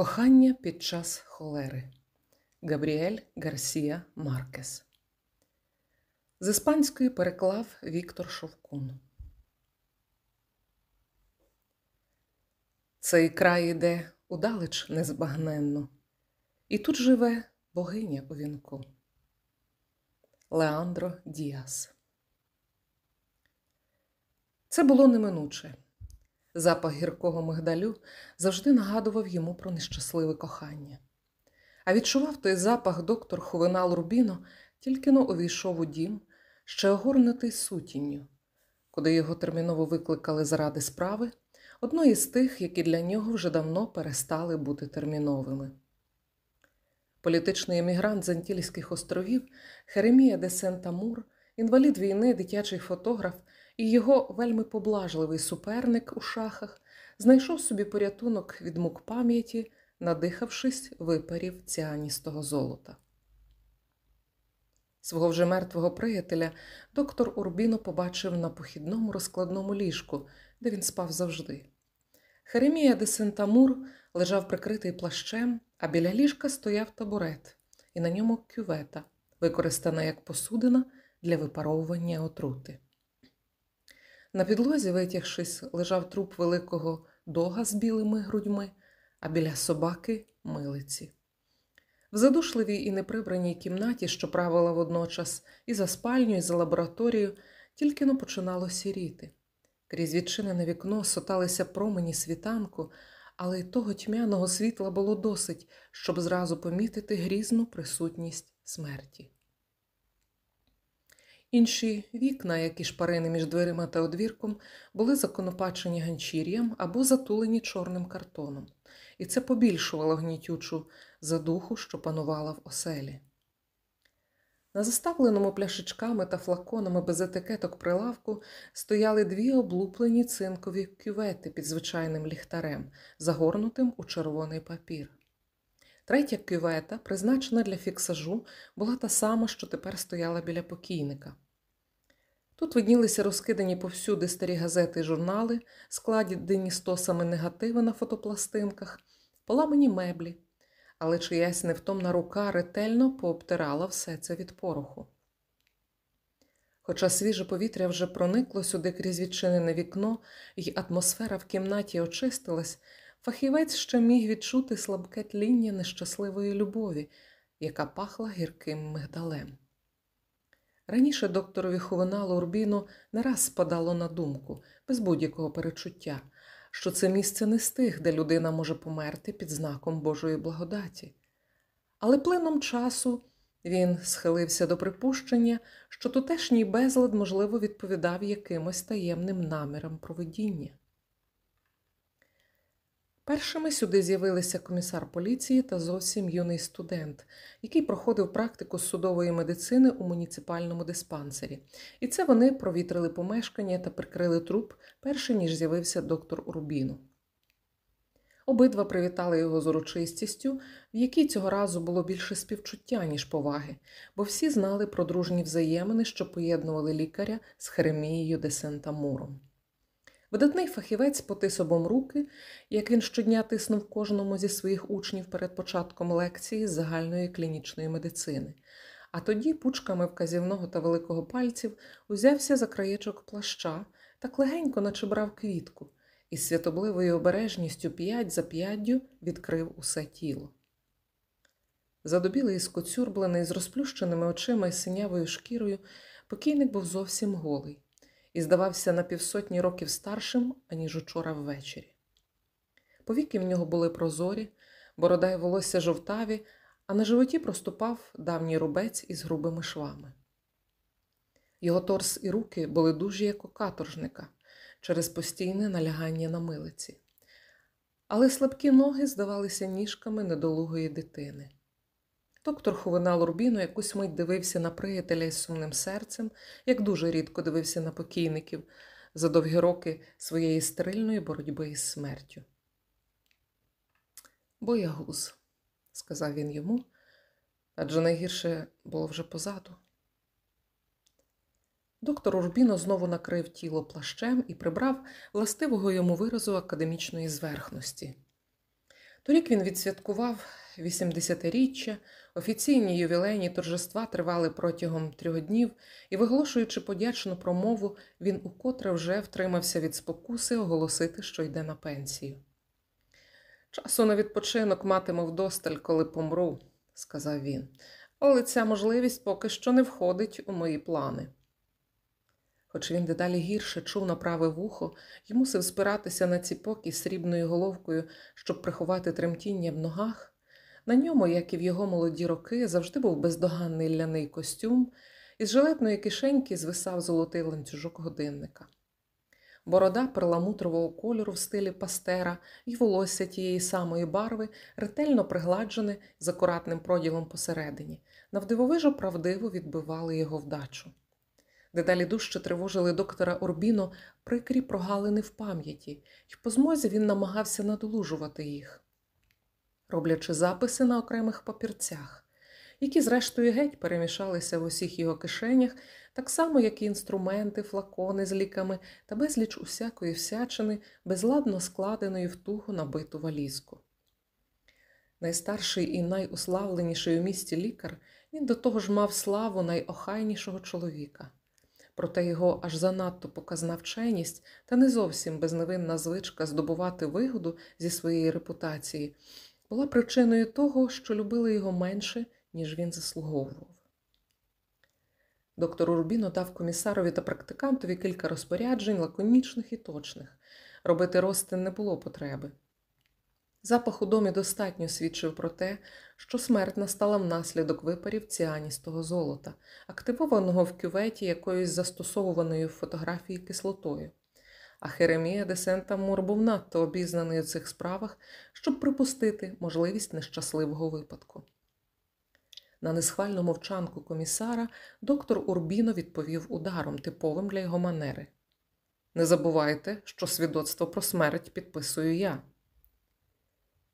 Кохання під час холери Габріель Гарсія Маркес. З іспанської переклав Віктор Шовкун. Цей край іде удалеч незбагненно, і тут живе богиня у вінку. Леандро Діас. Це було неминуче. Запах гіркого мигдалю завжди нагадував йому про нещасливе кохання. А відчував той запах доктор Хувенал Рубіно, тільки но увійшов у дім, ще огорнутий сутінню, куди його терміново викликали заради справи, одної з тих, які для нього вже давно перестали бути терміновими. Політичний емігрант з Антільських островів Херемія де Сент-Амур, інвалід війни, дитячий фотограф і його вельми поблажливий суперник у шахах знайшов собі порятунок від мук пам'яті, надихавшись випарів ціаністого золота. Свого вже мертвого приятеля доктор Урбіно побачив на похідному розкладному ліжку, де він спав завжди. Херемія де Сентамур лежав прикритий плащем, а біля ліжка стояв табурет, і на ньому кювета, використана як посудина для випаровування отрути. На підлозі, витягшись, лежав труп великого дога з білими грудьми, а біля собаки милиці. В задушливій і неприбраній кімнаті, що правила водночас і за спальню, і за лабораторію, тільки но починало сіріти. Крізь відчинене вікно соталися промені світанку, але й того тьмяного світла було досить, щоб зразу помітити грізну присутність смерті. Інші вікна, які шпарини між дверима та одвірком, були законопачені ганчір'ям або затулені чорним картоном, і це побільшувало гнітючу задуху, що панувала в оселі. На заставленому пляшечками та флаконами без етикеток прилавку стояли дві облуплені цинкові кювети під звичайним ліхтарем, загорнутим у червоний папір. Третя кювета, призначена для фіксажу, була та сама, що тепер стояла біля покійника. Тут виднілися розкидані повсюди старі газети й журнали, складені стосами негативи на фотопластинках, поламані меблі, але чиясь невтомна рука ретельно пообтирала все це від пороху. Хоча свіже повітря вже проникло сюди крізь відчинене вікно, і атмосфера в кімнаті очистилась, Фахівець ще міг відчути слабке тління нещасливої любові, яка пахла гірким мигдалем. Раніше докторові Хувеналу Урбіну не раз спадало на думку, без будь-якого перечуття, що це місце не з тих, де людина може померти під знаком Божої благодаті. Але плином часу він схилився до припущення, що тутешній безлад, можливо, відповідав якимось таємним намірам проведіння. Першими сюди з'явилися комісар поліції та зовсім юний студент, який проходив практику судової медицини у муніципальному диспансері. І це вони провітрили помешкання та прикрили труп, перше ніж з'явився доктор Урбіно. Обидва привітали його з урочистістю, в якій цього разу було більше співчуття, ніж поваги, бо всі знали про дружні взаємини, що поєднували лікаря з Херемією де Сентамуром. Видатний фахівець потис обом руки, як він щодня тиснув кожному зі своїх учнів перед початком лекції з загальної клінічної медицини. А тоді, пучками вказівного та великого пальців, узявся за краєчок плаща, так легенько наче брав квітку, і з святобливою обережністю п'ять за п'яддю відкрив усе тіло. Задобілий і скоцюрблений, з розплющеними очима і синявою шкірою, покійник був зовсім голий і здавався на півсотні років старшим, аніж учора ввечері. Повіки в нього були прозорі, борода й волосся жовтаві, а на животі проступав давній рубець із грубими швами. Його торс і руки були дужі, як у каторжника, через постійне налягання на милиці, але слабкі ноги здавалися ніжками недолугої дитини. Доктор Хувенал Рубіно якусь мить дивився на приятеля із сумним серцем, як дуже рідко дивився на покійників за довгі роки своєї стерильної боротьби із смертю. Боягуз, сказав він йому, адже найгірше було вже позаду. Доктор Урбіно знову накрив тіло плащем і прибрав властивого йому виразу академічної зверхності. Торік він відсвяткував 80-річчя, офіційні ювілейні торжества тривали протягом трьох днів, і, виголошуючи подячну промову, він укотре вже втримався від спокуси оголосити, що йде на пенсію. Часу на відпочинок матиму вдосталь, коли помру, сказав він, але ця можливість поки що не входить у мої плани. Хоч він дедалі гірше чув на праве вухо і мусив спиратися на ціпок із срібною головкою, щоб приховати тремтіння в ногах, на ньому, як і в його молоді роки, завжди був бездоганний ляний костюм, із жилетної кишеньки звисав золотий ланцюжок годинника. Борода перламутрового кольору в стилі пастера і волосся тієї самої барви ретельно пригладжене з акуратним проділом посередині, навдивовижу правдиво відбивали його вдачу. Дедалі дужче тривожили доктора Орбіно прикрі прогалини в пам'яті, і по змозі він намагався надолужувати їх, роблячи записи на окремих папірцях, які, зрештою, геть перемішалися в усіх його кишенях, так само, як і інструменти, флакони з ліками та безліч усякої всячини, безладно складеної в туго набиту валізку. Найстарший і найуславленіший у місті лікар, він до того ж мав славу найохайнішого чоловіка проте його аж занадто показна вченість та не зовсім безневинна звичка здобувати вигоду зі своєї репутації була причиною того, що любили його менше, ніж він заслуговував. Доктор Урбіно дав комісарові та практикантові кілька розпоряджень, лаконічних і точних. Робити розтин не було потреби. Запах у домі достатньо свідчив про те, що смерть настала внаслідок випарів ціаністого золота, активованого в кюветі якоюсь застосовуваною в фотографії кислотою. А Херемія де Сента Мур був надто обізнаний у цих справах, щоб припустити можливість нещасливого випадку. На несхвальну мовчанку комісара доктор Урбіно відповів ударом, типовим для його манери. Не забувайте, що свідоцтво про смерть підписую я.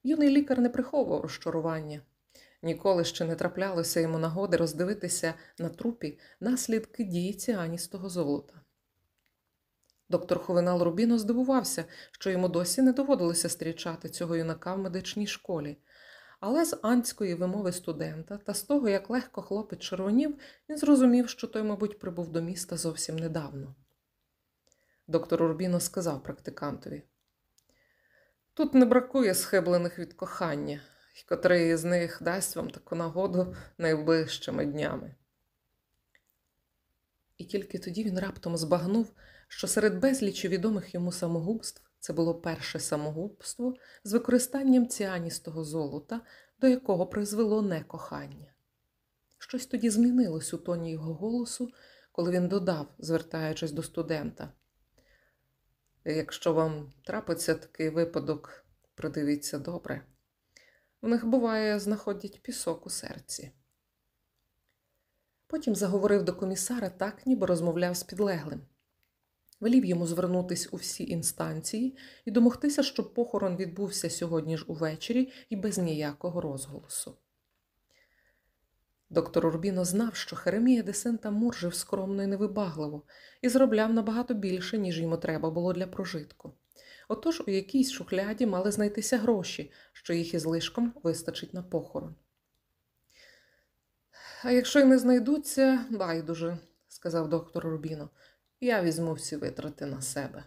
Юний лікар не приховував розчарування. Ніколи ще не траплялося йому нагоди роздивитися на трупі наслідки дії ціаністого золота. Доктор Ховенал Рубіно здивувався, що йому досі не доводилося стрічати цього юнака в медичній школі, але з анської вимови студента та з того, як легко хлопець червонів, він зрозумів, що той, мабуть, прибув до міста зовсім недавно. Доктор Урбіно сказав практикантові. Тут не бракує схиблених від кохання, і котрий з них дасть вам таку нагоду найближчими днями. І тільки тоді він раптом збагнув, що серед безлічі відомих йому самогубств це було перше самогубство з використанням ціаністого золота, до якого призвело не кохання. Щось тоді змінилось у тоні його голосу, коли він додав, звертаючись до студента. Якщо вам трапиться такий випадок, придивіться добре. В них буває, знаходять пісок у серці. Потім заговорив до комісара так, ніби розмовляв з підлеглим. Велів йому звернутись у всі інстанції і домогтися, щоб похорон відбувся сьогодні ж увечері і без ніякого розголосу. Доктор Урбіно знав, що Херемія де Сента скромно і невибагливо і зробляв набагато більше, ніж йому треба було для прожитку. Отож у якійсь шухляді мали знайтися гроші, що їх із лишком вистачить на похорон. А якщо й не знайдуться, байдуже, сказав доктор Рубіно, я візьму всі витрати на себе.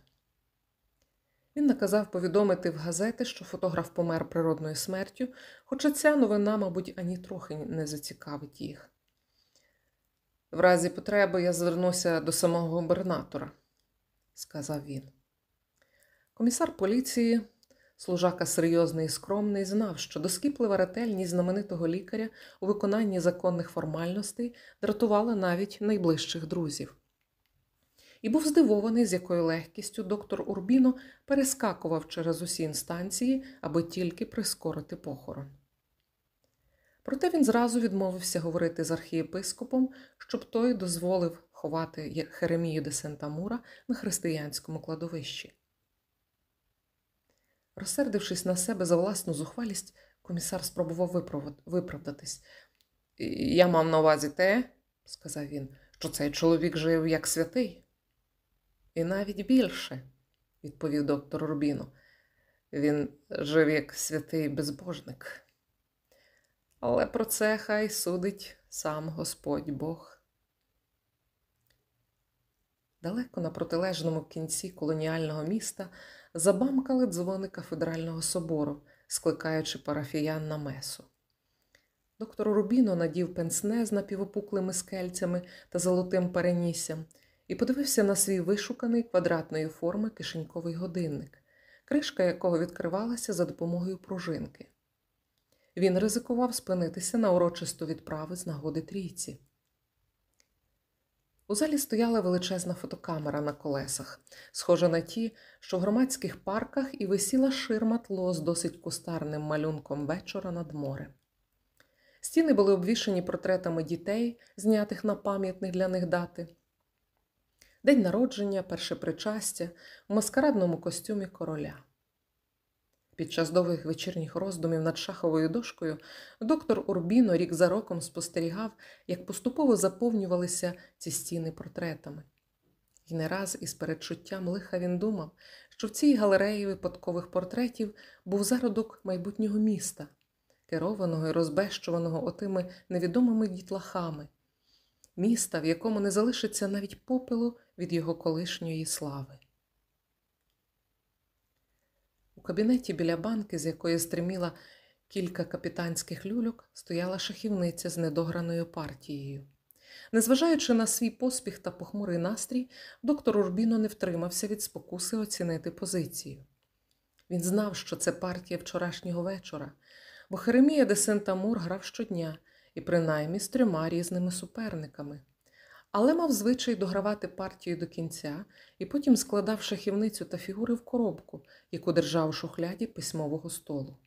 Він наказав повідомити в газети, що фотограф помер природною смертю, хоча ця новина, мабуть, ані трохи не зацікавить їх. В разі потреби я звернуся до самого губернатора, сказав він. Комісар поліції, служака серйозний і скромний, знав, що доскіплива ретельність знаменитого лікаря у виконанні законних формальностей дратувала навіть найближчих друзів і був здивований, з якою легкістю доктор Урбіно перескакував через усі інстанції, аби тільки прискорити похорон. Проте він зразу відмовився говорити з архієпископом, щоб той дозволив ховати Херемію де Сентамура на християнському кладовищі. Розсердившись на себе за власну зухвалість, комісар спробував виправдатись. Я мав на увазі те, сказав він, що цей чоловік жив як святий. І навіть більше, відповів доктор Рубіно. Він жив як святий безбожник. Але про це хай судить сам Господь Бог. Далеко на протилежному кінці колоніального міста забамкали дзвони кафедрального собору, скликаючи парафіян на месу. Доктор Рубіно надів пенсне з напівопуклими скельцями та золотим переніссям і подивився на свій вишуканий квадратної форми кишеньковий годинник, кришка якого відкривалася за допомогою пружинки. Він ризикував спинитися на урочисту відправи з нагоди трійці. У залі стояла величезна фотокамера на колесах, схожа на ті, що в громадських парках і висіла ширма тло з досить кустарним малюнком вечора над морем. Стіни були обвішані портретами дітей, знятих на пам'ятних для них дати. День народження, перше причастя у маскарадному костюмі короля. Під час довгих вечірніх роздумів над шаховою дошкою доктор Урбіно рік за роком спостерігав, як поступово заповнювалися ці стіни портретами. І не раз із передчуттям лиха він думав, що в цій галереї випадкових портретів був зародок майбутнього міста, керованого і розбещуваного отими невідомими дітлахами, міста, в якому не залишиться навіть попелу від його колишньої слави. У кабінеті біля банки, з якої стриміла кілька капітанських люльок, стояла шахівниця з недограною партією. Незважаючи на свій поспіх та похмурий настрій, доктор Урбіно не втримався від спокуси оцінити позицію. Він знав, що це партія вчорашнього вечора, бо Херемія де Сентамур грав щодня і принаймні з трьома різними суперниками але мав звичай догравати партію до кінця і потім складав шахівницю та фігури в коробку, яку держав у шухляді письмового столу.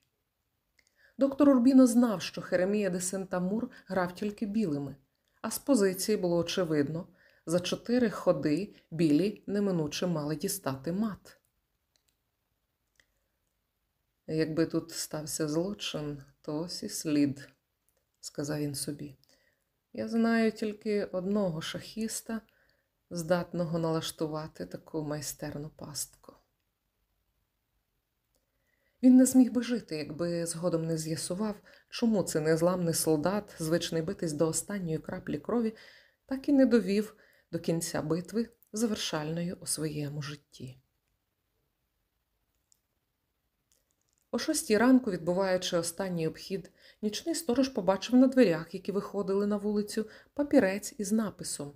Доктор Урбіно знав, що Херемія де Сентамур грав тільки білими, а з позиції було очевидно за чотири ходи білі неминуче мали дістати мат. Якби тут стався злочин, то ось і слід, сказав він собі. Я знаю тільки одного шахіста, здатного налаштувати таку майстерну пастку. Він не зміг би жити, якби згодом не з'ясував, чому цей незламний солдат, звичний битись до останньої краплі крові, так і не довів до кінця битви завершальною у своєму житті. О шостій ранку, відбуваючи останній обхід, нічний сторож побачив на дверях, які виходили на вулицю, папірець із написом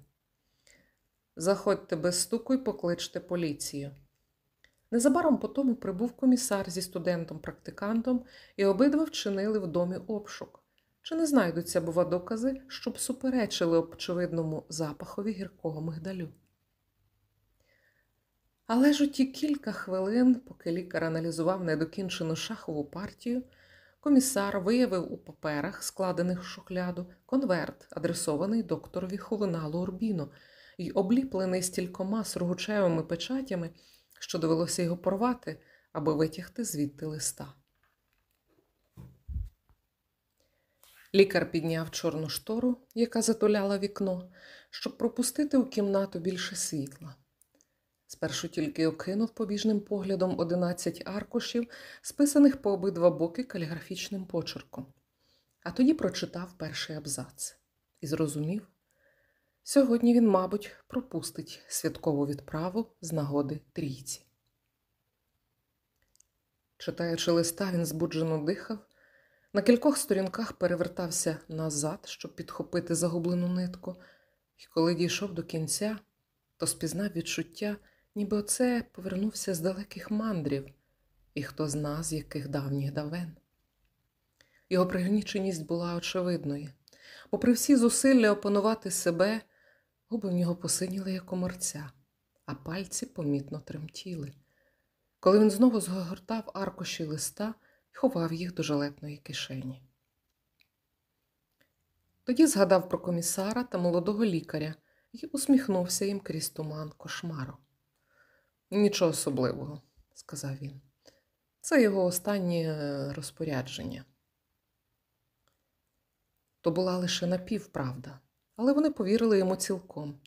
Заходьте без стуку і покличте поліцію. Незабаром по тому прибув комісар зі студентом-практикантом, і обидва вчинили в домі обшук. Чи не знайдуться, бува, докази, щоб суперечили очевидному запахові гіркого мигдалю? Але ж у ті кілька хвилин, поки лікар аналізував недокінчену шахову партію, комісар виявив у паперах, складених в шухляду, конверт, адресований докторові Хувеналу Урбіно і обліплений стількома сургучевими печатями, що довелося його порвати, аби витягти звідти листа. Лікар підняв чорну штору, яка затуляла вікно, щоб пропустити у кімнату більше світла. Спершу тільки окинув побіжним поглядом одинадцять аркушів, списаних по обидва боки каліграфічним почерком, а тоді прочитав перший абзац і зрозумів, сьогодні він, мабуть, пропустить святкову відправу з нагоди трійці. Читаючи листа, він збуджено дихав, на кількох сторінках перевертався назад, щоб підхопити загублену нитку, і коли дійшов до кінця, то спізнав відчуття ніби оце повернувся з далеких мандрів, і хто з яких давніх давен. Його пригніченість була очевидною, бо при всі зусилля опанувати себе, губи в нього посиніли, як коморця, а пальці помітно тремтіли. Коли він знову згортав аркуші листа і ховав їх до жилетної кишені. Тоді згадав про комісара та молодого лікаря і усміхнувся їм крізь туман кошмару. Нічого особливого, сказав він. Це його останнє розпорядження. То була лише напівправда, але вони повірили йому цілком.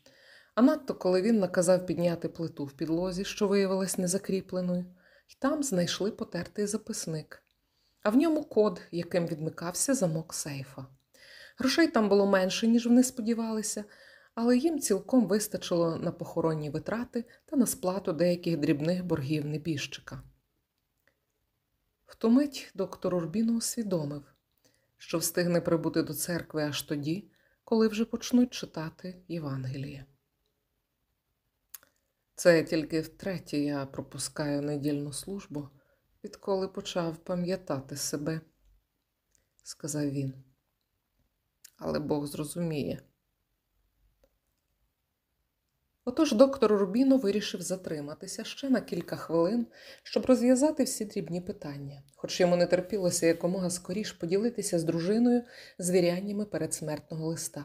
А надто коли він наказав підняти плиту в підлозі, що виявилась незакріпленою, і там знайшли потертий записник, а в ньому код, яким відмикався замок сейфа. Грошей там було менше, ніж вони сподівалися, але їм цілком вистачило на похоронні витрати та на сплату деяких дрібних боргів небіжчика. В ту мить доктор Урбіно усвідомив, що встигне прибути до церкви аж тоді, коли вже почнуть читати Євангеліє. Це тільки втретє я пропускаю недільну службу, відколи почав пам'ятати себе, сказав він. Але Бог зрозуміє. Отож доктор Рубіно вирішив затриматися ще на кілька хвилин, щоб розв'язати всі дрібні питання, хоч йому не терпілося якомога скоріш поділитися з дружиною звіряннями передсмертного листа.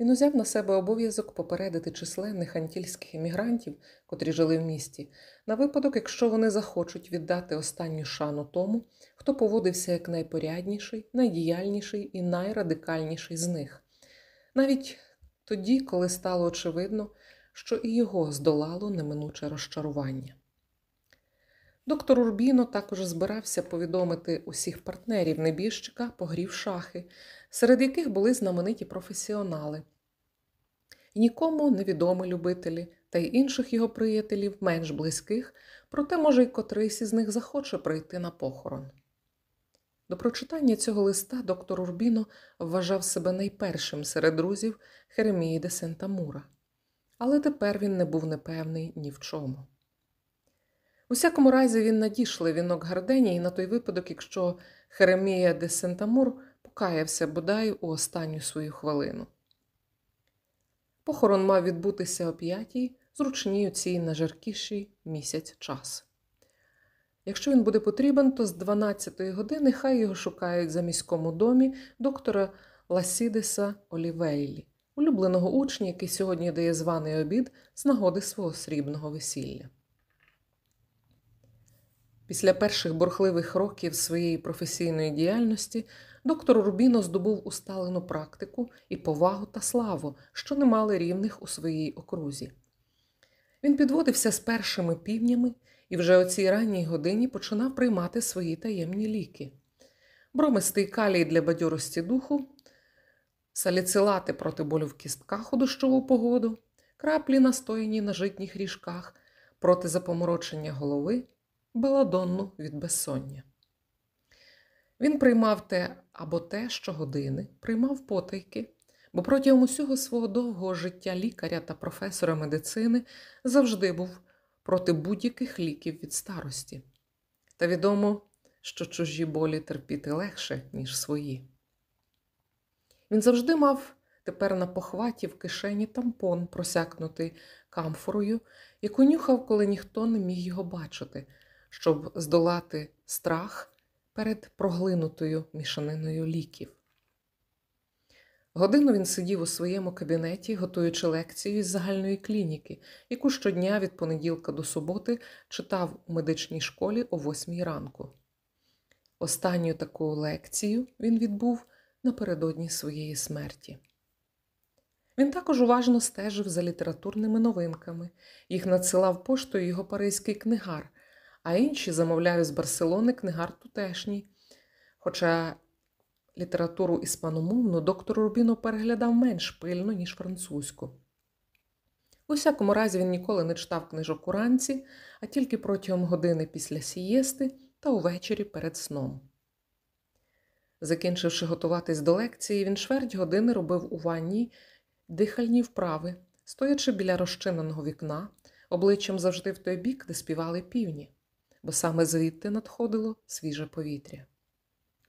Він узяв на себе обов'язок попередити численних антільських емігрантів, котрі жили в місті, на випадок, якщо вони захочуть віддати останню шану тому, хто поводився як найпорядніший, найдіяльніший і найрадикальніший з них. Навіть тоді, коли стало очевидно, що і його здолало неминуче розчарування. Доктор Урбіно також збирався повідомити усіх партнерів небіжчика погрів шахи, серед яких були знамениті професіонали. Нікому невідомі любителі та й інших його приятелів, менш близьких, проте, може, й котрийсь із них захоче прийти на похорон. До прочитання цього листа доктор Урбіно вважав себе найпершим серед друзів Херемії де Сентамура, але тепер він не був непевний ні в чому. У всякому разі, він надійшли вінок Гарденії на той випадок, якщо Херемія де Сентамур покаявся бодай у останню свою хвилину. Похорон мав відбутися о п'ятій, зручній у цій нажаркішій місяць час. Якщо він буде потрібен, то з 12-ї години хай його шукають за міському домі доктора Ласідеса Олівейлі, улюбленого учня, який сьогодні дає званий обід з нагоди свого срібного весілля. Після перших бурхливих років своєї професійної діяльності доктор Рубіно здобув усталену практику і повагу та славу, що не мали рівних у своїй окрузі. Він підводився з першими півнями і вже о цій ранній годині починав приймати свої таємні ліки. Бромистий калій для бадьорості духу, саліцилати проти болю в кістках у дощову погоду, краплі, настояні на житніх ріжках, проти запоморочення голови, беладонну від безсоння. Він приймав те або те щогодини, приймав потайки, бо протягом усього свого довгого життя лікаря та професора медицини завжди був проти будь-яких ліків від старості. Та відомо, що чужі болі терпіти легше, ніж свої. Він завжди мав тепер на похваті в кишені тампон, просякнутий камфорою, яку нюхав, коли ніхто не міг його бачити, щоб здолати страх перед проглинутою мішаниною ліків. Годину він сидів у своєму кабінеті, готуючи лекцію із загальної клініки, яку щодня від понеділка до суботи читав у медичній школі о восьмій ранку. Останню таку лекцію він відбув напередодні своєї смерті. Він також уважно стежив за літературними новинками, їх надсилав поштою його паризький книгар, а інші замовляв з Барселони книгар тутешній. Хоча літературу іспаномовну доктор Рубіно переглядав менш пильно, ніж французьку. У всякому разі, він ніколи не читав книжок уранці, а тільки протягом години після сієсти та увечері перед сном. Закінчивши готуватись до лекції, він чверть години робив у ванні дихальні вправи, стоячи біля розчиненого вікна, обличчям завжди в той бік, де співали півні, бо саме звідти надходило свіже повітря.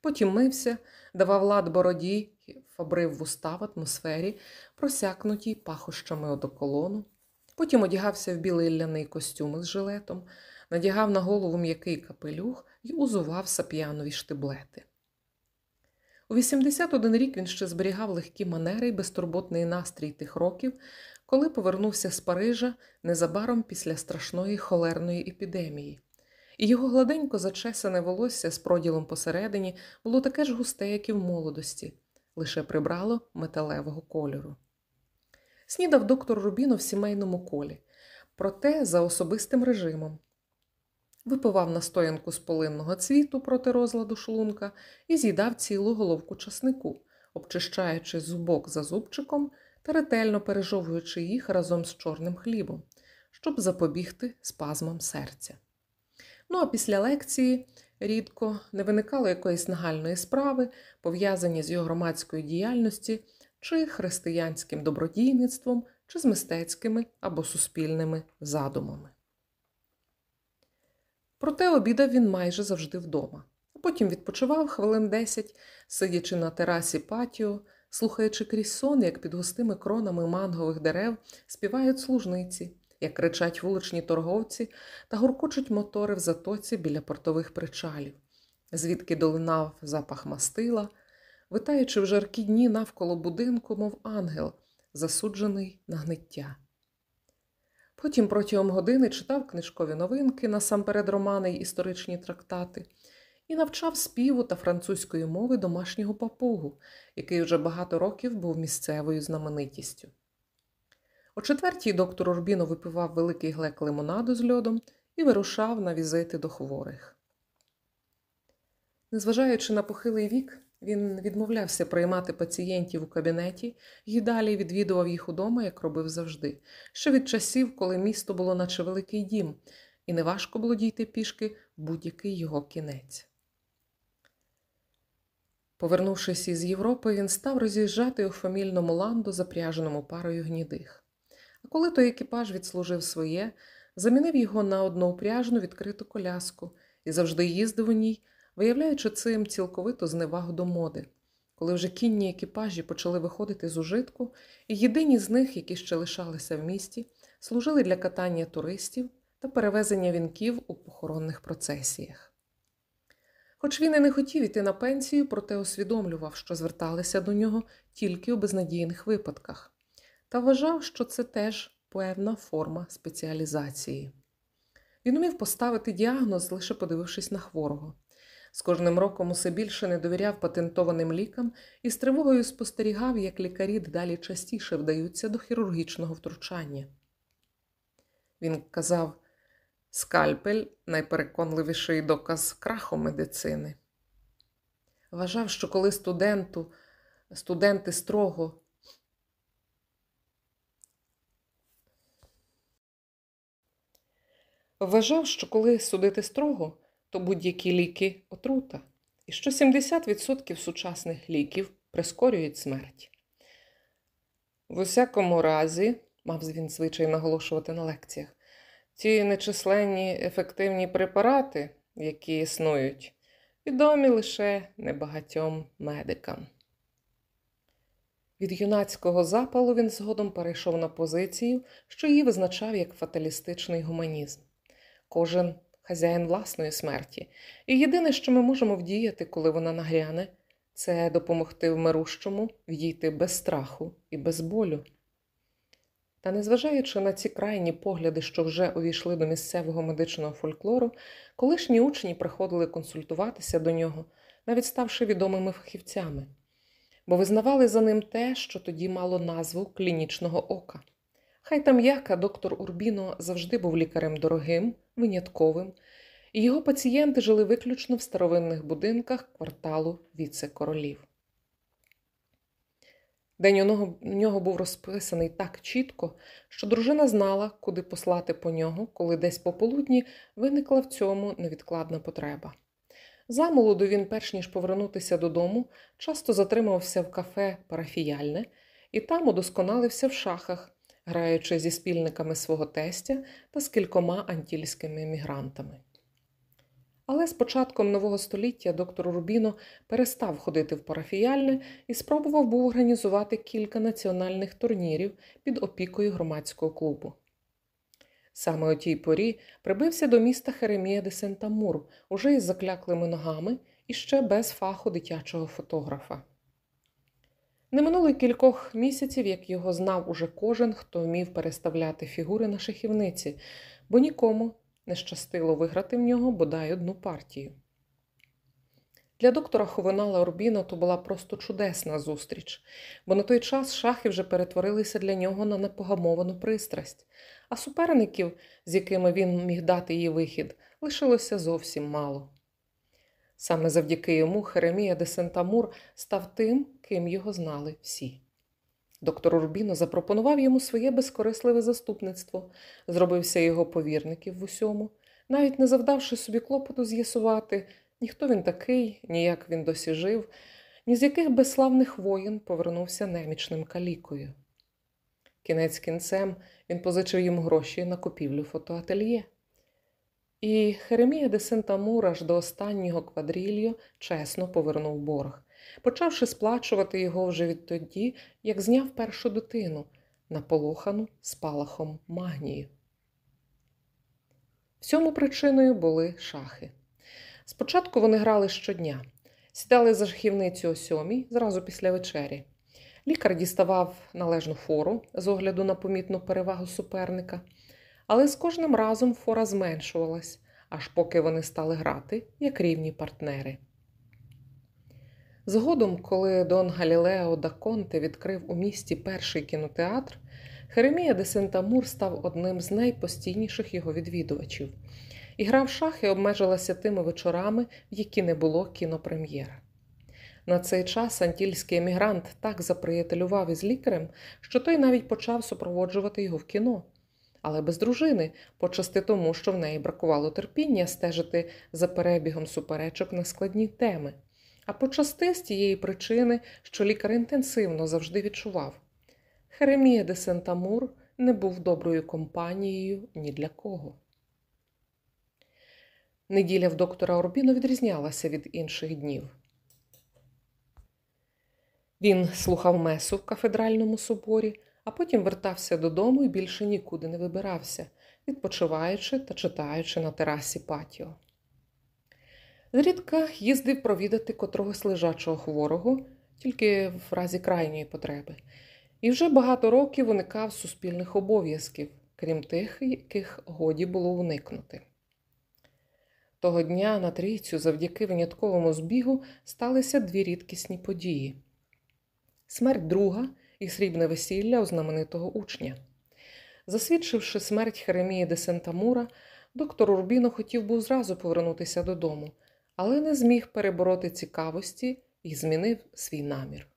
Потім мився, давав лад бороді, фабрив вуста в атмосфері, просякнутій пахощами одоколону. Потім одягався в білий ляний костюм із жилетом, надягав на голову м'який капелюх і узував сап'янові штиблети. У 81 рік він ще зберігав легкі манери й безтурботний настрій тих років, коли повернувся з Парижа незабаром після страшної холерної епідемії і його гладенько зачесане волосся з проділом посередині було таке ж густе, як і в молодості, лише прибрало металевого кольору. Снідав доктор Рубіно в сімейному колі, проте за особистим режимом. випивав настоянку з полинного цвіту проти розладу шлунка і з'їдав цілу головку часнику, обчищаючи зубок за зубчиком та ретельно пережовуючи їх разом з чорним хлібом, щоб запобігти спазмам серця. Ну а після лекції рідко не виникало якоїсь нагальної справи, пов'язані з його громадською діяльністю чи християнським добродійництвом, чи з мистецькими або суспільними задумами. Проте обідав він майже завжди вдома, потім відпочивав хвилин десять, сидячи на терасі патіо, слухаючи крізь сон, як під густими кронами мангових дерев співають служниці, як кричать вуличні торговці та гуркочуть мотори в затоці біля портових причалів, звідки долинав запах мастила, витаючи в жаркі дні навколо будинку, мов ангел, засуджений на гниття. Потім протягом години читав книжкові новинки, насамперед романи й історичні трактати, і навчав співу та французької мови домашнього папугу, який вже багато років був місцевою знаменитістю. О четвертій доктор Урбіно випивав великий глек лимонаду з льодом і вирушав на візити до хворих. Незважаючи на похилий вік, він відмовлявся приймати пацієнтів у кабінеті і далі відвідував їх удома, як робив завжди, ще від часів, коли місто було наче великий дім, і неважко було дійти пішки будь-який його кінець. Повернувшись із Європи, він став роз'їжджати у фамільному ланду, запряженому парою гнідих. Коли той екіпаж відслужив своє, замінив його на одноупряжну відкриту коляску і завжди їздив у ній, виявляючи цим цілковиту зневагу до моди, коли вже кінні екіпажі почали виходити з ужитку, і єдині з них, які ще лишалися в місті, служили для катання туристів та перевезення вінків у похоронних процесіях. Хоч він і не хотів іти на пенсію, проте усвідомлював, що зверталися до нього тільки у безнадійних випадках, та вважав, що це теж певна форма спеціалізації. Він умів поставити діагноз, лише подивившись на хворого. З кожним роком усе більше не довіряв патентованим лікам і з тривогою спостерігав, як лікарі дедалі частіше вдаються до хірургічного втручання. Він казав скальпель найпереконливіший доказ краху медицини. Вважав, що коли студенту, студенти строго Вважав, що коли судити строго, то будь-які ліки отрута, і що 70% сучасних ліків прискорюють смерть. В усякому разі, мав він звичай наголошувати на лекціях, ті нечисленні ефективні препарати, які існують, відомі лише небагатьом медикам. Від юнацького запалу він згодом перейшов на позицію, що її визначав як фаталістичний гуманізм. Кожен хазяїн власної смерті, і єдине, що ми можемо вдіяти, коли вона нагряне, це допомогти вмирущому відійти без страху і без болю. Та незважаючи на ці крайні погляди, що вже увійшли до місцевого медичного фольклору, колишні учні приходили консультуватися до нього, навіть ставши відомими фахівцями, бо визнавали за ним те, що тоді мало назву клінічного ока. Хай там яка доктор Урбіно завжди був лікарем дорогим, винятковим, і його пацієнти жили виключно в старовинних будинках кварталу віце-королів. День у нього був розписаний так чітко, що дружина знала, куди послати по нього, коли десь пополудні виникла в цьому невідкладна потреба. Замолоду він, перш ніж повернутися додому, часто затримався в кафе парафіяльне і там удосконалився в шахах, граючи зі спільниками свого тестя та з кількома антільськими емігрантами. Але з початком нового століття доктор Рубіно перестав ходити в парафіяльне і спробував був організувати кілька національних турнірів під опікою громадського клубу. Саме у тій порі прибився до міста Херемія де Сентамур, уже із закляклими ногами і ще без фаху дитячого фотографа. Не минуло кількох місяців, як його знав уже кожен, хто вмів переставляти фігури на шахівниці, бо нікому не щастило виграти в нього бодай одну партію. Для доктора Ховинала Орбіна то була просто чудесна зустріч, бо на той час шахи вже перетворилися для нього на непогамовану пристрасть, а суперників, з якими він міг дати її вихід, лишилося зовсім мало. Саме завдяки йому Херемія де Сентамур став тим, ким його знали всі. Доктор Урбіно запропонував йому своє безкорисливе заступництво, зробився його повірників в усьому, навіть не завдавши собі клопоту з'ясувати, ні хто він такий, ні як він досі жив, ні з яких безславних воїн повернувся немічним калікою. Кінець кінцем він позичив йому гроші на купівлю фотоательє. І Херемія де Сентамур аж до останнього квадрільо чесно повернув борг, почавши сплачувати його вже відтоді, як зняв першу дитину, наполохану спалахом магнії. Всьому причиною були шахи. Спочатку вони грали щодня, сідали за шахівницю о сьомій, зразу після вечері. Лікар діставав належну фору з огляду на помітну перевагу суперника, але з кожним разом фора зменшувалась, аж поки вони стали грати як рівні партнери. Згодом, коли Дон Галілео да Конте відкрив у місті перший кінотеатр, Херемія де Сентамур став одним з найпостійніших його відвідувачів, і гра в шахи обмежилася тими вечорами, в які не було кінопрем'єр. На цей час антільський емігрант так заприятелював із лікарем, що той навіть почав супроводжувати його в кіно. Але без дружини, почасти тому, що в неї бракувало терпіння стежити за перебігом суперечок на складні теми, а почасти з тієї причини, що лікар інтенсивно завжди відчував. Херемія де Сентамур не був доброю компанією ні для кого. Неділя в доктора Орбіно відрізнялася від інших днів. Він слухав месу в кафедральному соборі, а потім вертався додому і більше нікуди не вибирався, відпочиваючи та читаючи на терасі патіо. Зрідка їздив провідати котрогось лежачого хворого, тільки в разі крайньої потреби, і вже багато років уникав суспільних обов'язків, крім тих, яких годі було уникнути. Того дня на трійцю завдяки винятковому збігу сталися дві рідкісні події смерть друга і срібне весілля у знаменитого учня. Засвідчивши смерть Херемії де Сентамура, доктор Урбіно хотів був зразу повернутися додому, але не зміг перебороти цікавості і змінив свій намір.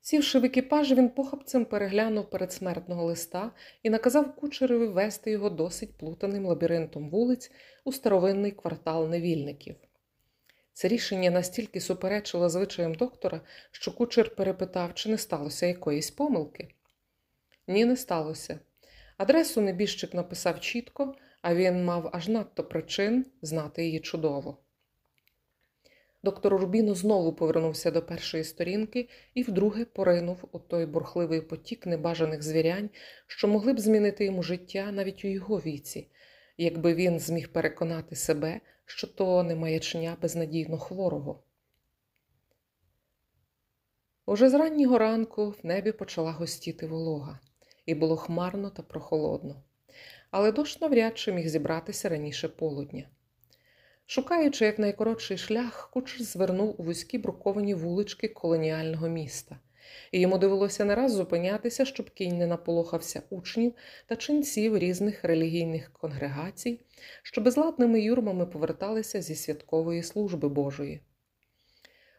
Сівши в екіпаж, він похапцем переглянув передсмертного листа і наказав кучерові вести його досить плутаним лабіринтом вулиць у старовинний квартал невільників. Це рішення настільки суперечило звичаям доктора, що кучер перепитав, чи не сталося якоїсь помилки. Ні, не сталося. Адресу небіжчик написав чітко, а він мав аж надто причин знати її чудово. Доктор Рубіно знову повернувся до першої сторінки і вдруге поринув у той бурхливий потік небажаних звірянь, що могли б змінити йому життя навіть у його віці, якби він зміг переконати себе, що то не маячня безнадійно хворого. Уже з раннього ранку в небі почала гостіти волога, і було хмарно та прохолодно, але дощ навряд чи міг зібратися раніше полудня. Шукаючи якнайкоротший шлях, кучер звернув у вузькі бруковані вулички колоніального міста, і йому довелося не раз зупинятися, щоб кінь не наполохався учнів та ченців різних релігійних конгрегацій, що безладними юрмами поверталися зі святкової служби Божої.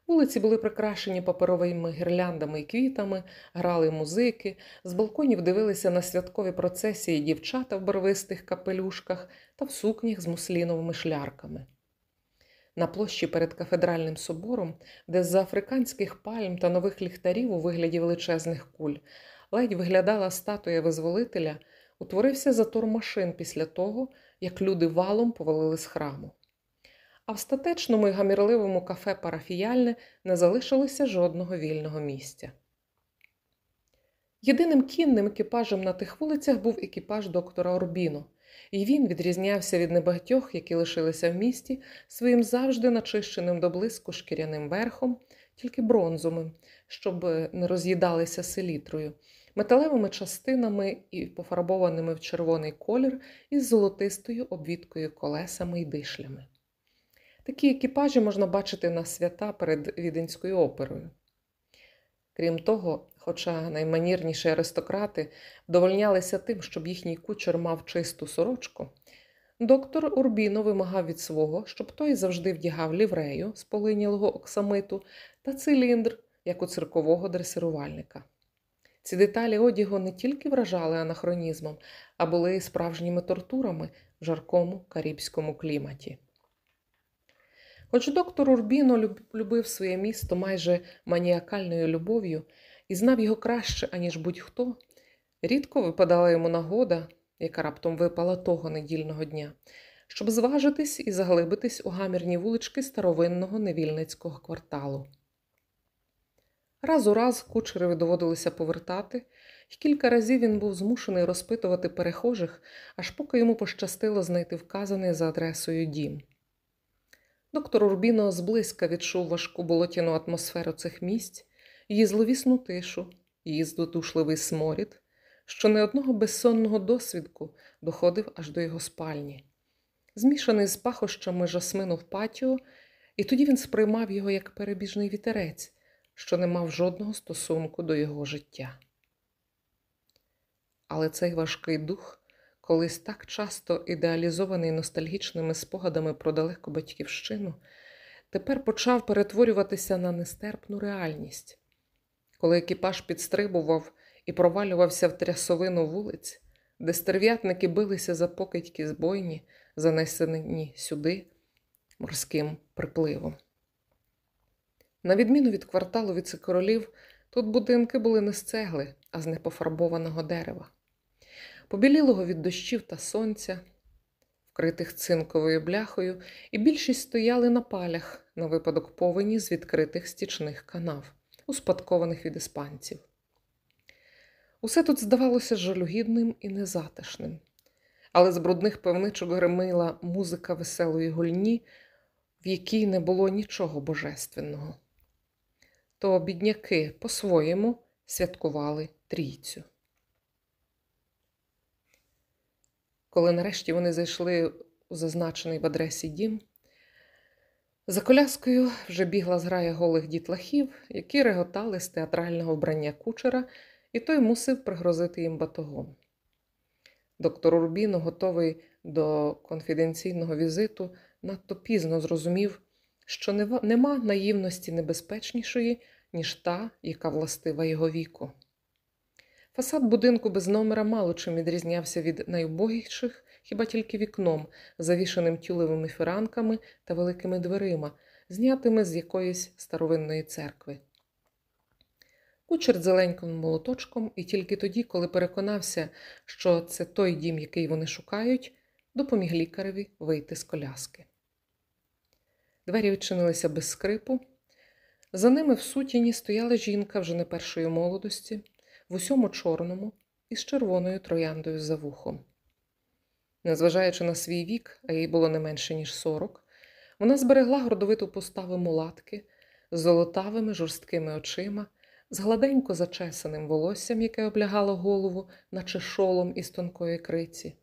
Вулиці були прикрашені паперовими гірляндами і квітами, грали музики, з балконів дивилися на святкові процесії дівчата в барвистих капелюшках та в сукнях з мусліновими шлярками. На площі перед кафедральним собором, де з-за африканських пальм та нових ліхтарів у вигляді величезних куль ледь виглядала статуя визволителя, утворився затор машин після того, як люди валом повалили з храму. А в статечному і гамірливому кафе парафіяльне не залишилося жодного вільного місця. Єдиним кінним екіпажем на тих вулицях був екіпаж доктора Орбіно, і він відрізнявся від небагатьох, які лишилися в місті, своїм завжди начищеним до блиску шкіряним верхом, тільки бронзовим, щоб не роз'їдалися селітрою, металевими частинами і пофарбованими в червоний колір із золотистою обвідкою колесами й дишлями. Такі екіпажі можна бачити на свята перед віденською оперою. Крім того, хоча найманірніші аристократи вдовольнялися тим, щоб їхній кучер мав чисту сорочку, Доктор Урбіно вимагав від свого, щоб той завжди вдягав ліврею з полинялого оксамиту та циліндр, як у циркового дресирувальника. Ці деталі одягу не тільки вражали анахронізмом, а були справжніми тортурами в жаркому карибському кліматі. Хоч доктор Урбіно любив своє місто майже маніакальною любов'ю і знав його краще, аніж будь-хто, рідко випадала йому нагода, яка раптом випала того недільного дня, щоб зважитись і заглибитись у гамірні вулички старовинного невільницького кварталу. Раз у раз кучерові доводилося повертати, і кілька разів він був змушений розпитувати перехожих, аж поки йому пощастило знайти вказаний за адресою дім. Доктор Урбіно зблизька відчув важку болотяну атмосферу цих місць, її зловісну тишу, її здодушливий сморід, що не одного безсонного досвідку доходив аж до його спальні. Змішаний з пахощами жасмину в патіо, і тоді він сприймав його як перебіжний вітерець, що не мав жодного стосунку до його життя. Але цей важкий дух колись так часто ідеалізований ностальгічними спогадами про далеку батьківщину, тепер почав перетворюватися на нестерпну реальність. Коли екіпаж підстрибував і провалювався в трясовину вулиць, де стерв'ятники билися за покидьки збойні, занесені сюди морським припливом. На відміну від кварталу віцекоролів, тут будинки були не з цегли, а з непофарбованого дерева побілілого від дощів та сонця, вкритих цинковою бляхою, і більшість стояли на палях на випадок повені з відкритих стічних канав, успадкованих від іспанців. Усе тут здавалося жалюгідним і незатишним, але з брудних певничок гримила музика веселої гульні, в якій не було нічого божественного. То бідняки по-своєму святкували трійцю. Коли нарешті вони зайшли у зазначений в адресі дім, за коляскою вже бігла зграя голих дітлахів, які реготали з театрального вбрання кучера, і той мусив пригрозити їм батогом. Доктор Урбіно, готовий до конфіденційного візиту, надто пізно зрозумів, що нема наївності небезпечнішої, ніж та, яка властива його віку. Фасад будинку без номера мало чим відрізнявся від найубогіших, хіба тільки вікном, завішаним тюлевими фіранками та великими дверима, знятими з якоїсь старовинної церкви. Кучер зеленьким молоточком, і тільки тоді, коли переконався, що це той дім, який вони шукають, допоміг лікареві вийти з коляски. Двері відчинилися без скрипу. За ними в сутіні стояла жінка вже не першої молодості в усьому чорному і з червоною трояндою за вухом. Незважаючи на свій вік, а їй було не менше, ніж сорок, вона зберегла гордовиту поставу мулатки з золотавими жорсткими очима, з гладенько зачесаним волоссям, яке облягало голову, наче шолом із тонкої криці.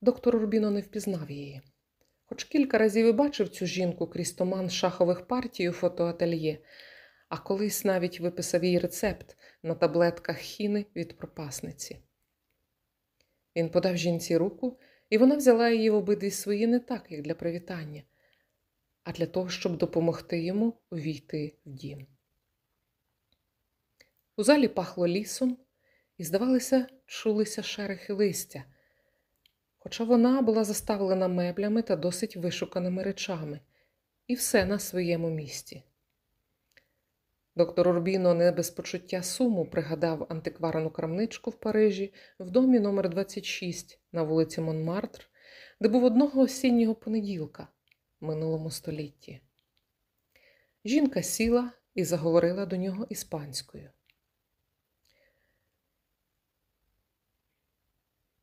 Доктор Урбіно не впізнав її. Хоч кілька разів і бачив цю жінку крізь туман шахових партій у фотоательє, а колись навіть виписав їй рецепт на таблетках хіни від пропасниці. Він подав жінці руку, і вона взяла її в обидві свої не так, як для привітання, а для того, щоб допомогти йому увійти в дім. У залі пахло лісом, і, здавалося, чулися шерехи листя, хоча вона була заставлена меблями та досить вишуканими речами, і все на своєму місці. Доктор Урбіно не без почуття суму пригадав антикварну крамничку в Парижі в домі номер 26 на вулиці Монмартр, де був одного осіннього понеділка в минулому столітті. Жінка сіла і заговорила до нього іспанською.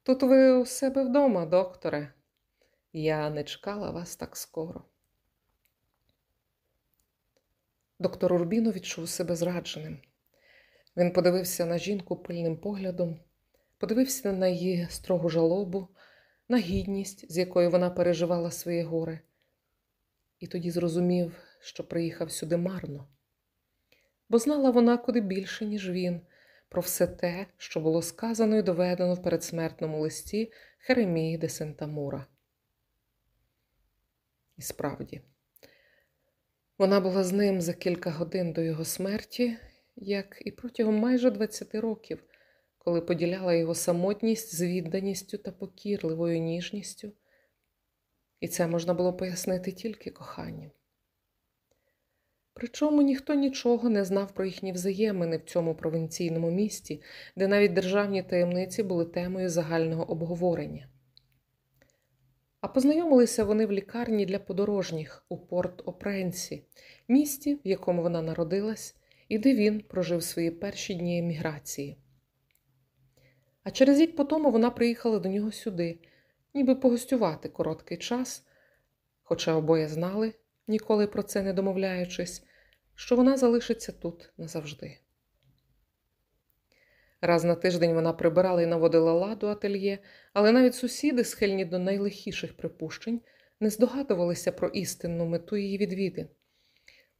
Тут ви у себе вдома, докторе. Я не чекала вас так скоро. Доктор Урбіно відчув себе зрадженим. Він подивився на жінку пильним поглядом, подивився на її строгу жалобу, на гідність, з якою вона переживала своє горе, і тоді зрозумів, що приїхав сюди марно. Бо знала вона куди більше, ніж він, про все те, що було сказано і доведено в передсмертному листі Херемії де Сентамура. І справді, вона була з ним за кілька годин до його смерті, як і протягом майже 20 років, коли поділяла його самотність з відданістю та покірливою ніжністю, і це можна було пояснити тільки коханням. Причому ніхто нічого не знав про їхні взаємини в цьому провінційному місті, де навіть державні таємниці були темою загального обговорення. А познайомилися вони в лікарні для подорожніх у Порт Опренсі, місті, в якому вона народилась, і де він прожив свої перші дні еміграції. А через рік по тому вона приїхала до нього сюди, ніби погостювати короткий час, хоча обоє знали, ніколи про це не домовляючись, що вона залишиться тут назавжди. Раз на тиждень вона прибирала і наводила ладу ательє, але навіть сусіди, схильні до найлихіших припущень, не здогадувалися про істинну мету її відвідин.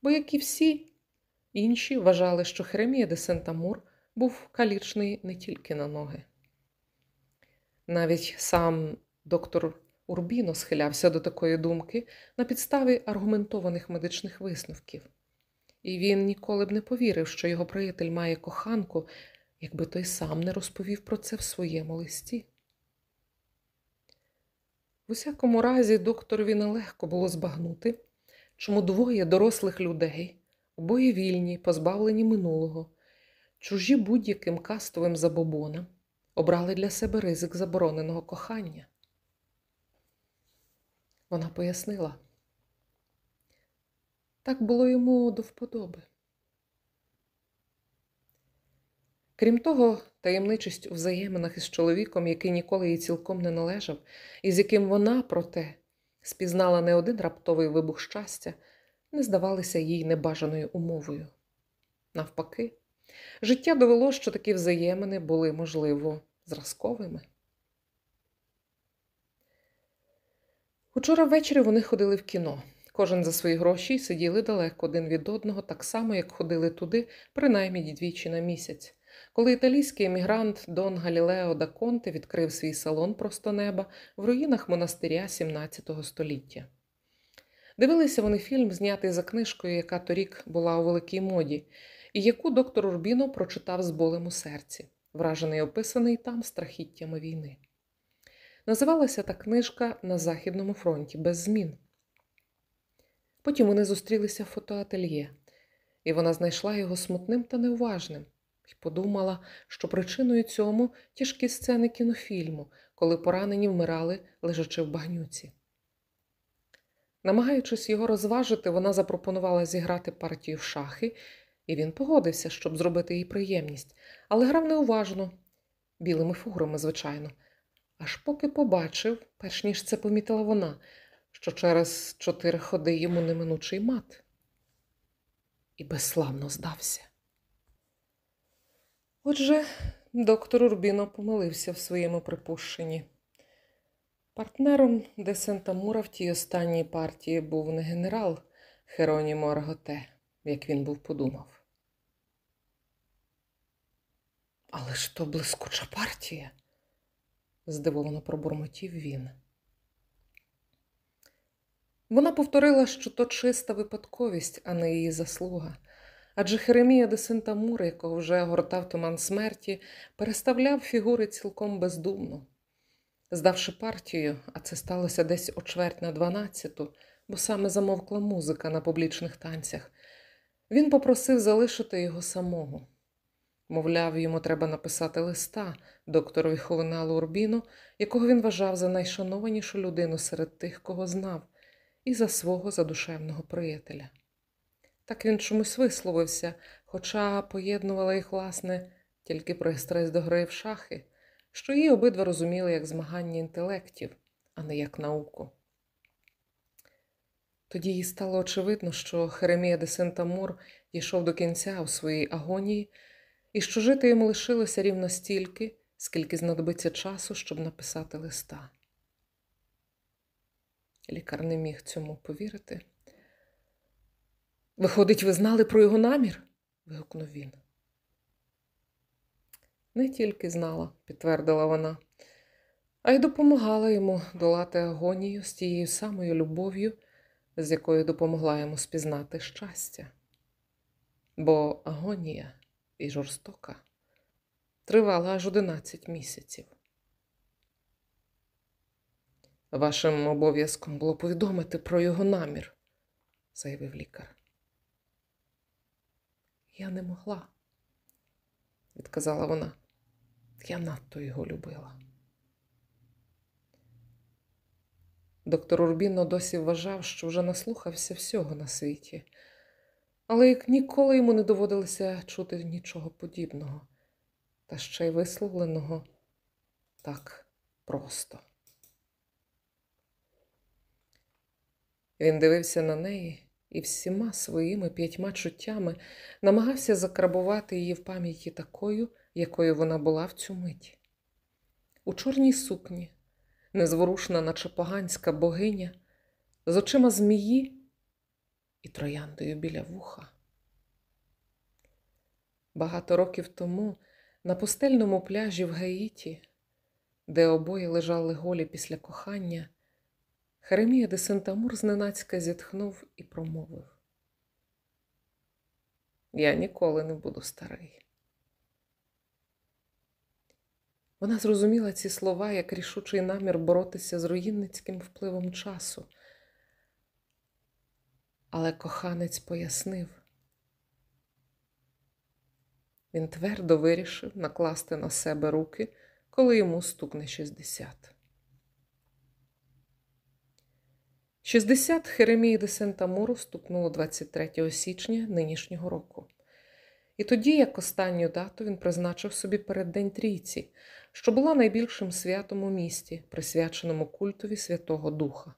Бо, як і всі інші, вважали, що Херемія де Сентамур був калічний не тільки на ноги. Навіть сам доктор Урбіно схилявся до такої думки на підставі аргументованих медичних висновків, і він ніколи б не повірив, що його приятель має коханку, якби той сам не розповів про це в своєму листі. В усякому разі, докторові нелегко було збагнути, чому двоє дорослих людей, обоє вільні, позбавлені минулого, чужі будь-яким кастовим забобонам, обрали для себе ризик забороненого кохання. Вона пояснила. Так було йому до вподоби. Крім того, таємничість у взаєминах із чоловіком, який ніколи їй цілком не належав, і з яким вона, проте, спізнала не один раптовий вибух щастя, не здавалися їй небажаною умовою. Навпаки, життя довело, що такі взаємини були, можливо, зразковими. Учора ввечері вони ходили в кіно. Кожен за свої гроші сиділи далеко один від одного, так само, як ходили туди, принаймні двічі на місяць. Коли італійський емігрант Дон Галілео да Конте відкрив свій салон просто неба в руїнах монастиря XVII століття. Дивилися вони фільм, знятий за книжкою, яка торік була у великій моді, і яку доктор Урбіно прочитав з болем у серці, вражений описаний там страхіттями війни. Називалася та книжка На Західному фронті без змін. Потім вони зустрілися в фотоательє, і вона знайшла його смутним та неуважним і подумала, що причиною цьому тяжкі сцени кінофільму, коли поранені вмирали, лежачи в багнюці. Намагаючись його розважити, вона запропонувала зіграти партію в шахи, і він погодився, щоб зробити їй приємність, але грав неуважно, білими фуграми, звичайно, аж поки побачив, перш ніж це помітила вона, що через чотири ходи йому неминучий мат. І безславно здався. Отже, доктор Урбіно помилився в своєму припущенні. Партнером де Сентамура в тій останній партії був не генерал Херонімо Арготе, як він був подумав. Але ж то блискуча партія, здивовано пробурмотів він. Вона повторила, що то чиста випадковість, а не її заслуга. Адже Херемія де Сентамур, якого вже гортав туман смерті, переставляв фігури цілком бездумно. Здавши партію, а це сталося десь о чверть на дванадцяту, бо саме замовкла музика на публічних танцях, він попросив залишити його самого. Мовляв, йому треба написати листа докторові Ховеналу Урбіну, якого він вважав за найшанованішу людину серед тих, кого знав, і за свого задушевного приятеля. Так він чомусь висловився, хоча поєднувала їх, власне, тільки пристрасть до гри в шахи, що її обидва розуміли як змагання інтелектів, а не як науку. Тоді їй стало очевидно, що Херемія де Сентамур дійшов до кінця у своїй агонії, і що жити йому лишилося рівно стільки, скільки знадобиться часу, щоб написати листа. Лікар не міг цьому повірити. Виходить, ви знали про його намір? вигукнув він. Не тільки знала, підтвердила вона, а й допомагала йому долати агонію з тією самою любов'ю, з якою допомогла йому спізнати щастя. Бо агонія і жорстока тривала аж 11 місяців. Вашим обов'язком було повідомити про його намір, заявив лікар. Я не могла, відказала вона. Я надто його любила. Доктор Урбіно досі вважав, що вже наслухався всього на світі, але як ніколи йому не доводилося чути нічого подібного, та ще й висловленого так просто. Він дивився на неї і всіма своїми п'ятьма чуттями намагався закрабувати її в пам'яті такою, якою вона була в цю мить. У чорній сукні, незворушна, наче поганська богиня, з очима змії і трояндою біля вуха. Багато років тому на пустельному пляжі в Гаїті, де обоє лежали голі після кохання, Херемія де Сентамур зненацька зітхнув і промовив: Я ніколи не буду старий. Вона зрозуміла ці слова як рішучий намір боротися з руїнницьким впливом часу. Але коханець пояснив. Він твердо вирішив накласти на себе руки, коли йому стукне 60. 60 Херемії де Сентамуру стукнуло 23 січня нинішнього року. І тоді, як останню дату, він призначив собі переддень трійці, що була найбільшим святом у місті, присвяченому культові Святого Духа.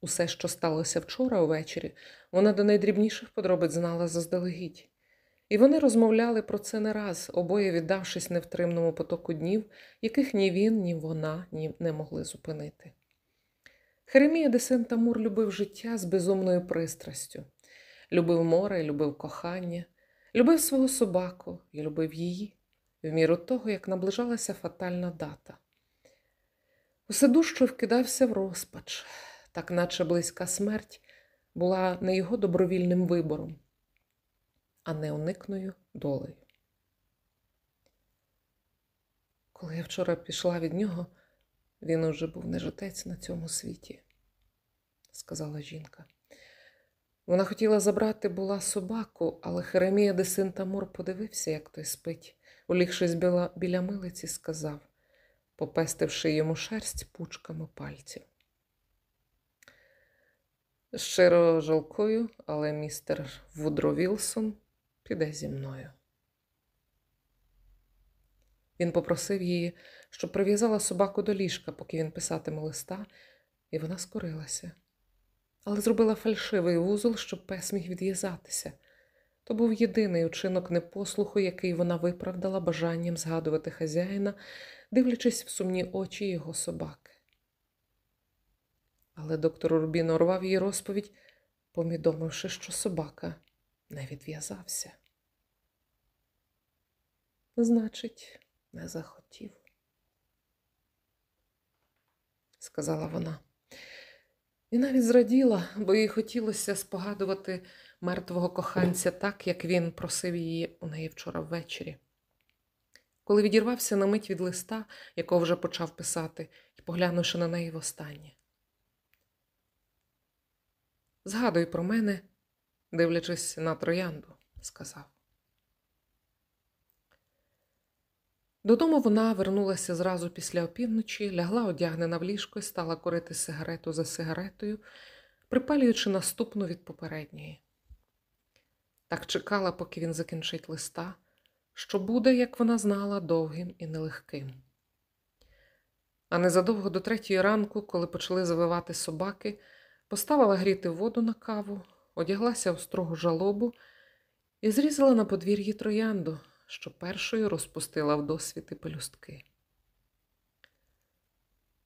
Усе, що сталося вчора увечері, вона до найдрібніших подробиць знала заздалегідь. І вони розмовляли про це не раз, обоє віддавшись невтримному потоку днів, яких ні він, ні вона ні не могли зупинити. Херемія де Сентамур любив життя з безумною пристрастю, любив море, любив кохання, любив свого собаку і любив її, в міру того, як наближалася фатальна дата. Усе дужче вкидався в розпач, так наче близька смерть була не його добровільним вибором, а неуникною долею. Коли я вчора пішла від нього, він уже був не житець на цьому світі, сказала жінка. Вона хотіла забрати була собаку, але Херемія де Синтамур подивився, як той спить, улігшись біля, біля милиці, сказав, попестивши йому шерсть пучками пальців. Щиро жалкую, але містер Вудро Вілсон піде зі мною. Він попросив її, щоб прив'язала собаку до ліжка, поки він писатиме листа, і вона скорилася. Але зробила фальшивий вузол, щоб пес міг відв'язатися. То був єдиний учинок непослуху, який вона виправдала бажанням згадувати хазяїна, дивлячись в сумні очі його собаки. Але доктор Урбін урвав її розповідь, повідомивши, що собака не відв'язався. Значить, не захотів, сказала вона. І навіть зраділа, бо їй хотілося спогадувати мертвого коханця так, як він просив її у неї вчора ввечері. Коли відірвався на мить від листа, якого вже почав писати, і поглянувши на неї востаннє. Згадуй про мене, дивлячись на троянду, сказав. Додому вона вернулася зразу після опівночі, лягла одягнена в ліжко і стала курити сигарету за сигаретою, припалюючи наступну від попередньої. Так чекала, поки він закінчить листа, що буде, як вона знала, довгим і нелегким. А незадовго до третьої ранку, коли почали завивати собаки, поставила гріти воду на каву, одяглася в строгу жалобу і зрізала на подвір'ї троянду, що першою розпустила в досвіти пелюстки.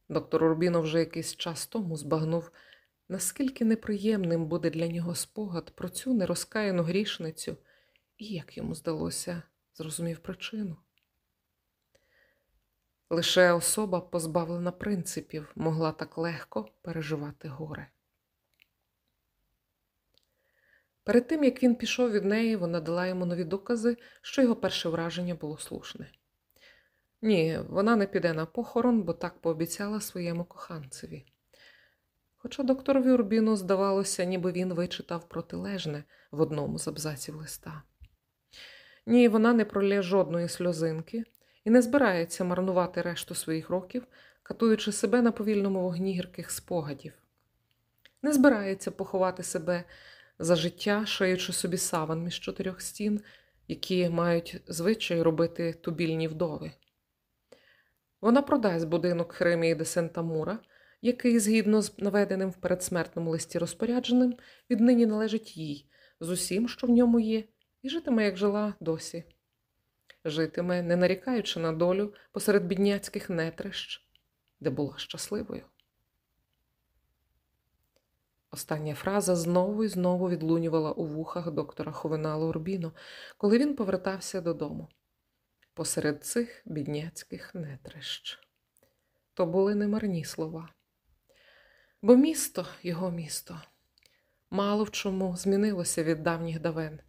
Доктор Урбіно вже якийсь час тому збагнув, наскільки неприємним буде для нього спогад про цю нерозкаяну грішницю, і, як йому здалося, зрозумів причину. Лише особа, позбавлена принципів, могла так легко переживати горе. Перед тим, як він пішов від неї, вона дала йому нові докази, що його перше враження було слушне. Ні, вона не піде на похорон, бо так пообіцяла своєму коханцеві. Хоча докторові Урбіну здавалося, ніби він вичитав протилежне в одному з абзаців листа. Ні, вона не пролє жодної сльозинки і не збирається марнувати решту своїх років, катуючи себе на повільному вогні гірких спогадів. Не збирається поховати себе за життя, шиючи собі саван між чотирьох стін, які мають звичай робити тубільні вдови. Вона продасть будинок Хремії де Сентамура, який, згідно з наведеним в передсмертному листі розпорядженим, віднині належить їй з усім, що в ньому є, і житиме, як жила досі. Житиме, не нарікаючи на долю посеред бідняцьких нетрищ, де була щасливою. Остання фраза знову і знову відлунювала у вухах доктора Ховинала Урбіно, коли він повертався додому. Посеред цих бідняцьких нетрищ. То були не марні слова. Бо місто, його місто, мало в чому змінилося від давніх давен.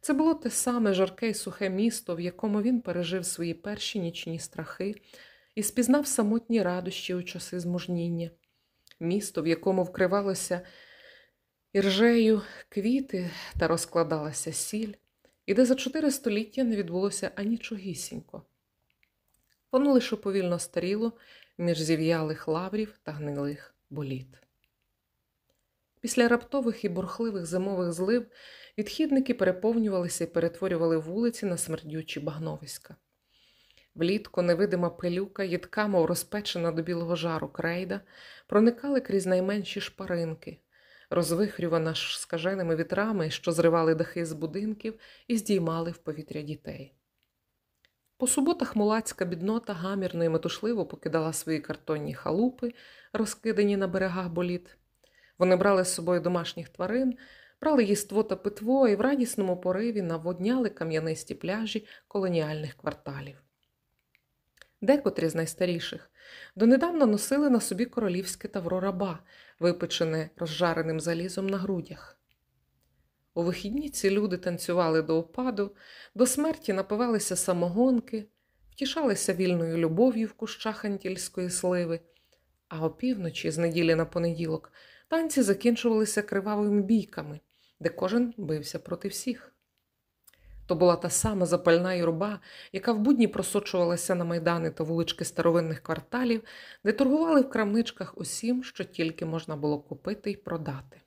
Це було те саме жарке й сухе місто, в якому він пережив свої перші нічні страхи і спізнав самотні радощі у часи змужніння місто, в якому вкривалося іржею квіти та розкладалася сіль, і де за чотири століття не відбулося анічогісінько. Воно лише повільно старіло між зів'ялих лаврів та гнилих боліт. Після раптових і бурхливих зимових злив відхідники переповнювалися і перетворювали вулиці на смердючі багновиська. Влітку невидима пилюка, їдка, мов розпечена до білого жару крейда, проникали крізь найменші шпаринки, розвихрювана ж скаженими вітрами, що зривали дахи з будинків і здіймали в повітря дітей. По суботах мулацька біднота гамірно і метушливо покидала свої картонні халупи, розкидані на берегах боліт. Вони брали з собою домашніх тварин, брали їство та питво і в радісному пориві наводняли кам'янисті пляжі колоніальних кварталів. Декотрі з найстаріших донедавна носили на собі королівське тавро раба, випечене розжареним залізом на грудях. У вихідні ці люди танцювали до опаду, до смерті напивалися самогонки, втішалися вільною любов'ю в кущах антільської сливи, а опівночі, з неділі на понеділок, танці закінчувалися кривавими бійками, де кожен бився проти всіх. То була та сама запальна юрба, яка в будні просочувалася на майдани та вулички старовинних кварталів, де торгували в крамничках усім, що тільки можна було купити і продати.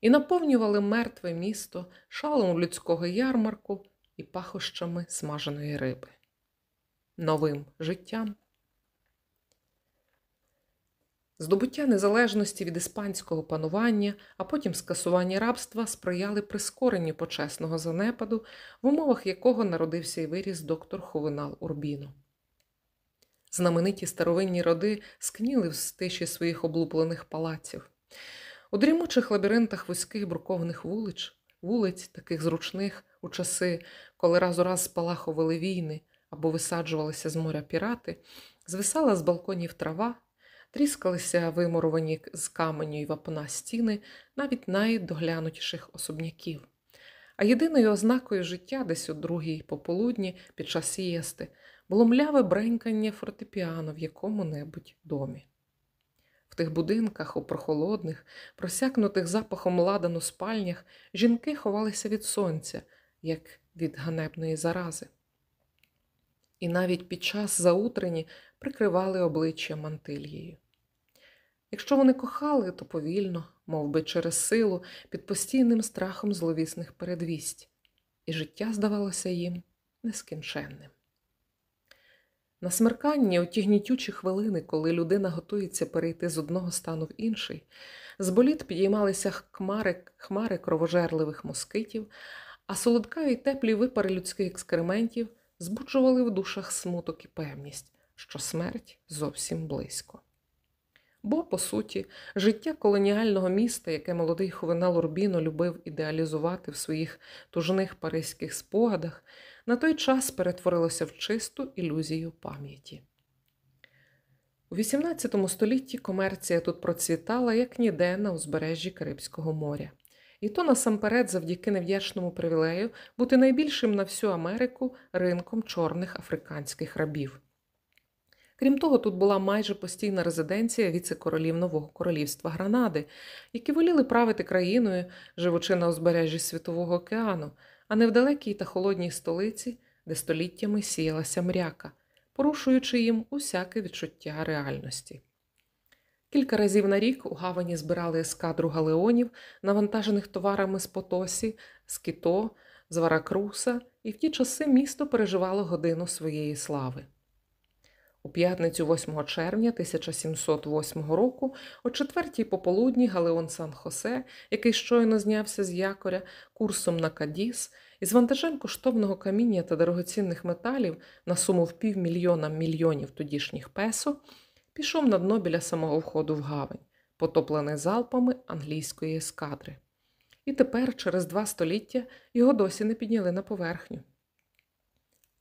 І наповнювали мертве місто шалом людського ярмарку і пахощами смаженої риби, новим життям. Здобуття незалежності від іспанського панування, а потім скасування рабства сприяли прискоренню почесного занепаду, в умовах якого народився і виріс доктор Ховинал Урбіно. Знамениті старовинні роди скніли в стиші своїх облуплених палаців. У дрімучих лабіринтах вузьких брукованих вулиць, вулиць, таких зручних у часи, коли раз у раз спалахували війни або висаджувалися з моря пірати, звисала з балконів трава тріскалися вимуровані з каменю й вапна стіни навіть найдоглянутіших особняків. А єдиною ознакою життя десь у другій пополудні під час сієсти було мляве бренькання фортепіано в якому-небудь домі. В тих будинках, у прохолодних, просякнутих запахом ладану спальнях, жінки ховалися від сонця, як від ганебної зарази. І навіть під час заутрені прикривали обличчя мантильєю. Якщо вони кохали, то повільно, мов би через силу, під постійним страхом зловісних передвість, і життя здавалося їм нескінченним. На смерканні, у ті гнітючі хвилини, коли людина готується перейти з одного стану в інший, з боліт підіймалися хмари, хмари кровожерливих москитів, а солодкаві теплі випари людських експериментів збуджували в душах смуток і певність, що смерть зовсім близько. Бо, по суті, життя колоніального міста, яке молодий Хувенал Урбіно любив ідеалізувати в своїх тужних паризьких спогадах, на той час перетворилося в чисту ілюзію пам'яті. У XVIII столітті комерція тут процвітала як ніде на узбережжі Карибського моря. І то насамперед завдяки невдячному привілею бути найбільшим на всю Америку ринком чорних африканських рабів. Крім того, тут була майже постійна резиденція віце-королів Нового Королівства Гранади, які воліли правити країною, живучи на узбережжі Світового океану, а не в далекій та холодній столиці, де століттями сіялася мряка, порушуючи їм усяке відчуття реальності. Кілька разів на рік у гавані збирали ескадру галеонів, навантажених товарами з Потосі, з Кіто, з Варакруса, і в ті часи місто переживало годину своєї слави. У п'ятницю 8 червня 1708 року, о четвертій пополудні Галеон Сан Хосе, який щойно знявся з якоря курсом на Кадіс, із вантажем коштовного каміння та дорогоцінних металів на суму в півмільйона мільйонів тодішніх песо, пішов на дно біля самого входу в гавань, потоплений залпами англійської ескадри. І тепер, через два століття, його досі не підняли на поверхню.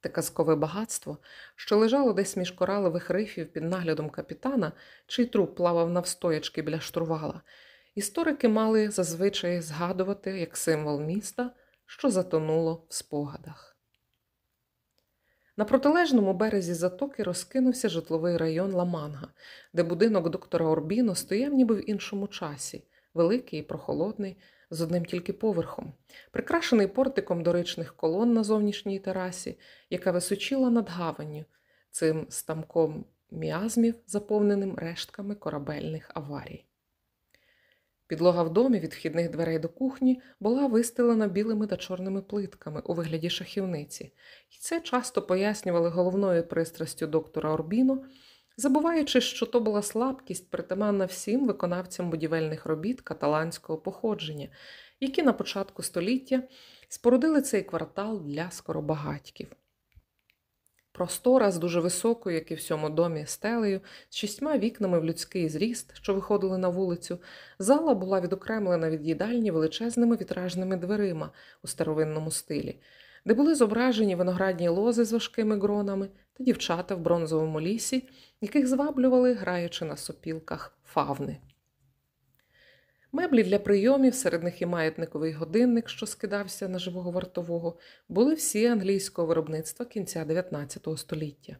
Те казкове багатство, що лежало десь між коралових рифів під наглядом капітана, чий труп плавав навстоячки біля штурвала, історики мали зазвичай згадувати як символ міста, що затонуло в спогадах. На протилежному березі затоки розкинувся житловий район Ламанга, де будинок доктора Орбіно стояв ніби в іншому часі, великий і прохолодний, з одним тільки поверхом, прикрашений портиком доричних колон на зовнішній терасі, яка височила над гаванню, цим стамком міазмів, заповненим рештками корабельних аварій. Підлога в домі від вхідних дверей до кухні була вистелена білими та чорними плитками у вигляді шахівниці, і це часто пояснювали головною пристрастю доктора Орбіно, забуваючи, що то була слабкість, притаманна всім виконавцям будівельних робіт каталанського походження, які на початку століття спорудили цей квартал для скоробагатьків. Простора з дуже високою, як і в цьому домі, стелею, з шістьма вікнами в людський зріст, що виходили на вулицю, зала була відокремлена від їдальні величезними вітражними дверима у старовинному стилі, де були зображені виноградні лози з важкими гронами та дівчата в бронзовому лісі, яких зваблювали, граючи на сопілках фавни. Меблі для прийомів, серед них і маятниковий годинник, що скидався на живого вартового, були всі англійського виробництва кінця 19 століття.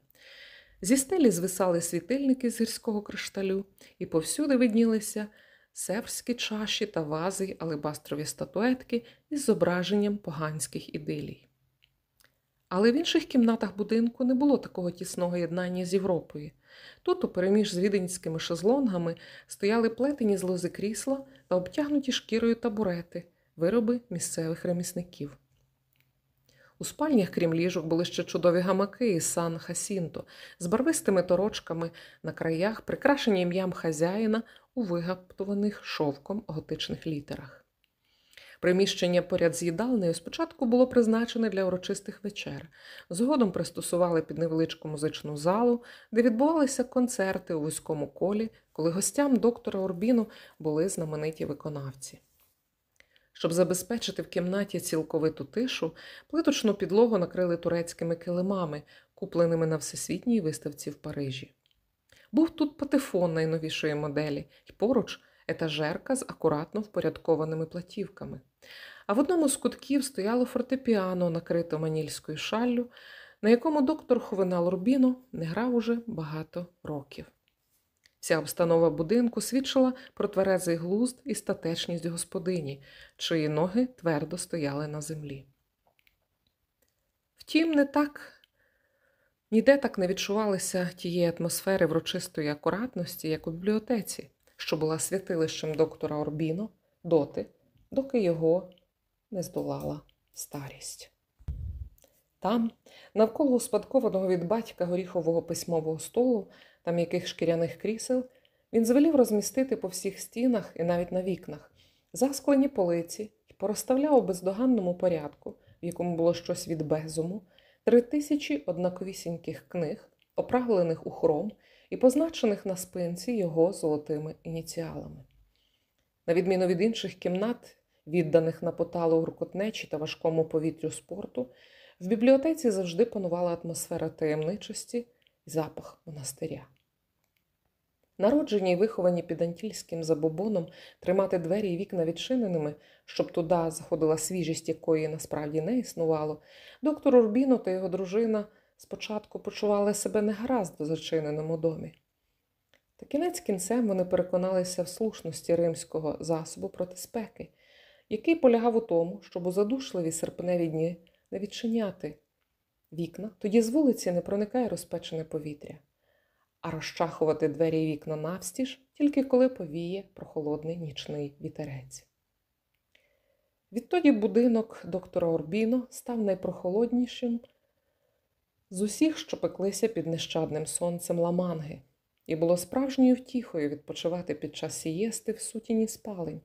Зі стелі звисали світильники з гірського кришталю, і повсюди виднілися севрські чаші та вази й алебастрові статуетки із зображенням поганських ідилій. Але в інших кімнатах будинку не було такого тісного єднання з Європою. Тут, у переміж з віденськими шезлонгами, стояли плетені з лози крісла та обтягнуті шкірою табурети, вироби місцевих ремісників. У спальнях, крім ліжок, були ще чудові гамаки із сан Хасінто з барвистими торочками на краях, прикрашені ім'ям хазяїна у вигаптуваних шовком готичних літерах. Приміщення поряд з їдальнею спочатку було призначене для урочистих вечер. Згодом пристосували під невеличку музичну залу, де відбувалися концерти у вузькому колі, коли гостям доктора Орбіну були знамениті виконавці. Щоб забезпечити в кімнаті цілковиту тишу, плиточну підлогу накрили турецькими килимами, купленими на всесвітній виставці в Парижі. Був тут патефон найновішої моделі, і поруч етажерка з акуратно впорядкованими платівками. А в одному з кутків стояло фортепіано, накрите манільською шаллю, на якому доктор Хувенал Рубіно не грав уже багато років. Вся обстанова будинку свідчила про тверезий глузд і статечність господині, чиї ноги твердо стояли на землі. Втім, не так ніде так не відчувалися тієї атмосфери врочистої акуратності, як у бібліотеці що була святилищем доктора Орбіно доти, доки його не здолала старість. Там, навколо успадкованого від батька горіхового письмового столу та м'яких шкіряних крісел, він звелів розмістити по всіх стінах і навіть на вікнах засклені полиці і порозставляв у бездоганному порядку, в якому було щось від безуму, три тисячі однаковісіньких книг, оправлених у хром і позначених на спинці його золотими ініціалами. На відміну від інших кімнат, відданих на поталу гуркотнечі та важкому повітрю спорту, в бібліотеці завжди панувала атмосфера таємничості і запах монастиря. Народжені й виховані під антільським забобоном тримати двері і вікна відчиненими, щоб туди заходила свіжість, якої насправді не існувало, доктор Урбіно та його дружина спочатку почували себе негаразд в зачиненому домі. Та кінець кінцем вони переконалися в слушності римського засобу проти спеки, який полягав у тому, щоб у задушливі серпневі дні не відчиняти вікна, тоді з вулиці не проникає розпечене повітря, а розчахувати двері і вікна навстіж, тільки коли повіє прохолодний нічний вітерець. Відтоді будинок доктора Орбіно став найпрохолоднішим з усіх, що пеклися під нещадним сонцем ламанги, і було справжньою втіхою відпочивати під час сієсти в сутіні спалень,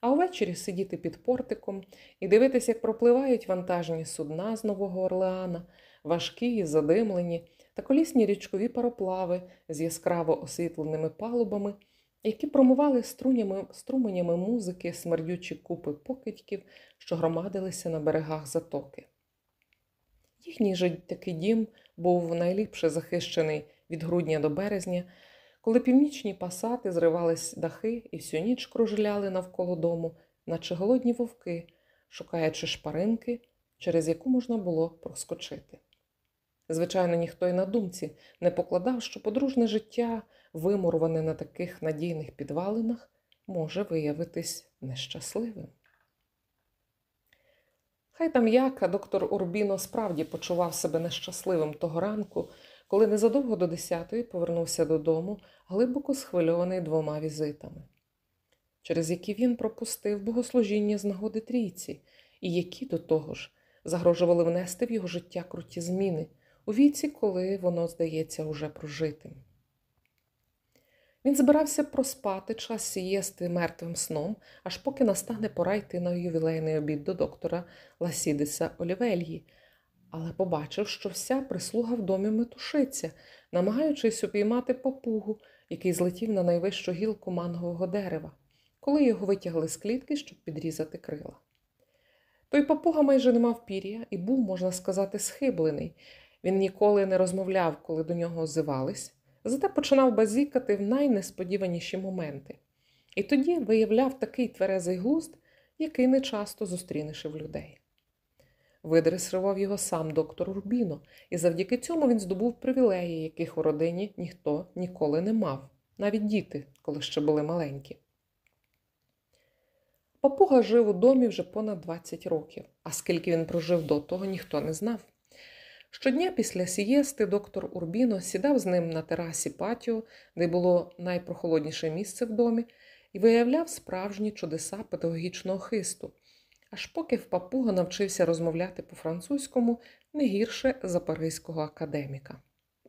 а увечері сидіти під портиком і дивитися, як пропливають вантажні судна з Нового Орлеана, важкі і задимлені, та колісні річкові пароплави з яскраво освітленими палубами, які промивали струнями, струменями музики смердючі купи покидьків, що громадилися на берегах затоки. Їхній же такий дім був найліпше захищений від грудня до березня, коли північні пасати зривались дахи і всю ніч кружляли навколо дому, наче голодні вовки, шукаючи шпаринки, через яку можна було проскочити. Звичайно, ніхто й на думці не покладав, що подружне життя, вимурване на таких надійних підвалинах, може виявитись нещасливим. Хай там як, а доктор Урбіно справді почував себе нещасливим того ранку, коли незадовго до десятої повернувся додому, глибоко схвильований двома візитами, через які він пропустив богослужіння з нагоди трійці, і які до того ж загрожували внести в його життя круті зміни у віці, коли воно здається уже прожитим. Він збирався проспати час сієсти мертвим сном, аж поки настане пора йти на ювілейний обід до доктора Ласідеса Олівельї, але побачив, що вся прислуга в домі метушиться, намагаючись упіймати папугу, який злетів на найвищу гілку мангового дерева, коли його витягли з клітки, щоб підрізати крила. Той папуга майже не мав пір'я і був, можна сказати, схиблений. Він ніколи не розмовляв, коли до нього озивались зате починав базікати в найнесподіваніші моменти. І тоді виявляв такий тверезий глузд, який не часто зустрінеш в людей. Видресирував його сам доктор Урбіно, і завдяки цьому він здобув привілеї, яких у родині ніхто ніколи не мав, навіть діти, коли ще були маленькі. Папуга жив у домі вже понад 20 років, а скільки він прожив до того, ніхто не знав. Щодня після сієсти доктор Урбіно сідав з ним на терасі патіо, де було найпрохолодніше місце в домі, і виявляв справжні чудеса педагогічного хисту, аж поки в папуга навчився розмовляти по-французькому не гірше за паризького академіка.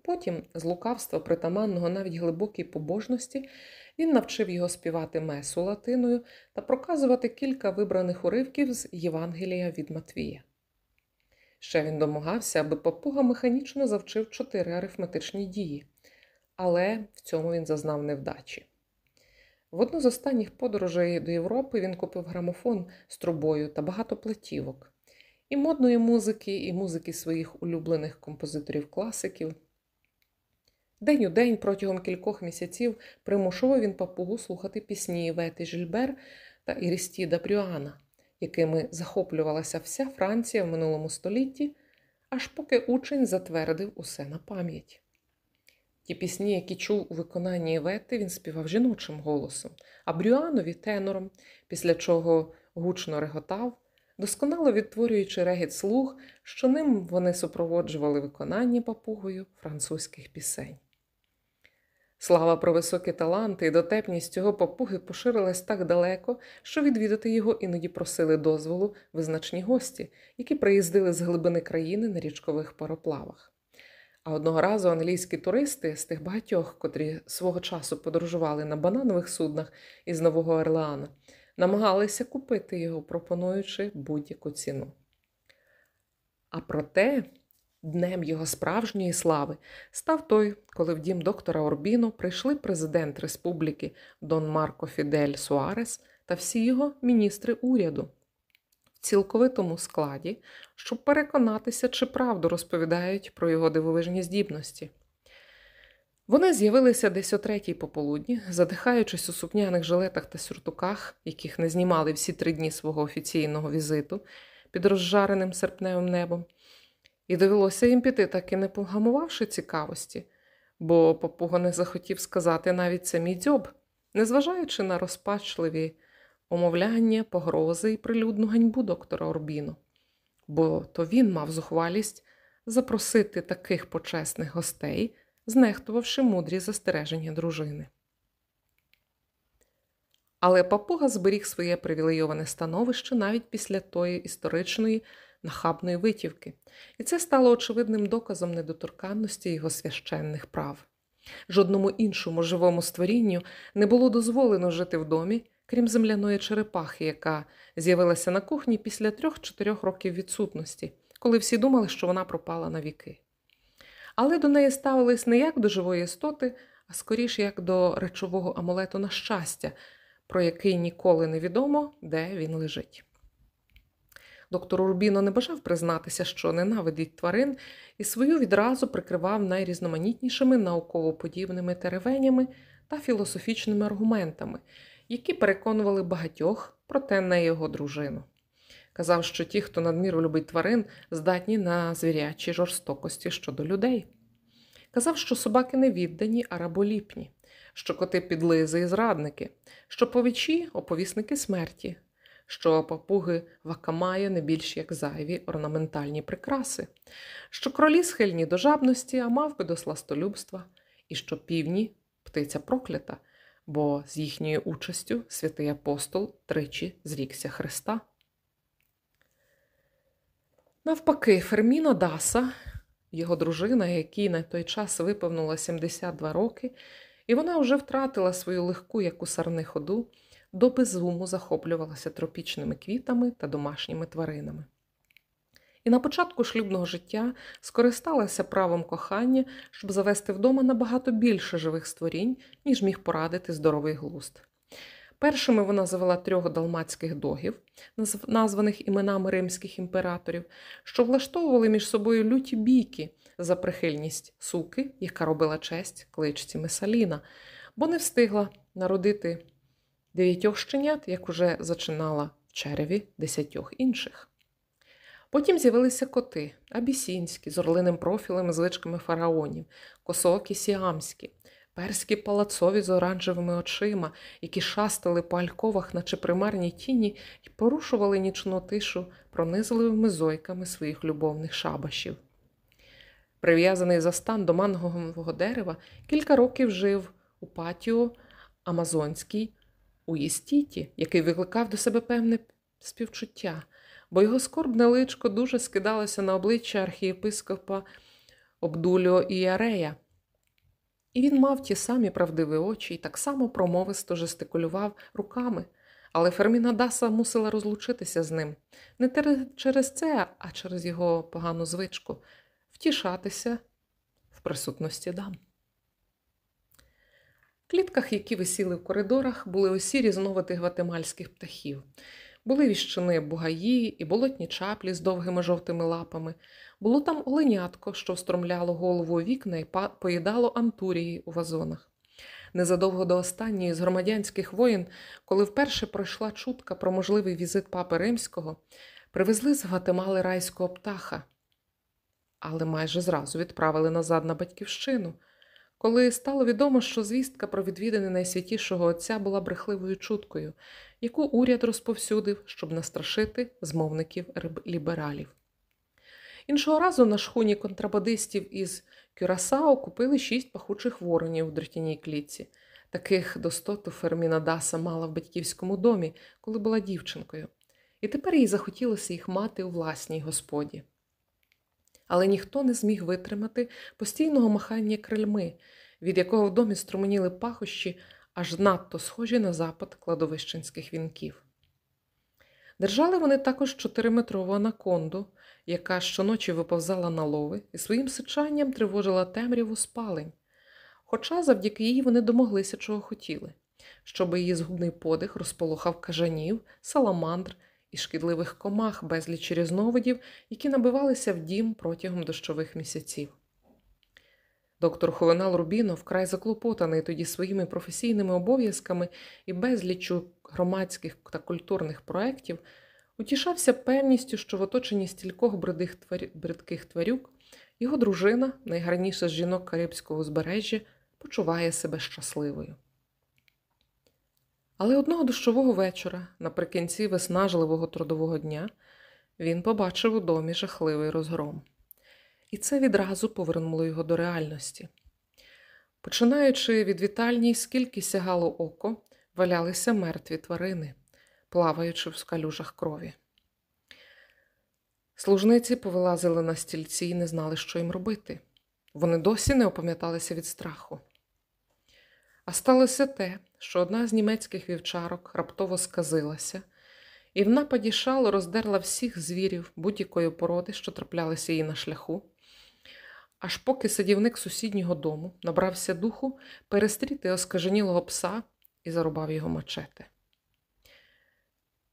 Потім, з лукавства притаманного навіть глибокій побожності, він навчив його співати месу латиною та проказувати кілька вибраних уривків з Євангелія від Матвія. Ще він домагався, аби папуга механічно завчив чотири арифметичні дії, але в цьому він зазнав невдачі. В одну з останніх подорожей до Європи він купив грамофон з трубою та багато платівок, і модної музики, і музики своїх улюблених композиторів-класиків. День у день протягом кількох місяців примушував він папугу слухати пісні Вети Жільбер та Ірістіда Брюана якими захоплювалася вся Франція в минулому столітті, аж поки учень затвердив усе на пам'ять. Ті пісні, які чув у виконанні Івети, він співав жіночим голосом, а Брюанові тенором, після чого гучно реготав, досконало відтворюючи регіт слух, що ним вони супроводжували виконання папугою французьких пісень. Слава про високі таланти і дотепність цього папуги поширилась так далеко, що відвідати його іноді просили дозволу визначні гості, які приїздили з глибини країни на річкових пароплавах. А одного разу англійські туристи з тих багатьох, котрі свого часу подорожували на бананових суднах із Нового Орлеана, намагалися купити його, пропонуючи будь-яку ціну. А проте Днем його справжньої слави став той, коли в дім доктора Орбіно прийшли президент республіки Дон Марко Фідель Суарес та всі його міністри уряду в цілковитому складі, щоб переконатися, чи правду розповідають про його дивовижні здібності. Вони з'явилися десь о третій пополудні, задихаючись у сукняних жилетах та сюртуках, яких не знімали всі три дні свого офіційного візиту під розжареним серпневим небом, і довелося їм піти, так і не погамувавши цікавості, бо попуга не захотів сказати навіть самій дзьоб, незважаючи на розпачливі умовляння, погрози і прилюдну ганьбу доктора Орбіно, бо то він мав зухвалість запросити таких почесних гостей, знехтувавши мудрі застереження дружини. Але папуга зберіг своє привілейоване становище навіть після тої історичної нахабної витівки, і це стало очевидним доказом недоторканності його священних прав. Жодному іншому живому створінню не було дозволено жити в домі, крім земляної черепахи, яка з'явилася на кухні після трьох-чотирьох років відсутності, коли всі думали, що вона пропала на віки. Але до неї ставились не як до живої істоти, а скоріш як до речового амулету на щастя, про який ніколи не відомо, де він лежить. Доктор Урбіно не бажав признатися, що ненавидить тварин, і свою відразу прикривав найрізноманітнішими науково-подібними теревенями та філософічними аргументами, які переконували багатьох, проте не його дружину. Казав, що ті, хто надміру любить тварин, здатні на звірячі жорстокості щодо людей. Казав, що собаки не віддані, а раболіпні, що коти підлизи і зрадники, що повічі оповісники смерті, що папуги вакамає не більш як зайві орнаментальні прикраси, що кролі схильні до жабності, а мавпи до сластолюбства, і що півні птиця проклята, бо з їхньою участю святий апостол тричі зрікся Христа. Навпаки, Ферміно Даса, його дружина, якій на той час виповнило 72 роки, і вона вже втратила свою легку, як у сарни ходу, до безуму захоплювалася тропічними квітами та домашніми тваринами. І на початку шлюбного життя скористалася правом кохання, щоб завести вдома набагато більше живих створінь, ніж міг порадити здоровий глузд. Першими вона завела трьох далмацьких догів, названих іменами римських імператорів, що влаштовували між собою люті бійки за прихильність суки, яка робила честь кличці Месаліна, бо не встигла народити дев'ятьох щенят, як уже зачинала в череві десятьох інших. Потім з'явилися коти абісінські, з орлиним профілем і звичками фараонів, косокі сіамські, перські палацові з оранжевими очима, які шастали по альковах, наче примарні тіні, і порушували нічну тишу пронизливими зойками своїх любовних шабашів. Прив'язаний за стан до мангового дерева, кілька років жив у патіо Амазонській у Єстіті, який викликав до себе певне співчуття, бо його скорбне личко дуже скидалося на обличчя архієпископа Обдуліо Іарея. І він мав ті самі правдиві очі і так само промовисто жестикулював руками, але Ферміна Даса мусила розлучитися з ним не через це, а через його погану звичку втішатися в присутності дам. Клітках, які висіли в коридорах, були усі різновиди гватемальських птахів. Були віщини бугаї і болотні чаплі з довгими жовтими лапами. Було там оленятко, що встромляло голову у вікна і поїдало антурії у вазонах. Незадовго до останньої з громадянських воїн, коли вперше пройшла чутка про можливий візит папи римського, привезли з Гватемали райського птаха, але майже зразу відправили назад на батьківщину. Коли стало відомо, що звістка про відвідини найсвятішого отця була брехливою чуткою, яку уряд розповсюдив, щоб настрашити змовників лібералів. Іншого разу на шхуні контрабандистів із Кюрасао купили шість пахучих воронів у дротяній клітці. Таких достоту Ферміна Даса мала в батьківському домі, коли була дівчинкою, і тепер їй захотілося їх мати у власній господі. Але ніхто не зміг витримати постійного махання крильми, від якого в домі струменіли пахощі, аж надто схожі на запад кладовищенських вінків. Держали вони також чотириметрову анаконду, яка щоночі виповзала на лови і своїм сичанням тривожила темряву спалень. Хоча завдяки їй вони домоглися, чого хотіли, щоб її згубний подих розполохав кажанів, саламандр і шкідливих комах безліч різновидів, які набивалися в дім протягом дощових місяців. Доктор Хувенал Рубіно, вкрай заклопотаний тоді своїми професійними обов'язками і безліччю громадських та культурних проєктів, утішався певністю, що в оточенні стількох бридких тварюк його дружина, найгарніша з жінок Карибського узбережжя, почуває себе щасливою. Але одного дощового вечора, наприкінці виснажливого трудового дня, він побачив у домі жахливий розгром. І це відразу повернуло його до реальності. Починаючи від вітальні, скільки сягало око, валялися мертві тварини, плаваючи в скалюжах крові. Служниці повилазили на стільці і не знали, що їм робити. Вони досі не опам'яталися від страху. А сталося те, що одна з німецьких вівчарок раптово сказилася, і в нападі шалу роздерла всіх звірів будь-якої породи, що траплялися їй на шляху, аж поки садівник сусіднього дому набрався духу перестріти оскаженілого пса і зарубав його мачете.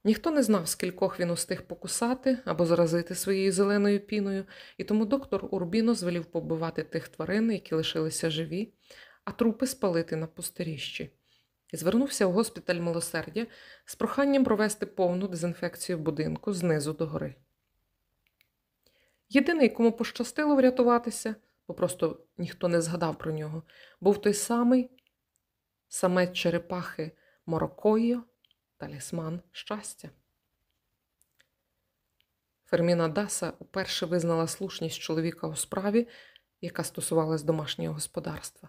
Ніхто не знав, скількох він устиг покусати або заразити своєю зеленою піною, і тому доктор Урбіно звелів побивати тих тварин, які лишилися живі, а трупи спалити на пустиріщі, звернувся в госпіталь милосердя з проханням провести повну дезінфекцію будинку знизу до гори. Єдиний, кому пощастило врятуватися, бо просто ніхто не згадав про нього, був той самий самець черепахи Морокойо, талісман щастя. Ферміна Даса уперше визнала слушність чоловіка у справі, яка стосувалась домашнього господарства,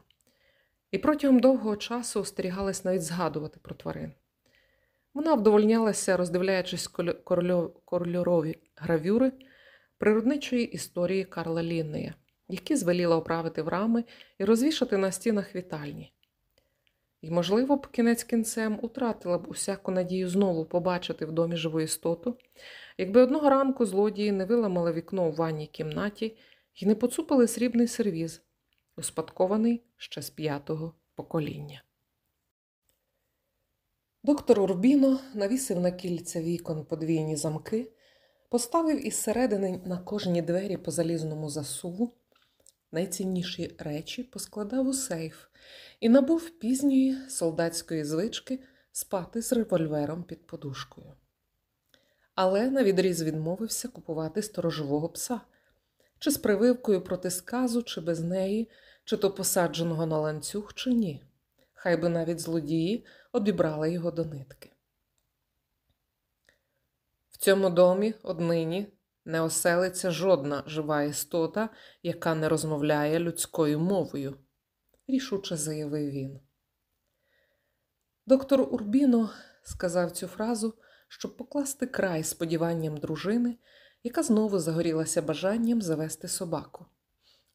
і протягом довгого часу остерігалась навіть згадувати про тварин. Вона вдовольнялася, роздивляючись кольорові гравюри природничої історії Карла Ліннея, які звеліла оправити в рами і розвішати на стінах вітальні. І, можливо, б кінець кінцем утратила б усяку надію знову побачити в домі живу істоту, якби одного ранку злодії не виламали вікно у ванній кімнаті і не поцупили срібний сервіз, успадкований ще з п'ятого покоління. Доктор Урбіно навісив на кільця вікон подвійні замки, поставив із середини на кожні двері по залізному засуву, найцінніші речі поскладав у сейф і набув пізньої солдатської звички спати з револьвером під подушкою. Але навідріз відмовився купувати сторожового пса, чи з прививкою проти сказу, чи без неї, чи то посадженого на ланцюг, чи ні. Хай би навіть злодії обібрали його до нитки. В цьому домі однині не оселиться жодна жива істота, яка не розмовляє людською мовою, рішуче заявив він. Доктор Урбіно сказав цю фразу, щоб покласти край сподіванням дружини, яка знову загорілася бажанням завести собаку.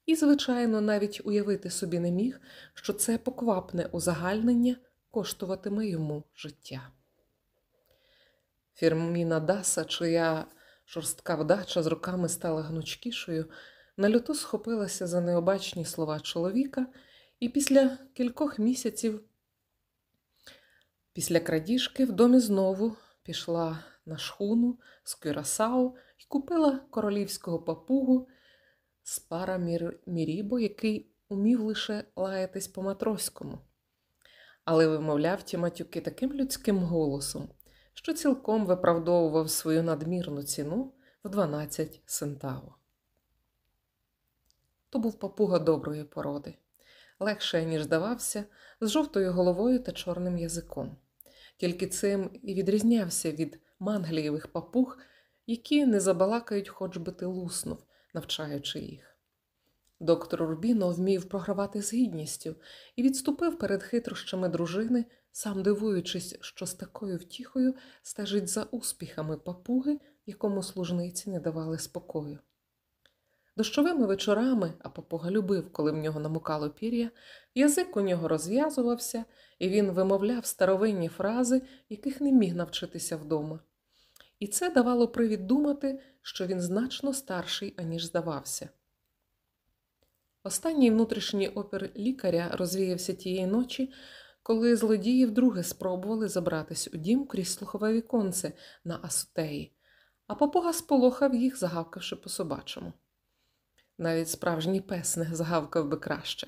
І, звичайно, навіть уявити собі не міг, що це поквапне узагальнення коштуватиме йому життя. Фірміна Даса, чия жорстка вдача з руками стала гнучкішою, на люту схопилася за необачні слова чоловіка, і після кількох місяців, після крадіжки, в домі знову пішла на шхуну з Кюрасау і купила королівського папугу з пара Мірібо, який умів лише лаятись по матроському. Але вимовляв ті матюки таким людським голосом, що цілком виправдовував свою надмірну ціну в 12 центаво. То був папуга доброї породи, легше, ніж здавався, з жовтою головою та чорним язиком. Тільки цим і відрізнявся від манглієвих папуг, які не забалакають, хоч би ти луснув, навчаючи їх. Доктор Рубіно вмів програвати з гідністю і відступив перед хитрощами дружини, сам дивуючись, що з такою втіхою стежить за успіхами папуги, якому служниці не давали спокою. Дощовими вечорами, а папуга любив, коли в нього намукало пір'я, язик у нього розв'язувався, і він вимовляв старовинні фрази, яких не міг навчитися вдома. І це давало привід думати, що він значно старший, аніж здавався. Останній внутрішній опір лікаря розвіявся тієї ночі, коли злодії вдруге спробували забратись у дім крізь слухове віконце на асутеї, а попуга сполохав їх, загавкавши по собачому. Навіть справжній пес не загавкав би краще.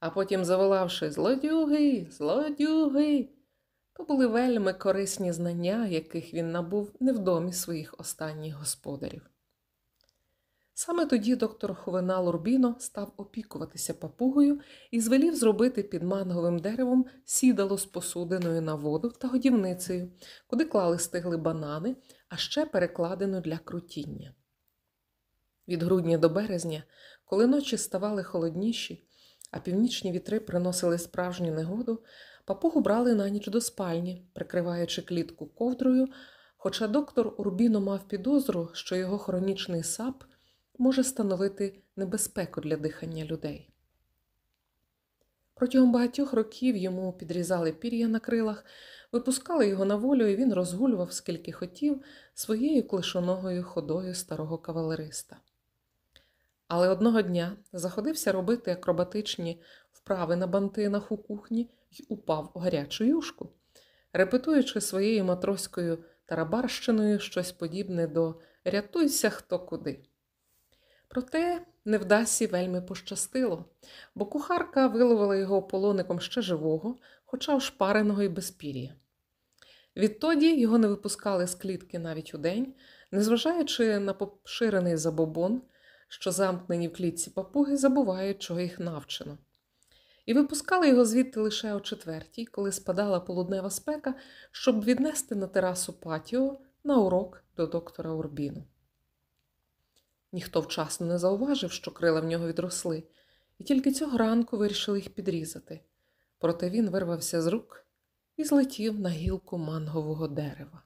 а потім заволавши Злодюги, злодюги. То були вельми корисні знання, яких він набув не в домі своїх останніх господарів. Саме тоді доктор Хувена Лурбіно став опікуватися папугою і звелів зробити під манговим деревом сідало з посудиною на воду та годівницею, куди клали стигли банани, а ще перекладину для крутіння. Від грудня до березня, коли ночі ставали холодніші, а північні вітри приносили справжню негоду, папугу брали на ніч до спальні, прикриваючи клітку ковдрою, хоча доктор Урбіно мав підозру, що його хронічний сап може становити небезпеку для дихання людей. Протягом багатьох років йому підрізали пір'я на крилах, випускали його на волю, і він розгулював, скільки хотів, своєю клишоногою ходою старого кавалериста. Але одного дня заходився робити акробатичні вправи на бантинах у кухні і упав у гарячу юшку, репетуючи своєю матроською тарабарщиною щось подібне до Рятуйся хто куди. Проте невдасі вельми пощастило, бо кухарка виловила його полоником ще живого, хоча ошпареного і безпір'я. Відтоді його не випускали з клітки навіть удень, незважаючи на поширений забобон, що замкнені в клітці папуги забувають, чого їх навчено. І випускали його звідти лише о четвертій, коли спадала полуднева спека, щоб віднести на терасу патіо на урок до доктора Урбіну. Ніхто вчасно не зауважив, що крила в нього відросли, і тільки цього ранку вирішили їх підрізати. Проте він вирвався з рук і злетів на гілку мангового дерева.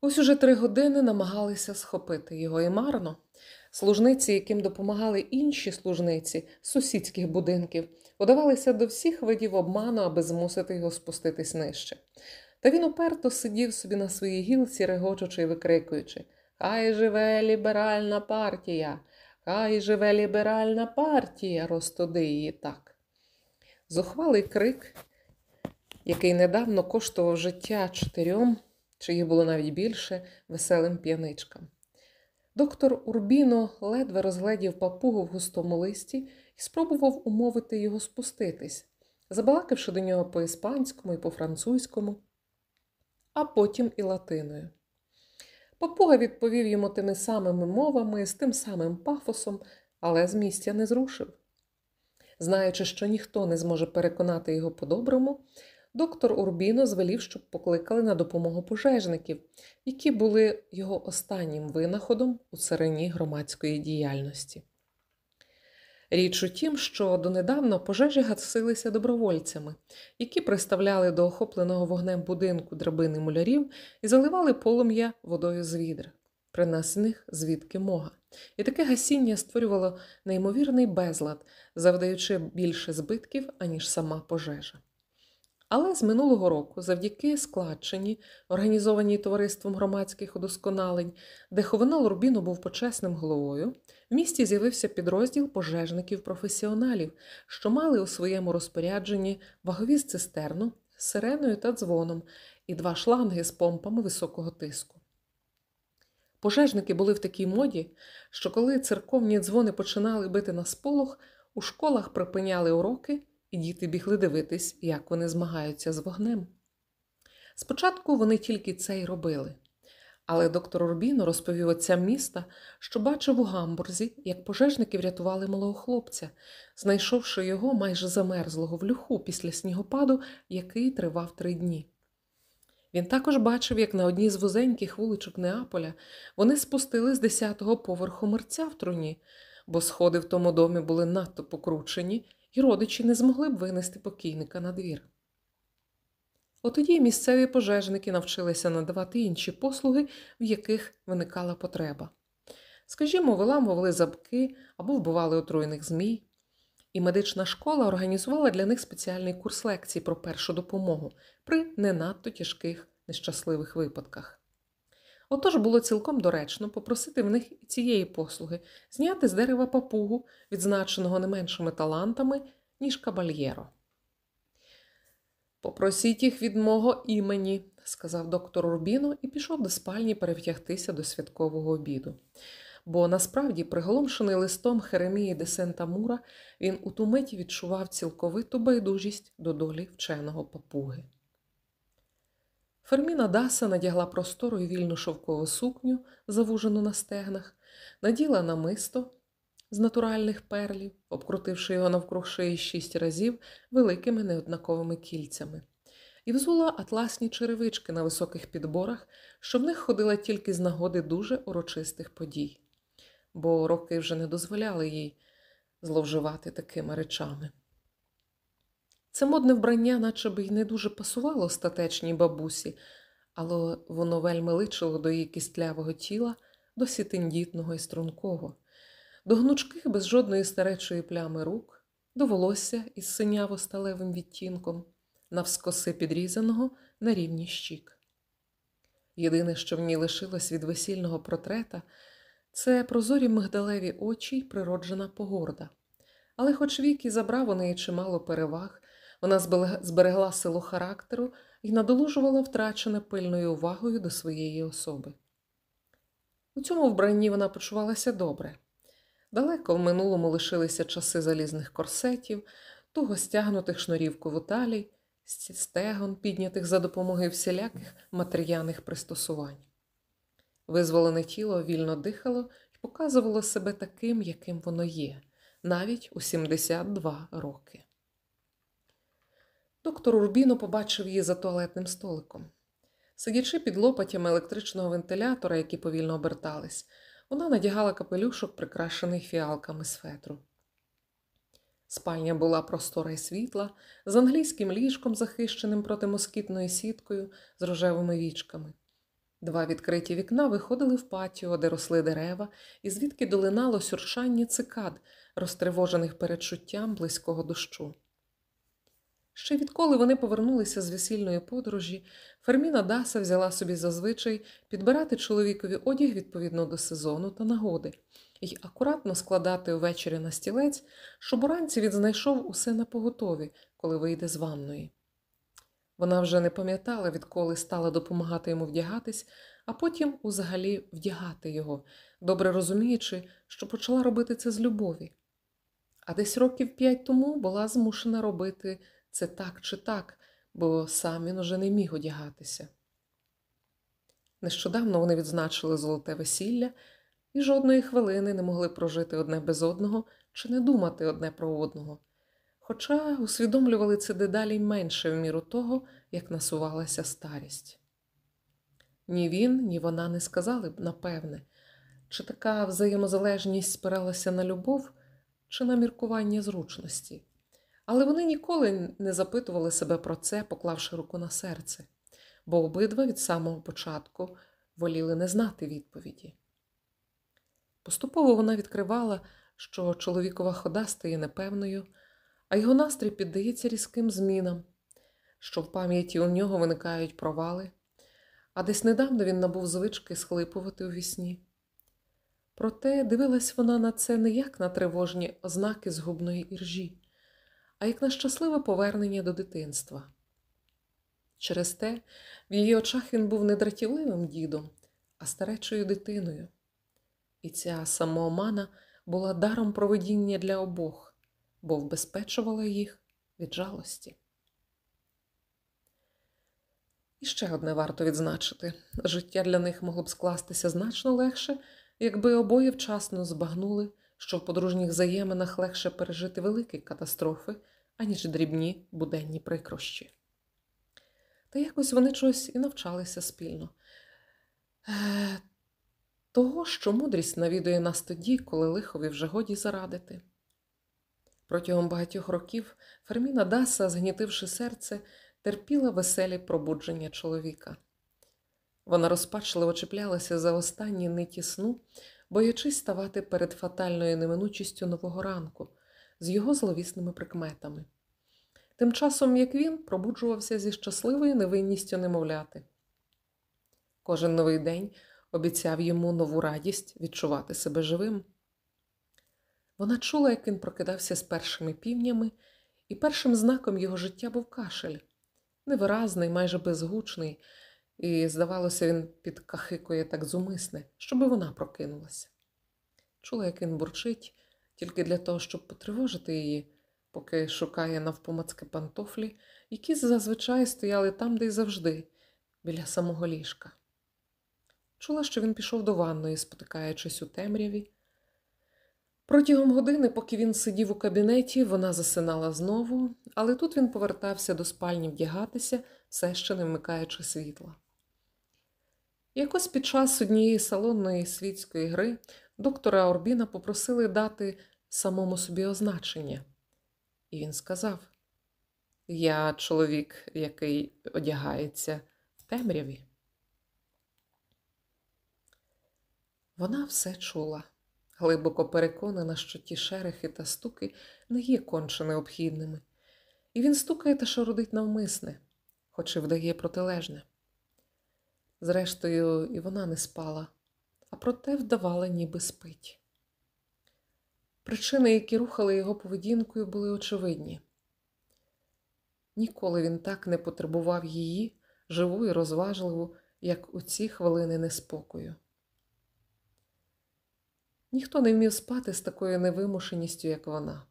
Ось уже три години намагалися схопити його і марно. Служниці, яким допомагали інші служниці сусідських будинків, удавалися до всіх видів обману, аби змусити його спуститись нижче. Та він уперто сидів собі на своїй гілці, регочучи і викрикуючи Хай живе ліберальна партія, хай живе ліберальна партія, розтуди її так. Зухвалий крик, який недавно коштував життя чотирьом, чи їх було навіть більше, веселим п'яничкам. Доктор Урбіно ледве розгледів папугу в густому листі і спробував умовити його спуститись, забалакавши до нього по іспанському і по французькому а потім і латиною. Папуга відповів йому тими самими мовами, з тим самим пафосом, але з місця не зрушив. Знаючи, що ніхто не зможе переконати його по-доброму, доктор Урбіно звелів, щоб покликали на допомогу пожежників, які були його останнім винаходом у царині громадської діяльності. Річ у тім, що донедавна пожежі гасилися добровольцями, які приставляли до охопленого вогнем будинку драбини мулярів і заливали полум'я водою з відра, принесених звідки мога. І таке гасіння створювало неймовірний безлад, завдаючи більше збитків, аніж сама пожежа. Але з минулого року, завдяки складчині, організованій товариством громадських удосконалень, де Ховинал Рубіно був почесним головою, в місті з'явився підрозділ пожежників-професіоналів, що мали у своєму розпорядженні вагові з цистерну, з сиреною та дзвоном і два шланги з помпами високого тиску. Пожежники були в такій моді, що коли церковні дзвони починали бити на сполох, у школах припиняли уроки і діти бігли дивитись, як вони змагаються з вогнем. Спочатку вони тільки це й робили. Але доктор Рубіно розповів отцям міста, що бачив у гамбурзі, як пожежники врятували малого хлопця, знайшовши його майже замерзлого в люху після снігопаду, який тривав три дні. Він також бачив, як на одній з вузеньких вуличок Неаполя вони спустили з десятого поверху мерця в труні, бо сходи в тому домі були надто покручені, і родичі не змогли б винести покійника на двір. Отоді місцеві пожежники навчилися надавати інші послуги, в яких виникала потреба. Скажімо, виламували забки або вбивали отруйних змій, і медична школа організувала для них спеціальний курс лекцій про першу допомогу при не надто тяжких нещасливих випадках. Отож було цілком доречно попросити в них цієї послуги зняти з дерева папугу, відзначеного не меншими талантами, ніж кабальєро. Попросіть їх від мого імені, сказав доктор Рубіно і пішов до спальні перевтягтися до святкового обіду. бо насправді, приголомшений листом Херемії де Сента Мура, він у ту мить відчував цілковиту байдужість до долі вченого папуги. Ферміна Даса надягла простору і вільну шовкову сукню, завужену на стегнах, наділа намисто з натуральних перлів, обкрутивши його навкруг шиї шість разів великими неоднаковими кільцями, і взула атласні черевички на високих підборах, що в них ходила тільки з нагоди дуже урочистих подій, бо роки вже не дозволяли їй зловживати такими речами. Це модне вбрання, наче би й не дуже пасувало остатечній бабусі, але воно вельми личило до її кістлявого тіла, досі тендітного і стрункого, до гнучких без жодної старечої плями рук, до волосся із синяво сталевим відтінком, навскоси підрізаного на рівні щік. Єдине, що в ній лишилось від весільного портрета, це прозорі мигдалеві очі й природжена погорда. Але, хоч вік і забрав у неї чимало переваг, вона зберегла силу характеру і надолужувала втрачене пильною увагою до своєї особи. У цьому вбранні вона почувалася добре. Далеко в минулому лишилися часи залізних корсетів, туго стягнутих шнурів ковуталій, стегон, піднятих за допомогою всіляких матеріальних пристосувань. Визволене тіло вільно дихало і показувало себе таким, яким воно є, навіть у 72 роки. Доктор Урбіно побачив її за туалетним столиком. Сидячи під лопатями електричного вентилятора, які повільно обертались, вона надягала капелюшок, прикрашений фіалками з фетру. Спальня була простора й світла, з англійським ліжком, захищеним протимоскітною сіткою з рожевими вічками. Два відкриті вікна виходили в патіо, де росли дерева, і звідки долинало сюршання цикад, розтривожених передчуттям близького дощу. Ще відколи вони повернулися з весільної подорожі, Ферміна Даса взяла собі зазвичай підбирати чоловікові одяг відповідно до сезону та нагоди і акуратно складати увечері на стілець, щоб уранці він знайшов усе на поготові, коли вийде з ванної. Вона вже не пам'ятала, відколи стала допомагати йому вдягатись, а потім узагалі вдягати його, добре розуміючи, що почала робити це з любові. А десь років п'ять тому була змушена робити це так чи так, бо сам він уже не міг одягатися. Нещодавно вони відзначили золоте весілля і жодної хвилини не могли прожити одне без одного чи не думати одне про одного, хоча усвідомлювали це дедалі менше в міру того, як насувалася старість. Ні він, ні вона не сказали б, напевне, чи така взаємозалежність спиралася на любов, чи на міркування зручності. Але вони ніколи не запитували себе про це, поклавши руку на серце, бо обидва від самого початку воліли не знати відповіді. Поступово вона відкривала, що чоловікова хода стає непевною, а його настрій піддається різким змінам, що в пам'яті у нього виникають провали, а десь недавно він набув звички схлипувати у вісні. Проте дивилась вона на це не як на тривожні ознаки згубної іржі а як на щасливе повернення до дитинства. Через те в її очах він був не дратівливим дідом, а старечою дитиною. І ця самоомана була даром проведіння для обох, бо вбезпечувала їх від жалості. І ще одне варто відзначити життя для них могло б скластися значно легше, якби обоє вчасно збагнули, що в подружніх взаєминах легше пережити великі катастрофи, аніж дрібні буденні прикрощі. Та якось вони чогось і навчалися спільно. Е, Того, що мудрість навідує нас тоді, коли лихові вже годі зарадити. Протягом багатьох років Ферміна Даса, згнітивши серце, терпіла веселі пробудження чоловіка. Вона розпачливо чіплялася за останні ниті сну, боячись ставати перед фатальною неминучістю нового ранку, з його зловісними прикметами. Тим часом, як він пробуджувався зі щасливою невинністю немовляти. Кожен новий день обіцяв йому нову радість відчувати себе живим. Вона чула, як він прокидався з першими півнями, і першим знаком його життя був кашель, невиразний, майже безгучний, і, здавалося, він підкахикує так зумисне, щоби вона прокинулася. чула, як він бурчить, тільки для того, щоб потривожити її, поки шукає навпомацьки пантофлі, які зазвичай стояли там, де й завжди, біля самого ліжка. Чула, що він пішов до ванної, спотикаючись у темряві. Протягом години, поки він сидів у кабінеті, вона засинала знову, але тут він повертався до спальні вдягатися, все ще не вмикаючи світла. Якось під час однієї салонної світської гри доктора Орбіна попросили дати самому собі означення. І він сказав: Я чоловік, який одягається в темряві. Вона все чула, глибоко переконана, що ті шерехи та стуки не є конче необхідними, і він стукає та шарудить навмисне, хоч і вдає протилежне. Зрештою, і вона не спала, а проте вдавала, ніби спить. Причини, які рухали його поведінкою, були очевидні. Ніколи він так не потребував її, живу і розважливу, як у ці хвилини неспокою. Ніхто не вмів спати з такою невимушеністю, як вона,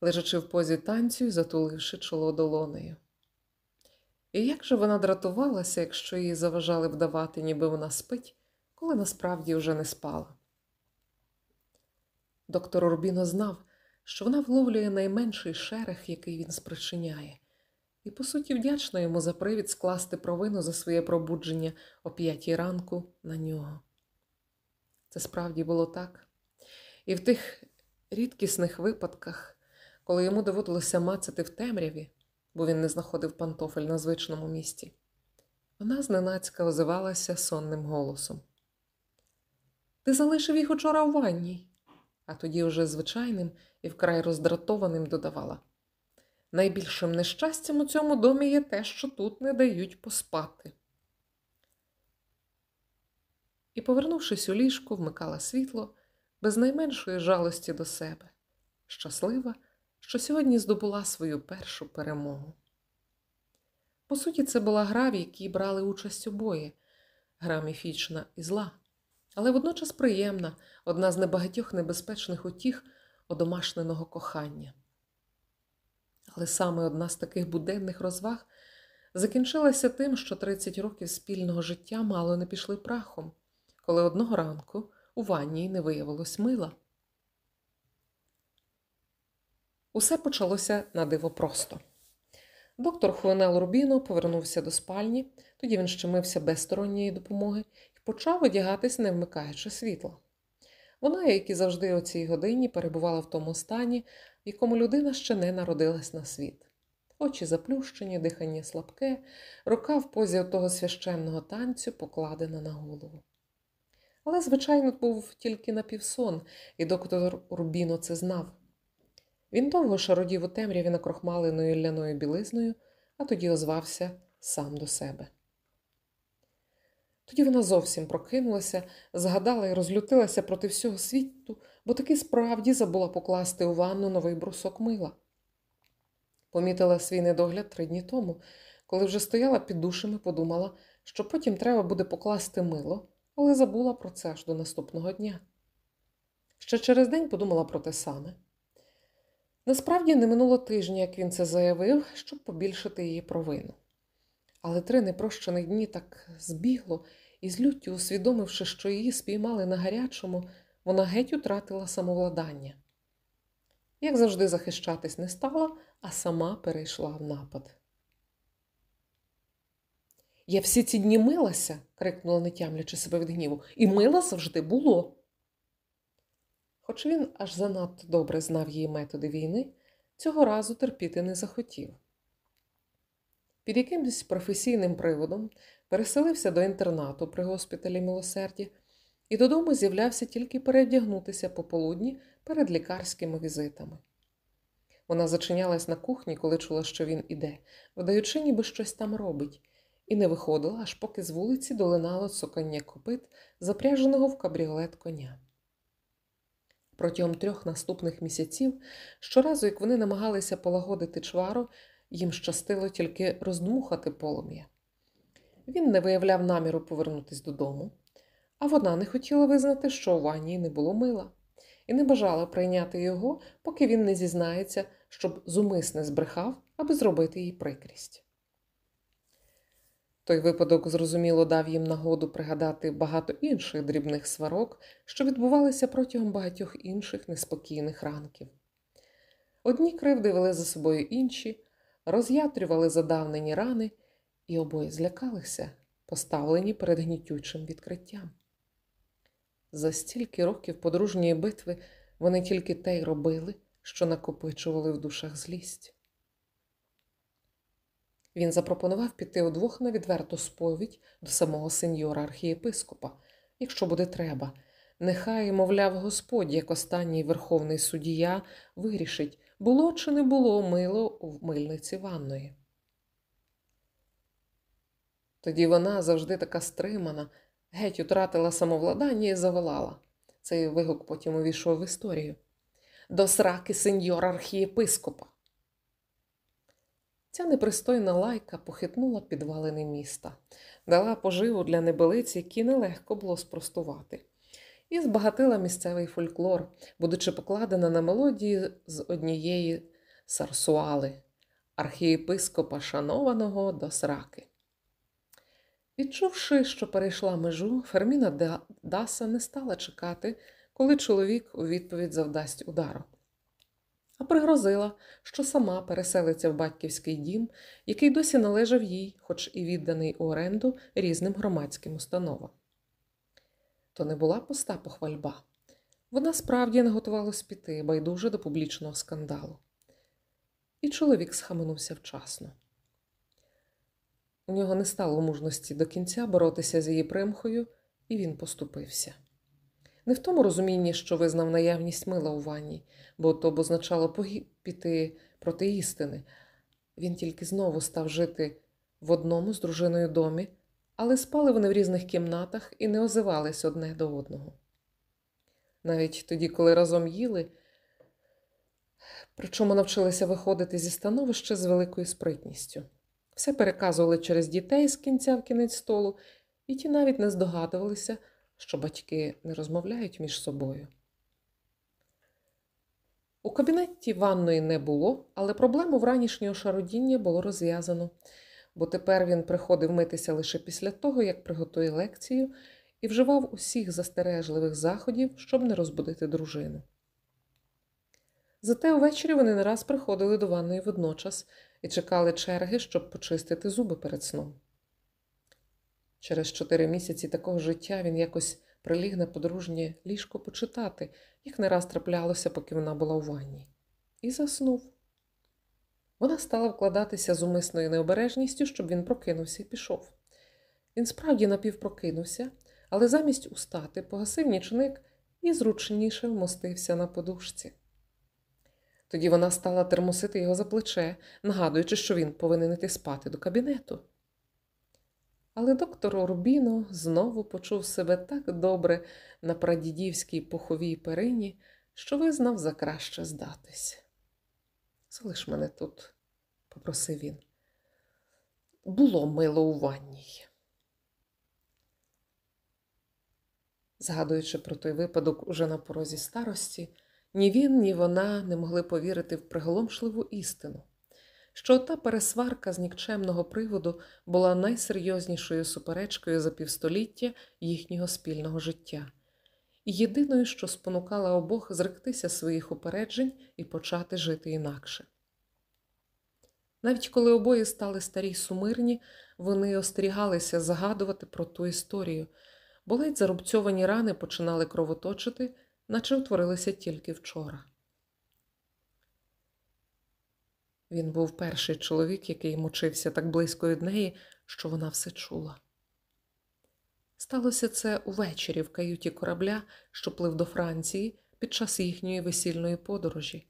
лежачи в позі танцю і затуливши чоло долонею. І як же вона дратувалася, якщо їй заважали вдавати, ніби вона спить, коли насправді вже не спала. Доктор Урбіно знав, що вона вловлює найменший шерех, який він спричиняє, і, по суті, вдячна йому за привід скласти провину за своє пробудження о п'ятій ранку на нього. Це справді було так. І в тих рідкісних випадках, коли йому доводилося мацати в темряві, бо він не знаходив пантофель на звичному місці, вона зненацька озивалася сонним голосом. Ти залишив їх учора у ванній, а тоді уже звичайним і вкрай роздратованим додавала. Найбільшим нещастям у цьому домі є те, що тут не дають поспати. І, повернувшись у ліжку, вмикала світло без найменшої жалості до себе, щаслива, що сьогодні здобула свою першу перемогу. По суті, це була гра, в якій брали участь обоє гра міфічна і зла, але водночас приємна, одна з небагатьох небезпечних утіх одомашненого кохання. Але саме одна з таких буденних розваг закінчилася тим, що 30 років спільного життя мало не пішли прахом, коли одного ранку у ванні не виявилось мила. Усе почалося на диво просто. Доктор Хувеналь Урбіно повернувся до спальні, тоді він ще мився без сторонньої допомоги і почав одягатись, не вмикаючи світла. Вона, як і завжди о цій годині, перебувала в тому стані, в якому людина ще не народилась на світ. Очі заплющені, дихання слабке, рука в позі того священного танцю покладена на голову. Але, звичайно, був тільки напівсон, і доктор Рубіно це знав. Він довго шародів у темряві накрохмаленою ляною білизною, а тоді озвався сам до себе. Тоді вона зовсім прокинулася, згадала і розлютилася проти всього світу, бо таки справді забула покласти у ванну новий брусок мила. Помітила свій недогляд три дні тому, коли вже стояла під душем і подумала, що потім треба буде покласти мило, але забула про це аж до наступного дня. Ще через день подумала про те саме. Насправді не минуло тижня, як він це заявив, щоб побільшити її провину. Але три непрощених дні так збігло, і з люттю, усвідомивши, що її спіймали на гарячому, вона геть утратила самовладання. Як завжди, захищатись не стала, а сама перейшла в напад. Я всі ці дні милася, крикнула, не тямлячи себе від гніву, і мила завжди було. Хоч він аж занадто добре знав її методи війни, цього разу терпіти не захотів. Під якимось професійним приводом переселився до інтернату при госпіталі милосердя і додому з'являвся тільки передягнутися пополудні перед лікарськими візитами. Вона зачинялась на кухні, коли чула, що він іде, вдаючи, ніби щось там робить, і не виходила, аж поки з вулиці долинало цокання копит, запряженого в кабріолет коня. Протягом трьох наступних місяців, щоразу, як вони намагалися полагодити чвару, їм щастило тільки роздмухати полум'я. Він не виявляв наміру повернутися додому, а вона не хотіла визнати, що у ванні не було мила, і не бажала прийняти його, поки він не зізнається, щоб зумисне збрехав, аби зробити їй прикрість. Той випадок, зрозуміло, дав їм нагоду пригадати багато інших дрібних сварок, що відбувалися протягом багатьох інших неспокійних ранків. Одні кривди вели за собою інші, роз'ятрювали задавнені рани, і обоє злякалися, поставлені перед гнітючим відкриттям. За стільки років подружньої битви вони тільки те й робили, що накопичували в душах злість. Він запропонував піти удвох на відверту сповідь до самого сеньора архієпископа, якщо буде треба. Нехай, мовляв, Господь, як останній верховний суддя, вирішить, було чи не було мило в мильниці ванної. Тоді вона завжди така стримана, геть утратила самовладання і заволала. Цей вигук потім увійшов в історію. До сраки сеньора архієпископа. Ця непристойна лайка похитнула підвалини міста, дала поживу для небелиць, які нелегко було спростувати, і збагатила місцевий фольклор, будучи покладена на мелодії з однієї сарсуали, архієпископа шанованого до сраки. Відчувши, що перейшла межу, Ферміна Даса не стала чекати, коли чоловік у відповідь завдасть удару а пригрозила, що сама переселиться в батьківський дім, який досі належав їй, хоч і відданий у оренду різним громадським установам. То не була пуста похвальба. Вона справді не готувалась піти байдуже до публічного скандалу. І чоловік схаменувся вчасно. У нього не стало мужності до кінця боротися з її примхою, і він поступився. Не в тому розумінні, що визнав наявність мила у ванні, бо то б означало піти проти істини. Він тільки знову став жити в одному з дружиною домі, але спали вони в різних кімнатах і не озивались одне до одного. Навіть тоді, коли разом їли, причому навчилися виходити зі становища з великою спритністю. Все переказували через дітей з кінця в кінець столу, і ті навіть не здогадувалися що батьки не розмовляють між собою. У кабінеті ванної не було, але проблему вранішнього шародіння було розв'язано, бо тепер він приходив митися лише після того, як приготує лекцію, і вживав усіх застережливих заходів, щоб не розбудити дружину. Зате увечері вони не раз приходили до ванної водночас і чекали черги, щоб почистити зуби перед сном. Через чотири місяці такого життя він якось приліг на подружнє ліжко почитати, як не раз траплялося, поки вона була у ванні, і заснув. Вона стала вкладатися з умисною необережністю, щоб він прокинувся і пішов. Він справді напівпрокинувся, але замість устати погасив нічник і зручніше вмостився на подушці. Тоді вона стала термосити його за плече, нагадуючи, що він повинен іти спати до кабінету. Але доктор Орбіно знову почув себе так добре на прадідівській пуховій перині, що визнав за краще здатись. Залиш мене тут, попросив він. Було мило у ванній. Згадуючи про той випадок уже на порозі старості, ні він, ні вона не могли повірити в приголомшливу істину що та пересварка з нікчемного приводу була найсерйознішою суперечкою за півстоліття їхнього спільного життя, і єдиною, що спонукала обох зректися своїх упереджень і почати жити інакше. Навіть коли обоє стали старі й сумирні, вони остерігалися загадувати про ту історію, бо ледь зарубцьовані рани починали кровоточити, наче утворилися тільки вчора. Він був перший чоловік, який мучився так близько від неї, що вона все чула. Сталося це увечері в каюті корабля, що плив до Франції під час їхньої весільної подорожі,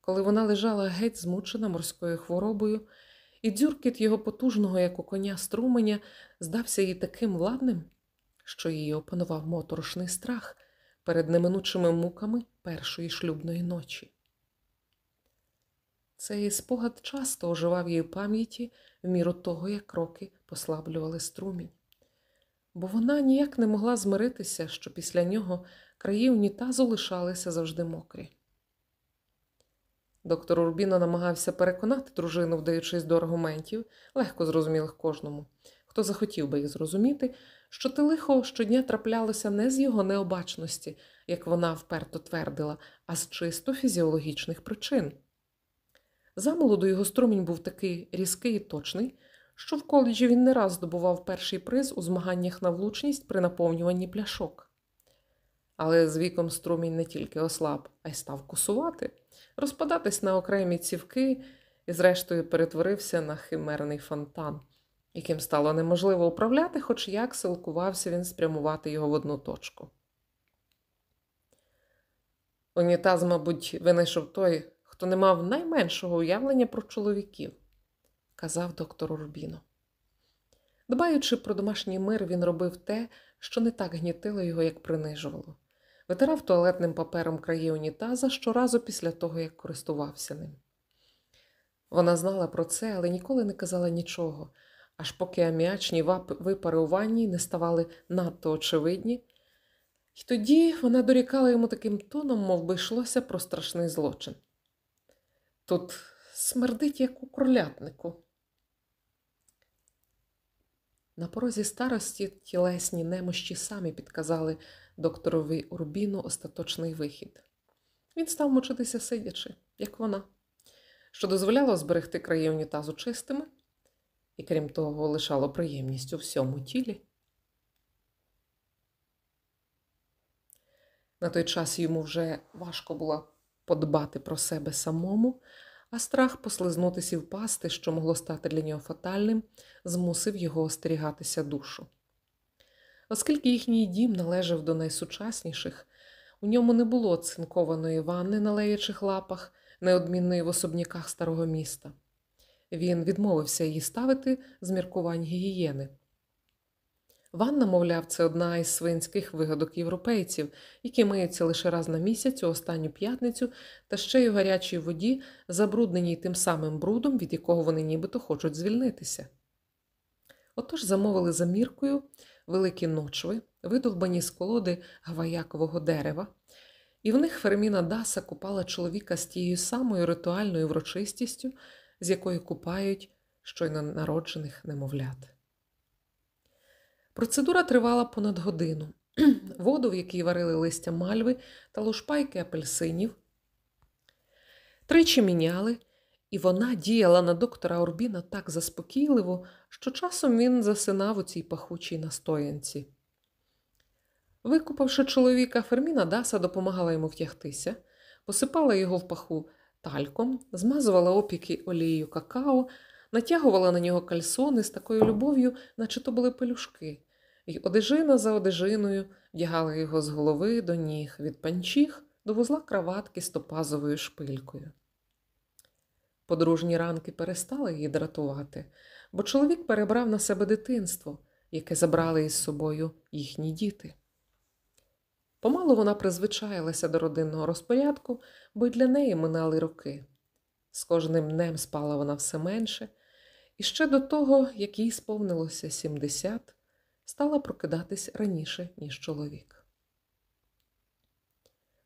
коли вона лежала геть змучена морською хворобою, і дзюркіт його потужного, як у коня струменя, здався їй таким ладним, що її опанував моторошний страх перед неминучими муками першої шлюбної ночі. Цей спогад часто оживав її пам'яті в міру того, як роки послаблювали струмінь. бо вона ніяк не могла змиритися, що після нього краї унітазу лишалися завжди мокрі. Доктор Урбіно намагався переконати дружину, вдаючись до аргументів, легко зрозумілих кожному, хто захотів би їх зрозуміти, що те лихо щодня траплялося не з його необачності, як вона вперто твердила, а з чисто фізіологічних причин. Замолоду його струмінь був такий різкий і точний, що в коледжі він не раз здобував перший приз у змаганнях на влучність при наповнюванні пляшок. Але з віком струмінь не тільки ослаб, а й став кусувати, розпадатись на окремі цівки і, зрештою, перетворився на химерний фонтан, яким стало неможливо управляти, хоч як силкувався він спрямувати його в одну точку. Унітаз, мабуть, винайшов той, хто не мав найменшого уявлення про чоловіків, казав доктор Урбіно. Дбаючи про домашній мир, він робив те, що не так гнітило його, як принижувало. Витирав туалетним папером краї унітаза щоразу після того, як користувався ним. Вона знала про це, але ніколи не казала нічого, аж поки аміачні випари у ванні не ставали надто очевидні, і тоді вона дорікала йому таким тоном, мов би йшлося про страшний злочин. Тут смердить, як у кролятнику. На порозі старості тілесні немощі самі підказали докторові Урбіну остаточний вихід. Він став мучитися сидячи, як вона, що дозволяло зберегти краї унітазу чистими і, крім того, лишало приємність у всьому тілі. На той час йому вже важко було подбати про себе самому, а страх послизнутися і впасти, що могло стати для нього фатальним, змусив його остерігатися душу. Оскільки їхній дім належав до найсучасніших, у ньому не було цинкованої ванни на леячих лапах, неодмінної в особняках старого міста. Він відмовився її ставити з міркувань гігієни. Ванна, мовляв, це одна із свинських вигадок європейців, які миються лише раз на місяць у останню п'ятницю, та ще й у гарячій воді, забрудненій тим самим брудом, від якого вони нібито хочуть звільнитися. Отож замовили за міркою великі ночви, видовбані з колоди гваякового дерева, і в них Ферміна Даса купала чоловіка з тією самою ритуальною врочистістю, з якою купають щойно народжених немовлят. Процедура тривала понад годину. Воду, в якій варили листя мальви та лушпайки апельсинів, тричі міняли, і вона діяла на доктора Орбіна так заспокійливо, що часом він засинав у цій пахучій настоянці. Викупавши чоловіка, Ферміна Даса допомагала йому втягтися, посипала його в паху тальком, змазувала опіки олією какао, натягувала на нього кальсони з такою любов'ю, наче то були пелюшки, і одежина за одежиною вдягала його з голови до ніг, від панчіх до вузла краватки з топазовою шпилькою. Подружні ранки перестали її дратувати, бо чоловік перебрав на себе дитинство, яке забрали із собою їхні діти. Помалу вона призвичаїлася до родинного розпорядку, бо й для неї минали роки. З кожним днем спала вона все менше, і ще до того, як їй сповнилося 70, стала прокидатись раніше, ніж чоловік.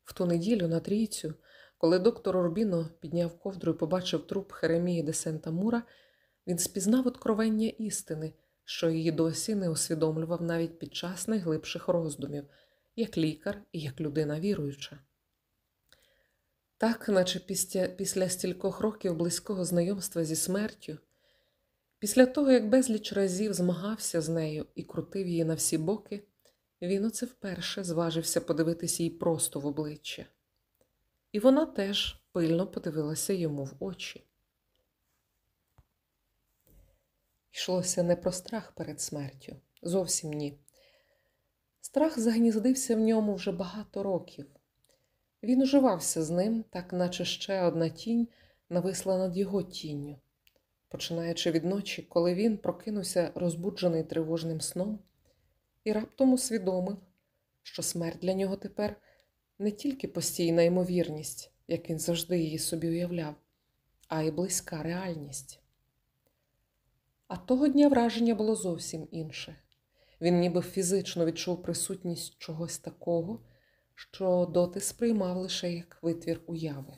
В ту неділю на трійцю, коли доктор Орбіно підняв ковдру і побачив труп Херемії де Сента Мура, він спізнав откровення істини, що її досі не усвідомлював навіть під час найглибших роздумів, як лікар і як людина віруюча. Так, наче після, після стількох років близького знайомства зі смертю, після того, як безліч разів змагався з нею і крутив її на всі боки, він оце вперше зважився подивитися їй просто в обличчя. І вона теж пильно подивилася йому в очі. Йшлося не про страх перед смертю, зовсім ні. Страх загніздився в ньому вже багато років. Він уживався з ним, так наче ще одна тінь нависла над його тінню, починаючи від ночі, коли він прокинувся розбуджений тривожним сном, і раптом усвідомив, що смерть для нього тепер не тільки постійна ймовірність, як він завжди її собі уявляв, а й близька реальність. А того дня враження було зовсім інше. Він ніби фізично відчув присутність чогось такого, що доти сприймав лише як витвір уяви.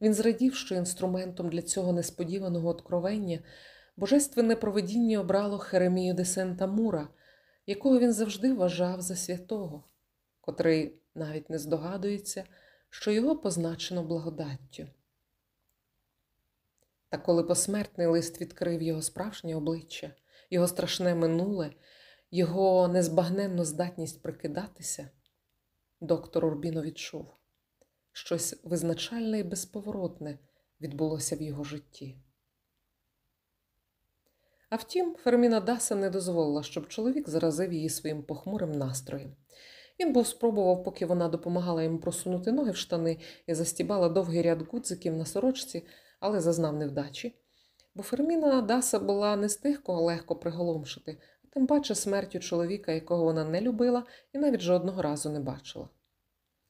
Він зрадів, що інструментом для цього несподіваного откровення божественне провидіння обрало Херемію де Сента Мура, якого він завжди вважав за святого, котрий навіть не здогадується, що його позначено благодаттю. Та коли посмертний лист відкрив його справжнє обличчя, його страшне минуле, його незбагненну здатність прикидатися, доктор Урбіно відчув щось визначальне і безповоротне відбулося в його житті. А втім, Ферміна Даса не дозволила, щоб чоловік заразив її своїм похмурим настроєм. Він був спробував, поки вона допомагала йому просунути ноги в штани і застібала довгий ряд гудзиків на сорочці, але зазнав невдачі. Бо Ферміна Даса була не з тих, кого легко приголомшити, а тим паче смертю чоловіка, якого вона не любила і навіть жодного разу не бачила.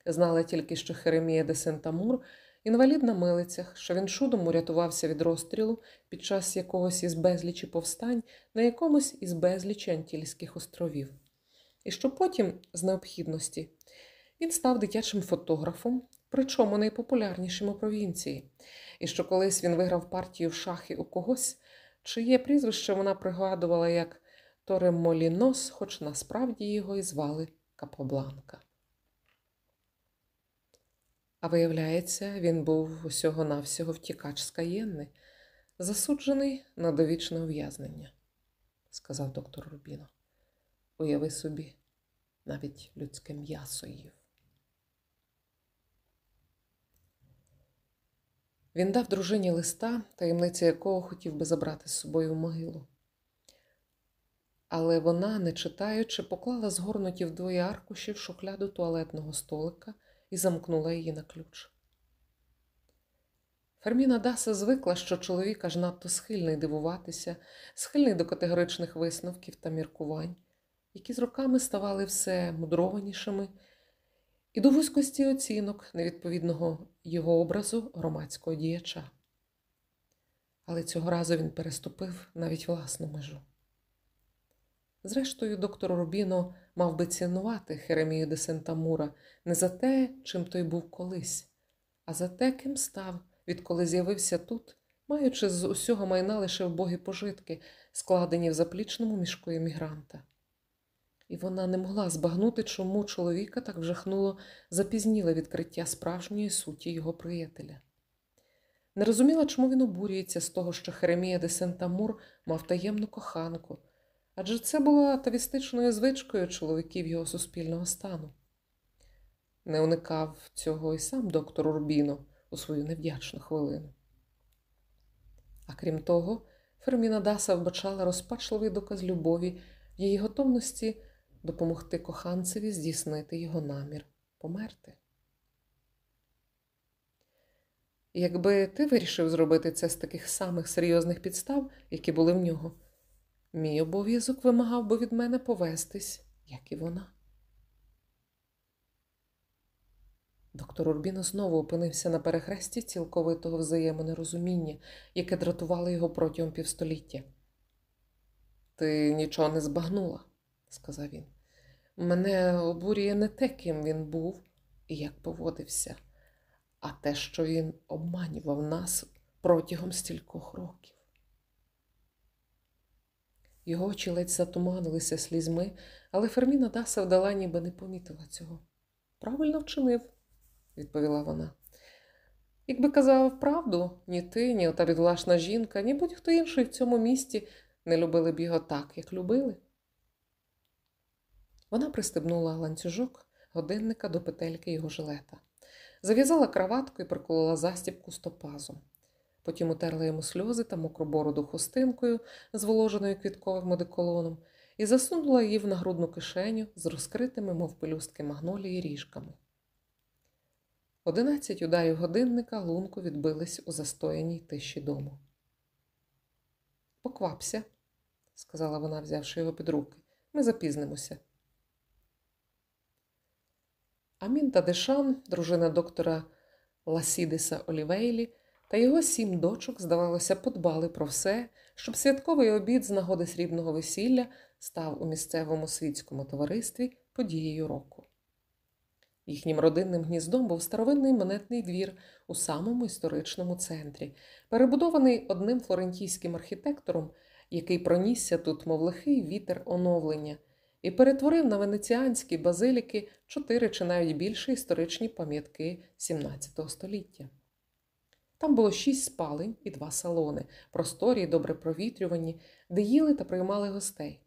Знала тільки, що Херемія де Сентамур інвалід на милицях, що він чудом урятувався від розстрілу під час якогось із безлічі повстань на якомусь із безлічі Антільських островів. І що потім, з необхідності, він став дитячим фотографом, причому найпопулярнішим у провінції, і що колись він виграв партію в шахи у когось, чиє прізвище вона пригадувала як Торемолінос, хоч насправді його і звали Капобланка. А виявляється, він був усього навсього втікач з Каєнни, засуджений на довічне ув'язнення, сказав доктор Рубіно. Уяви собі, навіть людське м'ясо їв. Він дав дружині листа, таємниця якого хотів би забрати з собою в могилу. Але вона, не читаючи, поклала згорнуті вдвоє аркуші в шухляду туалетного столика і замкнула її на ключ. Ферміна Даса звикла, що чоловік аж надто схильний дивуватися, схильний до категоричних висновків та міркувань, які з роками ставали все мудрованішими, і до вузькості оцінок невідповідного його образу громадського діяча. Але цього разу він переступив навіть власну межу. Зрештою, доктор Рубіно мав би цінувати Херемію де Сентамура не за те, чим той був колись, а за те, ким став, відколи з'явився тут, маючи з усього майна лише вбогі пожитки, складені в заплічному мішку емігранта. І вона не могла збагнути, чому чоловіка так вжахнуло запізніле відкриття справжньої суті його приятеля. Не розуміла, чому він обурюється з того, що Херемія де Сентамур мав таємну коханку адже це була атавістичною звичкою чоловіків його суспільного стану. Не уникав цього і сам доктор Урбіно у свою невдячну хвилину. А крім того, Ферміна Даса вбачала розпачливий доказ любові в її готовності допомогти коханцеві здійснити його намір померти. Якби ти вирішив зробити це з таких самих серйозних підстав, які були в нього, Мій обов'язок вимагав би від мене повестись, як і вона. Доктор Урбіно знову опинився на перехресті цілковитого взаємонерозуміння, яке дратувало його протягом півстоліття. Ти нічого не збагнула, сказав він. Мене обурює не те, ким він був і як поводився, а те, що він обманював нас протягом стількох років. Його очі ледь затуманилися слізьми, але Ферміна Даса вдала, ніби не помітила цього. Правильно вчинив, відповіла вона. Якби казав правду, ні ти, ні ота бідолашна жінка, ні будь-хто інший в цьому місті не любили б його так, як любили. Вона пристебнула ланцюжок годинника до петельки його жилета, зав'язала краватку і приколола застібку стопазом. Потім утерла йому сльози та мокру бороду хустинкою, зволоженою квітковим одеколоном, і засунула її в нагрудну кишеню з розкритими, мов пелюстки магнолії, ріжками. Одинадцять ударів годинника лунку відбились у застояній тиші дому. Поквапся, сказала вона, взявши його під руки. Ми запізнимося. Амінта Дешан, дружина доктора Ласідеса Олівейлі, та його сім дочок, здавалося, подбали про все, щоб святковий обід з нагоди срібного весілля став у місцевому світському товаристві подією року. Їхнім родинним гніздом був старовинний монетний двір у самому історичному центрі, перебудований одним флорентійським архітектором, який пронісся тут, мов лихий вітер оновлення, і перетворив на венеціанські базиліки чотири чи навіть більше історичні пам'ятки XVII століття. Там було шість спалень і два салони, просторі й добре провітрювані, де їли та приймали гостей.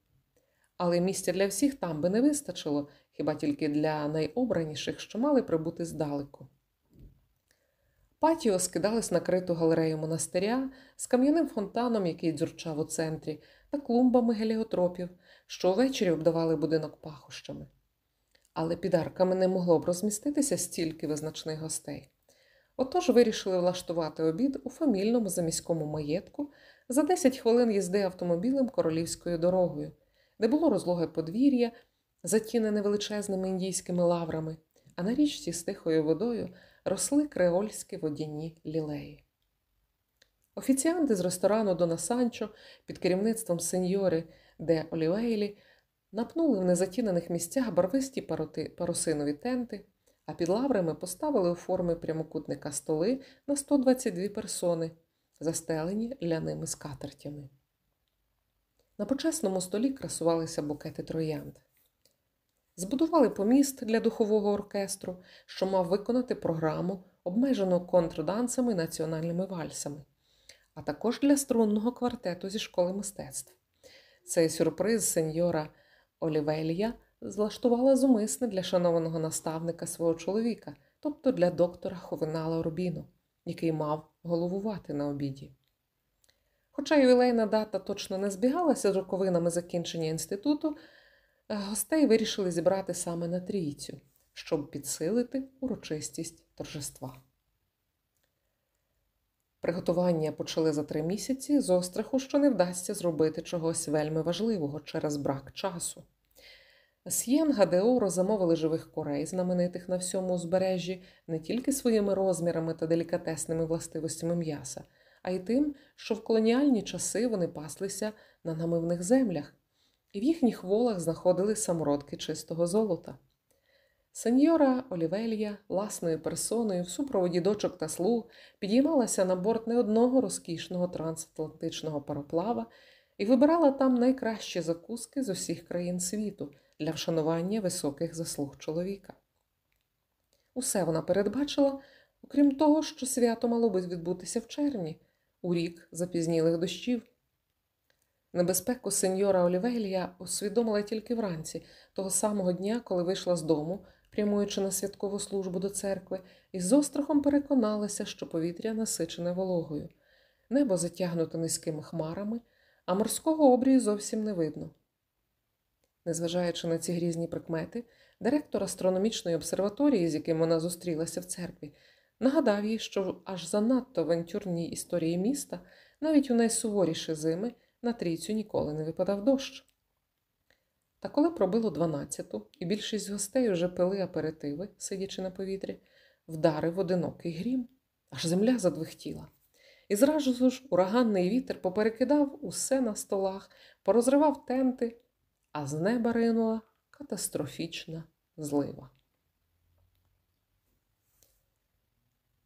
Але місця для всіх там би не вистачило, хіба тільки для найобраніших, що мали прибути здалеку. Патіо скидались на криту галерею монастиря з кам'яним фонтаном, який дзюрчав у центрі, та клумбами геліотропів, що увечері обдавали будинок пахощами. Але під арками не могло б розміститися стільки визначних гостей. Отож вирішили влаштувати обід у фамільному заміському маєтку за 10 хвилин їзди автомобілем королівською дорогою, де було розлоге подвір'я, затінене величезними індійськими лаврами, а на річці з тихою водою росли креольські водяні лілеї. Офіціанти з ресторану Дона Санчо під керівництвом сеньори де Олівейлі напнули в незатінених місцях барвисті пароти, парусинові тенти, а під лаврами поставили у форми прямокутника столи на 122 персони, застелені ляними скатертями. На почесному столі красувалися букети троянд. Збудували поміст для духового оркестру, що мав виконати програму, обмежену контрдансами і національними вальсами, а також для струнного квартету зі школи мистецтв. Цей сюрприз сеньора Олівелія злаштувала зумисне для шанованого наставника свого чоловіка, тобто для доктора Ховинала Рубіну, який мав головувати на обіді. Хоча ювілейна дата точно не збігалася з роковинами закінчення інституту, гостей вирішили зібрати саме на трійцю, щоб підсилити урочистість торжества. Приготування почали за три місяці з остраху, що не вдасться зробити чогось вельми важливого через брак часу. С'єн Гадеоро замовили живих курей, знаменитих на всьому узбережжі, не тільки своїми розмірами та делікатесними властивостями м'яса, а й тим, що в колоніальні часи вони паслися на намивних землях, і в їхніх волах знаходили самородки чистого золота. Сеньора Олівелья власною персоною в супроводі дочок та слуг підіймалася на борт не одного розкішного трансатлантичного пароплава і вибирала там найкращі закуски з усіх країн світу для вшанування високих заслуг чоловіка. Усе вона передбачила, окрім того, що свято мало би відбутися в червні, у рік запізнілих дощів. Небезпеку сеньора Олівелія усвідомила тільки вранці, того самого дня, коли вийшла з дому, прямуючи на святкову службу до церкви, і з острахом переконалася, що повітря насичене вологою, небо затягнуто низькими хмарами, а морського обрію зовсім не видно. Незважаючи на ці грізні прикмети, директор астрономічної обсерваторії, з яким вона зустрілася в церкві, нагадав їй, що аж занадто авантюрній історії міста, навіть у найсуворіші зими, на трійцю ніколи не випадав дощ. Та коли пробило дванадцяту, і більшість гостей уже пили аперитиви, сидячи на повітрі, вдарив одинокий грім, аж земля задвихтіла. І зразу ж ураганний вітер поперекидав усе на столах, порозривав тенти, а з неба ринула катастрофічна злива.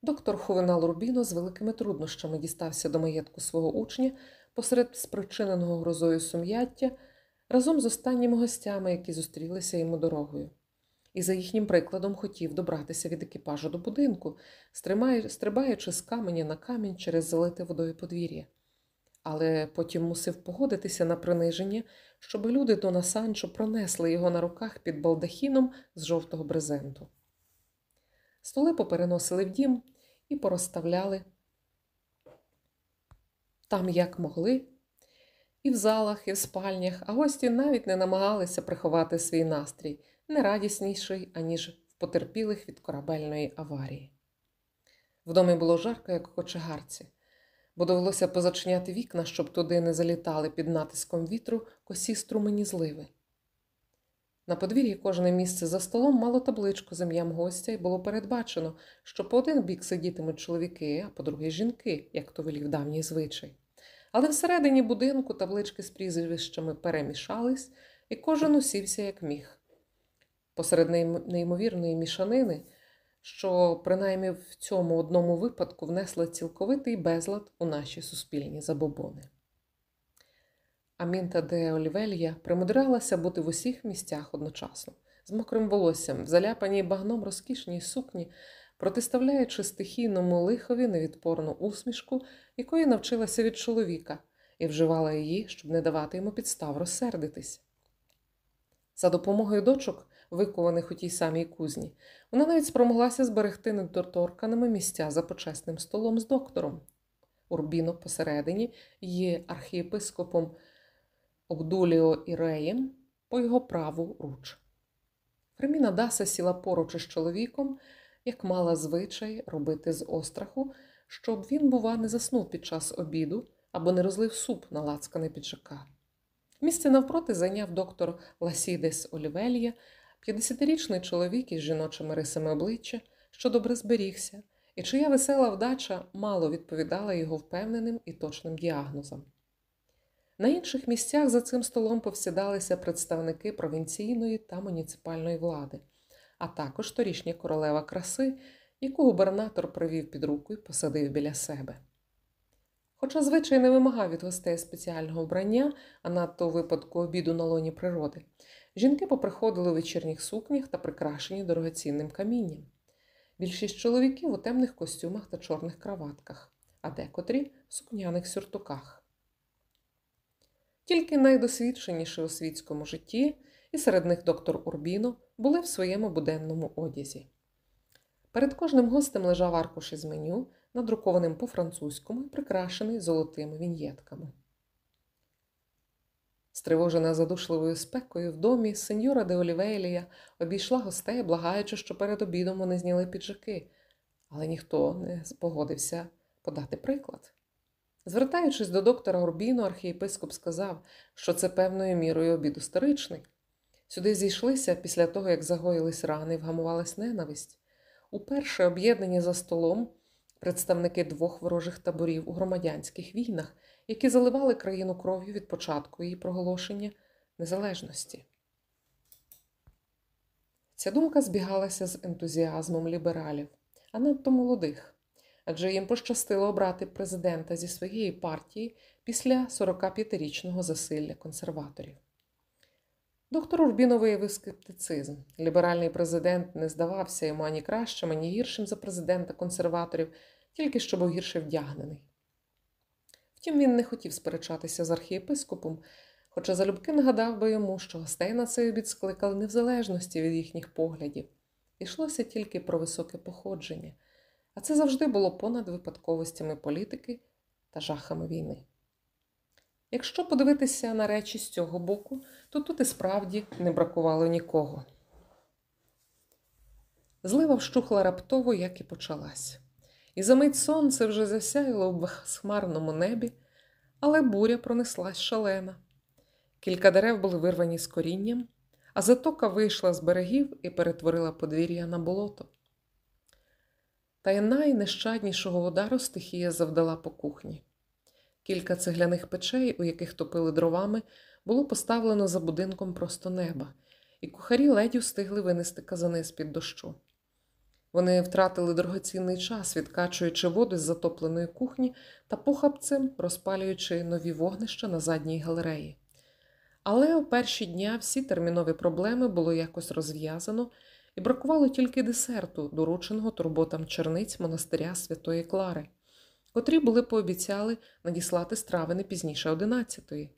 Доктор Хувенал Рубіно з великими труднощами дістався до маєтку свого учня посеред спричиненого грозою сум'яття разом з останніми гостями, які зустрілися йому дорогою. І за їхнім прикладом хотів добратися від екіпажу до будинку, стрибаючи з каменя на камінь через залите водою подвір'я. Але потім мусив погодитися на приниження, щоб люди Дона Санчо пронесли його на руках під балдахіном з жовтого брезенту. Столи попереносили в дім і порозставляли там, як могли, і в залах, і в спальнях, а гості навіть не намагалися приховати свій настрій, не радісніший, аніж в потерпілих від корабельної аварії. В домі було жарко, як у кочегарці, бо довелося позачиняти вікна, щоб туди не залітали під натиском вітру косі струмені зливи. На подвір'ї кожне місце за столом мало табличку з ім'ям гостя і було передбачено, що по один бік сидітимуть чоловіки, а по другий жінки, як то велів давній звичай. Але всередині будинку таблички з прізвищами перемішались, і кожен усівся як міг. Посеред неймовірної мішанини, що принаймні в цьому одному випадку внесла цілковитий безлад у наші суспільні забобони. Амінта де Олівелья примудрялася бути в усіх місцях одночасно, з мокрим волоссям, в заляпаній багном розкішній сукні, протиставляючи стихійному лихові невідпорну усмішку, якої навчилася від чоловіка, і вживала її, щоб не давати йому підстав розсердитись. За допомогою дочок, викованих у тій самій кузні, вона навіть спромоглася зберегти недоторканими місця за почесним столом з доктором. Урбіно посередині є архієпископом Обдуліо Іреєм по його праву руч. Фреміна Даса сіла поруч із чоловіком, як мала звичай робити з остраху, щоб він, бува, не заснув під час обіду або не розлив суп на лацкане піджака. Місце навпроти зайняв доктор Ласідес Олівелья, 50-річний чоловік із жіночими рисами обличчя, що добре зберігся, і чия весела вдача мало відповідала його впевненим і точним діагнозам. На інших місцях за цим столом повсідалися представники провінційної та муніципальної влади, а також торішня королева краси, яку губернатор привів під руку і посадив біля себе. Хоча звичай не вимагав від гостей спеціального вбрання, а надто у випадку обіду на лоні природи, жінки поприходили у вечірніх сукнях та прикрашені дорогоцінним камінням. Більшість чоловіків у темних костюмах та чорних краватках, а декотрі в сукняних сюртуках. Тільки найдосвідченіші у світському житті, і серед них доктор Урбіно, були в своєму буденному одязі. Перед кожним гостем лежав аркуш із меню, надрукованим по-французькому і прикрашений золотими віньєтками. Стривожена задушливою спекою в домі, сеньора де Олівейлія обійшла гостей, благаючи, що перед обідом вони зняли піджаки, але ніхто не погодився подати приклад. Звертаючись до доктора Орбіно, архієпископ сказав, що це певною мірою обід історичний. Сюди зійшлися після того, як загоїлись рани вгамувалась ненависть. Уперше об'єднані за столом представники двох ворожих таборів у громадянських війнах, які заливали країну кров'ю від початку її проголошення незалежності. Ця думка збігалася з ентузіазмом лібералів, а надто молодих адже їм пощастило обрати президента зі своєї партії після 45-річного засилля консерваторів. Доктор Урбіно виявив скептицизм. Ліберальний президент не здавався йому ані кращим, ані гіршим за президента консерваторів, тільки що був гірше вдягнений. Втім, він не хотів сперечатися з архієпископом, хоча залюбки нагадав би йому, що гостей на цей обід скликали не в залежності від їхніх поглядів. Йшлося тільки про високе походження а це завжди було понад випадковостями політики та жахами війни. Якщо подивитися на речі з цього боку, то тут і справді не бракувало нікого. Злива вщухла раптово, як і почалась. І за мить сонце вже засяяло в безхмарному небі, але буря пронеслась шалена. Кілька дерев були вирвані з корінням, а затока вийшла з берегів і перетворила подвір'я на болото. Та й найнещаднішого удару стихія завдала по кухні. Кілька цегляних печей, у яких топили дровами, було поставлено за будинком просто неба, і кухарі ледь устигли винести казани з під дощу. Вони втратили дорогоцінний час, відкачуючи воду з затопленої кухні та похапцем розпалюючи нові вогнища на задній галереї. Але у перші дня всі термінові проблеми було якось розв'язано, і бракувало тільки десерту, дорученого турботам черниць монастиря Святої Клари, котрі були пообіцяли надіслати страви не пізніше одинадцятої.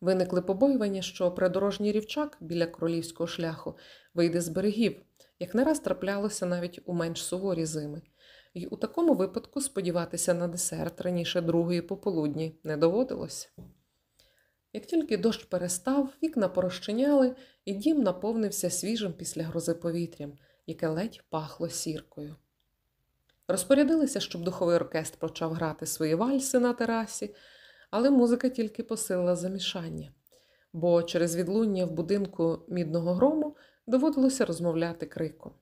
Виникли побоювання, що придорожній рівчак біля королівського шляху вийде з берегів, як не раз траплялося навіть у менш суворі зими, і у такому випадку сподіватися на десерт раніше другої пополудні не доводилось. Як тільки дощ перестав, вікна порозчиняли, і дім наповнився свіжим після грози повітрям, яке ледь пахло сіркою. Розпорядилися, щоб духовий оркестр почав грати свої вальси на терасі, але музика тільки посилила замішання. бо через відлуння в будинку мідного грому доводилося розмовляти криком.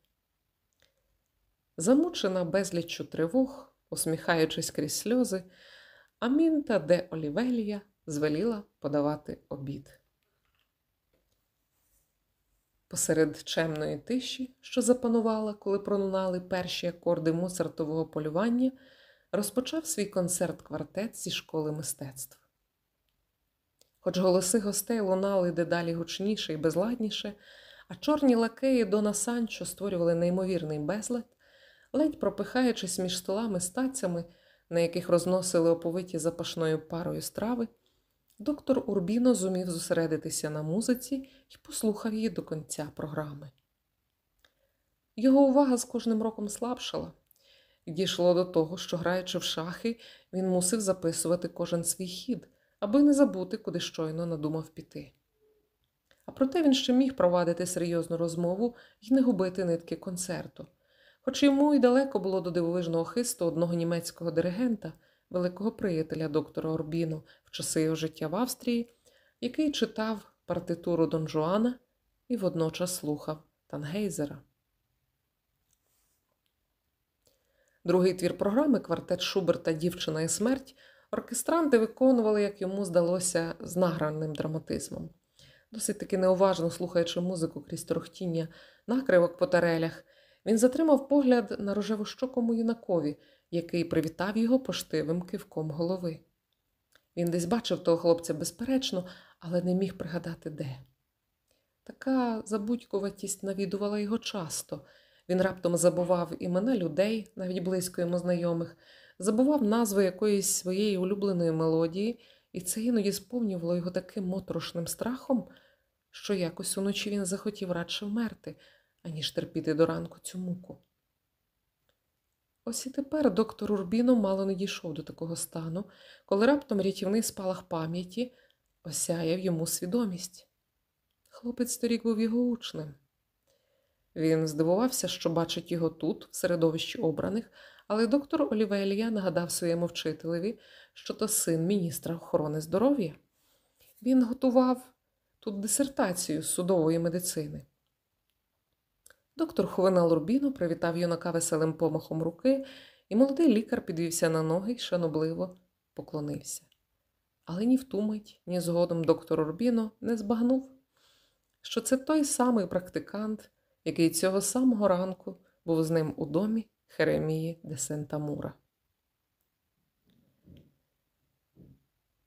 Замучена безліччю тривог, усміхаючись крізь сльози, Амінта де Олівелія звеліла подавати обід. Посеред чемної тиші, що запанувала, коли пролунали перші акорди муцартового полювання, розпочав свій концерт квартет зі школи мистецтв. Хоч голоси гостей лунали дедалі гучніше і безладніше, а чорні лакеї Дона Санчо створювали неймовірний безлад, ледь пропихаючись між столами стацями, на яких розносили оповиті запашною парою страви, доктор Урбіно зумів зосередитися на музиці і послухав її до кінця програми. Його увага з кожним роком слабшала, дійшло до того, що, граючи в шахи, він мусив записувати кожен свій хід, аби не забути, куди щойно надумав піти. А проте він ще міг провадити серйозну розмову і не губити нитки концерту. Хоч йому й далеко було до дивовижного хисту одного німецького диригента, великого приятеля доктора Урбіно в часи його життя в Австрії, який читав партитуру Дон Жуана і водночас слухав Тангейзера. Другий твір програми Квартет Шуберта Дівчина і смерть оркестранти виконували, як йому здалося, з награним драматизмом. Досить таки неуважно слухаючи музику крізь торохтіння накривок по тарелях, він затримав погляд на рожевощокому юнакові, який привітав його поштивим кивком голови. Він десь бачив того хлопця безперечно, але не міг пригадати де. Така забудькуватість навідувала його часто. Він раптом забував імена людей, навіть близько йому знайомих, забував назви якоїсь своєї улюбленої мелодії, і це іноді сповнювало його таким моторошним страхом, що якось уночі він захотів радше вмерти, аніж терпіти до ранку цю муку. Ось і тепер доктор Урбіно мало не дійшов до такого стану, коли раптом рятівний спалах пам'яті осяяв йому свідомість. Хлопець торік був його учнем. Він здивувався, що бачить його тут, в середовищі обраних, але доктор Олівелія нагадав своєму вчителеві, що то син міністра охорони здоров'я. Він готував тут дисертацію з судової медицини. Доктор Хувенал Рубіно привітав юнака веселим помахом руки, і молодий лікар підвівся на ноги й шанобливо поклонився. Але ні в ту мить, ні згодом доктор Рубіно не збагнув, що це той самий практикант, який цього самого ранку був з ним у домі Херемії де Сентамура.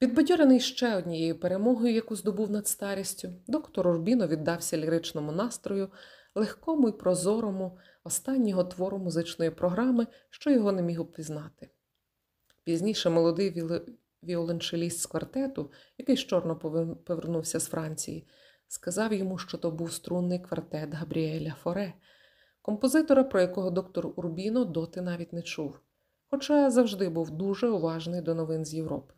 Підбадьорений ще однією перемогою, яку здобув над старістю, доктор Урбіно віддався ліричному настрою, легкому і прозорому, останнього твору музичної програми, що його не міг упізнати. Пізніше молодий віолончеліст з квартету, який щорно повернувся з Франції, сказав йому, що то був струнний квартет Габріеля Форе, композитора, про якого доктор Урбіно доти навіть не чув, хоча завжди був дуже уважний до новин з Європи.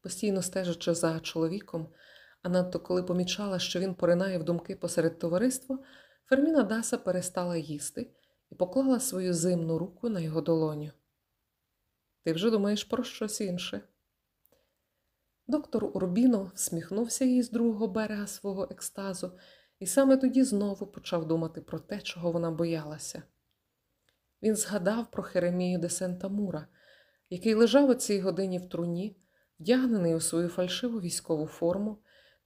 Постійно стежачи за чоловіком, а надто коли помічала, що він поринає в думки посеред товариства, Ферміна Даса перестала їсти і поклала свою зимну руку на його долоню. Ти вже думаєш про щось інше. Доктор Урбіно всміхнувся їй з другого берега свого екстазу і саме тоді знову почав думати про те, чого вона боялася. Він згадав про Херемію де Сентамура, який лежав у цій годині в труні, вдягнений у свою фальшиву військову форму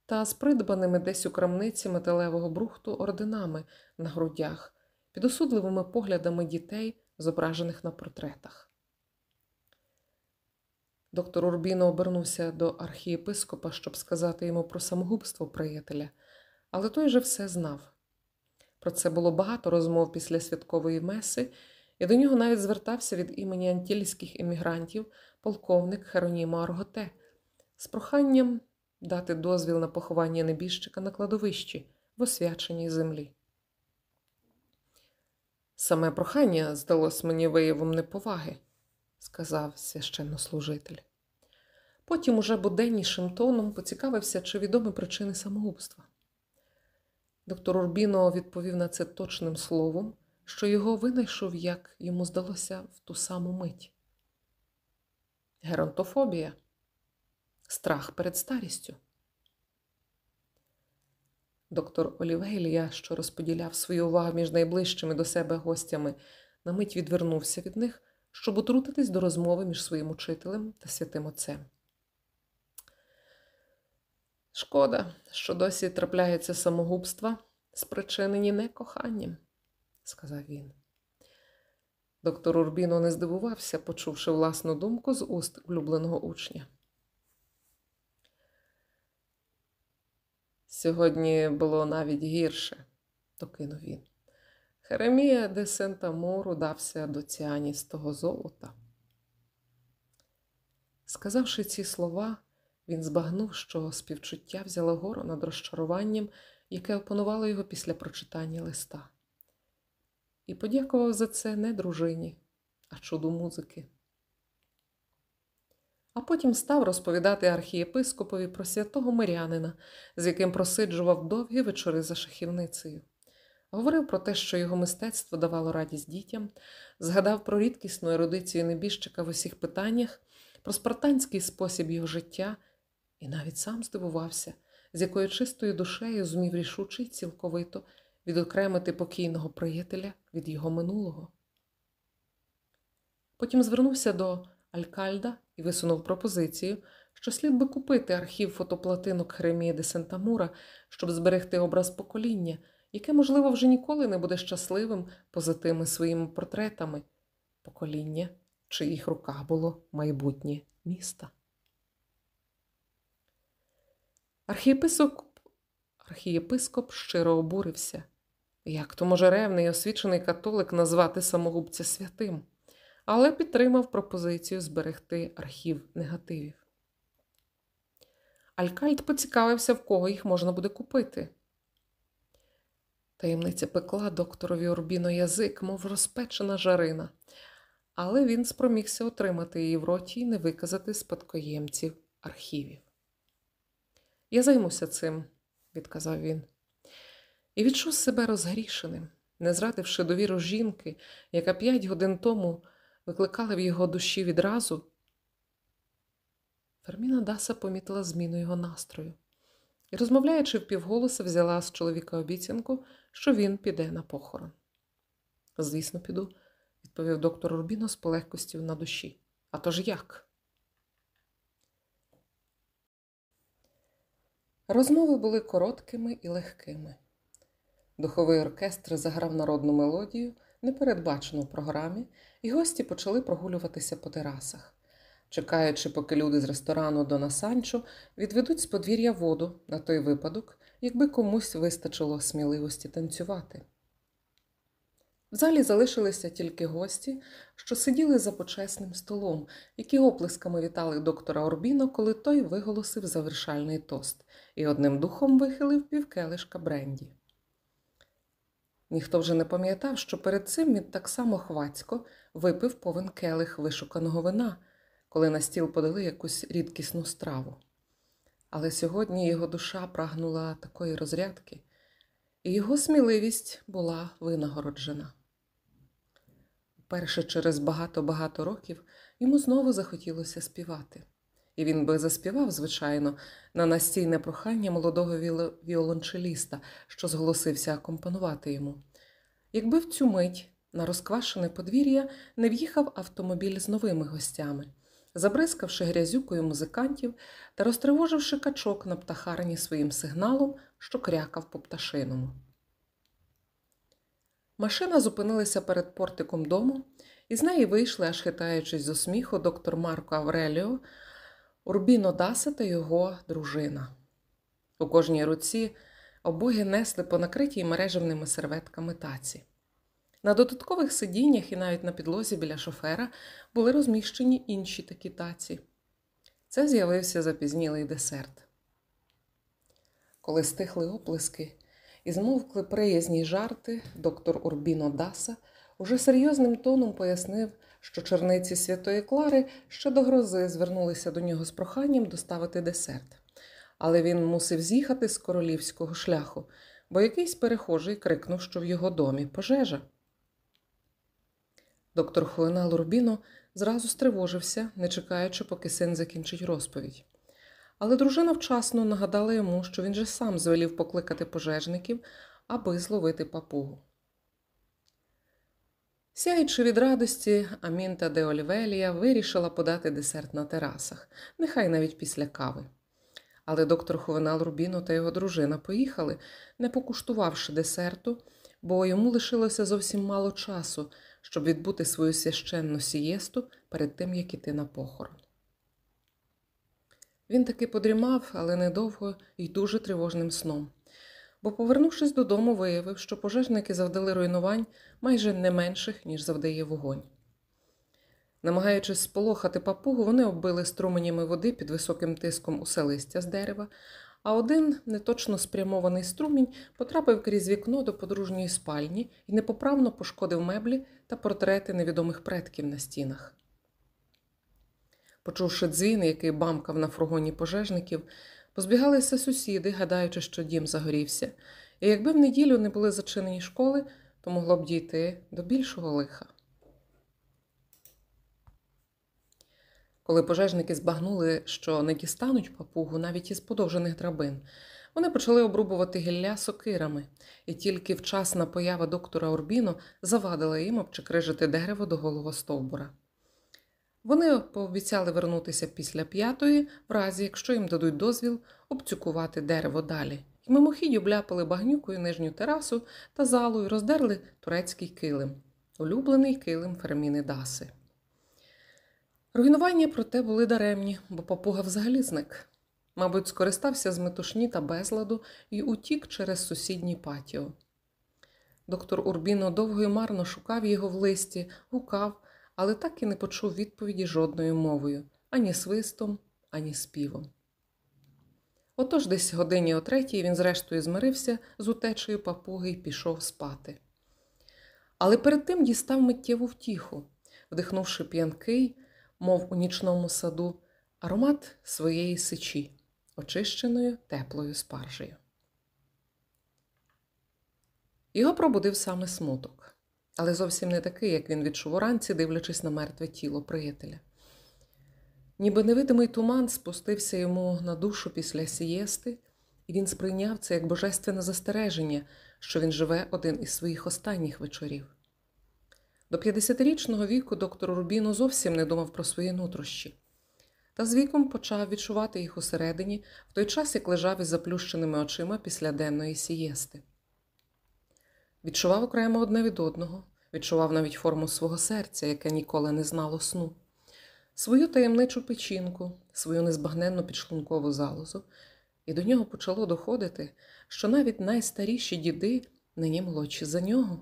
та з придбаними десь у крамниці металевого брухту орденами на грудях, під осудливими поглядами дітей, зображених на портретах. Доктор Урбіно обернувся до архієпископа, щоб сказати йому про самогубство приятеля, але той же все знав. Про це було багато розмов після святкової меси, і до нього навіть звертався від імені антільських емігрантів полковник Херонімо Арготе з проханням дати дозвіл на поховання небіжчика на кладовищі в освяченій землі. Саме прохання здалось мені виявом неповаги, сказав священнослужитель. Потім уже буденнішим тоном поцікавився, чи відомі причини самогубства. Доктор Урбіно відповів на це точним словом, що його винайшов, як йому здалося, в ту саму мить. Геронтофобія. страх перед старістю. Доктор Олівейлія, що розподіляв свою увагу між найближчими до себе гостями, на мить відвернувся від них, щоб утрутитись до розмови між своїм учителем та святим отцем. Шкода, що досі трапляються самогубства, спричинені не коханням, сказав він. Доктор Урбіно не здивувався, почувши власну думку з уст улюбленого учня. Сьогодні було навіть гірше, докинув він. Херемія де Сентамор удався до ціаністого золота. Сказавши ці слова, він збагнув, що співчуття взяло гору над розчаруванням, яке опанувало його після прочитання листа, і подякував за це не дружині, а чуду музики. А потім став розповідати архієпископові про святого мирянина, з яким просиджував довгі вечори за шахівницею. Говорив про те, що його мистецтво давало радість дітям, згадав про рідкісну ерудицію небіжчика в усіх питаннях, про спартанський спосіб його життя і навіть сам здивувався, з якою чистою душею зумів рішучий цілковито відокремити покійного приятеля від його минулого. Потім звернувся до Алькальда і висунув пропозицію, що слід би купити архів фотоплатинок Хремії де Сентамура, щоб зберегти образ покоління, яке, можливо, вже ніколи не буде щасливим поза тими своїми портретами, покоління, в чиїх руках було майбутнє міста. Архієпископ, архієпископ щиро обурився. Як то може ревний освічений католик назвати самогубця святим, але підтримав пропозицію зберегти архів негативів. Алькальд поцікавився, в кого їх можна буде купити. Таємниця пекла докторові Орбіно язик, мов розпечена жарина, але він спромігся отримати її в роті і не виказати спадкоємців архівів. Я займуся цим, відказав він, і відчув себе розгрішеним, не зрадивши довіру жінки, яка п'ять годин тому викликала в його душі відразу. Ферміна Даса помітила зміну його настрою і, розмовляючи впівголоса, взяла з чоловіка обіцянку, що він піде на похорон. Звісно, піду, відповів доктор Рубіно з полегкостю на душі. А то ж як? Розмови були короткими і легкими. Духовий оркестр заграв народну мелодію, непередбачену в програмі, і гості почали прогулюватися по терасах, чекаючи, поки люди з ресторану до Насанчо відведуть з подвір'я воду на той випадок, якби комусь вистачило сміливості танцювати. В залі залишилися тільки гості, що сиділи за почесним столом, які оплесками вітали доктора Орбіно, коли той виголосив завершальний тост і одним духом вихилив півкелишка Бренді. Ніхто вже не пам'ятав, що перед цим він так само хвацько випив повен келих вишуканого вина, коли на стіл подали якусь рідкісну страву. Але сьогодні його душа прагнула такої розрядки, і його сміливість була винагороджена. Перше через багато-багато років йому знову захотілося співати, і він би заспівав, звичайно, на настійне прохання молодого віолончеліста, що зголосився акомпанувати йому. Якби в цю мить на розквашене подвір'я не в'їхав автомобіль з новими гостями, забризкавши грязюкою музикантів та розтривоживши качок на птахарні своїм сигналом, що крякав по пташиному. Машина зупинилася перед портиком дому, і з неї вийшли, аж хитаючись з сміху, доктор Марко Авреліо, Урбіно Даса та його дружина. У кожній руці обоє несли по накритій мережевними серветками таці. На додаткових сидіннях і навіть на підлозі біля шофера були розміщені інші такі таці. Це з'явився запізнілий десерт. Коли стихли оплески, і змовкли приязні жарти, доктор Урбіно Даса уже серйозним тоном пояснив, що черниці Святої Клари ще до грози звернулися до нього з проханням доставити десерт. Але він мусив з'їхати з королівського шляху, бо якийсь перехожий крикнув, що в його домі пожежа. Доктор Хуена Лурбіно зразу стривожився, не чекаючи, поки син закінчить розповідь. Але дружина вчасно нагадала йому, що він же сам звелів покликати пожежників, аби зловити папугу. Сяючи від радості, Амінта де Олівелія вирішила подати десерт на терасах, нехай навіть після кави. Але доктор Хувенал Рубіно та його дружина поїхали, не покуштувавши десерту, бо йому лишилося зовсім мало часу, щоб відбути свою священну сієсту перед тим, як іти на похорон. Він таки подрімав, але недовго і дуже тривожним сном. Бо, повернувшись додому, виявив, що пожежники завдали руйнувань майже не менших, ніж завдає вогонь. Намагаючись сполохати папугу, вони оббили струменями води під високим тиском усе листя з дерева, а один неточно спрямований струмінь потрапив крізь вікно до подружньої спальні і непоправно пошкодив меблі та портрети невідомих предків на стінах. Почувши дзвін, який бамкав на фургоні пожежників, позбігалися сусіди, гадаючи, що дім загорівся, і якби в неділю не були зачинені школи, то могло б дійти до більшого лиха. Коли пожежники збагнули, що не дістануть папугу навіть із подовжених драбин, вони почали обрубувати гілля сокирами, і тільки вчасна поява доктора Орбіно завадила їм обчекрижити дерево до голого стовбура. Вони пообіцяли вернутися після п'ятої, в разі якщо їм дадуть дозвіл обцюкувати дерево далі, і мимохідь обляпали багнюкою нижню терасу та залу і роздерли турецький килим, улюблений килим Ферміни Даси. Руйнування, проте, були даремні, бо папуга взагалі зник. Мабуть, скористався з метушні та безладу і утік через сусідній патіо. Доктор Урбіно довго і марно шукав його в листі, гукав, але так і не почув відповіді жодною мовою ані свистом, ані співом. Отож десь годині о третій він зрештою змирився з утечею папуги і пішов спати. Але перед тим дістав миттєву втіху, вдихнувши п'янкий, мов у нічному саду, аромат своєї сичі, очищеною теплою спаржею. Його пробудив саме смуток, але зовсім не такий, як він відчув уранці, дивлячись на мертве тіло приятеля. Ніби невидимий туман спустився йому на душу після сієсти, і він сприйняв це як божественне застереження, що він живе один із своїх останніх вечорів. До 50-річного віку доктор Рубіно зовсім не думав про свої нутрощі, та з віком почав відчувати їх усередині в той час, як лежав із заплющеними очима після денної сієсти. Відчував окремо одне від одного, відчував навіть форму свого серця, яке ніколи не знало сну, свою таємничу печінку, свою незбагненну підшлункову залозу, і до нього почало доходити, що навіть найстаріші діди нині молодші за нього.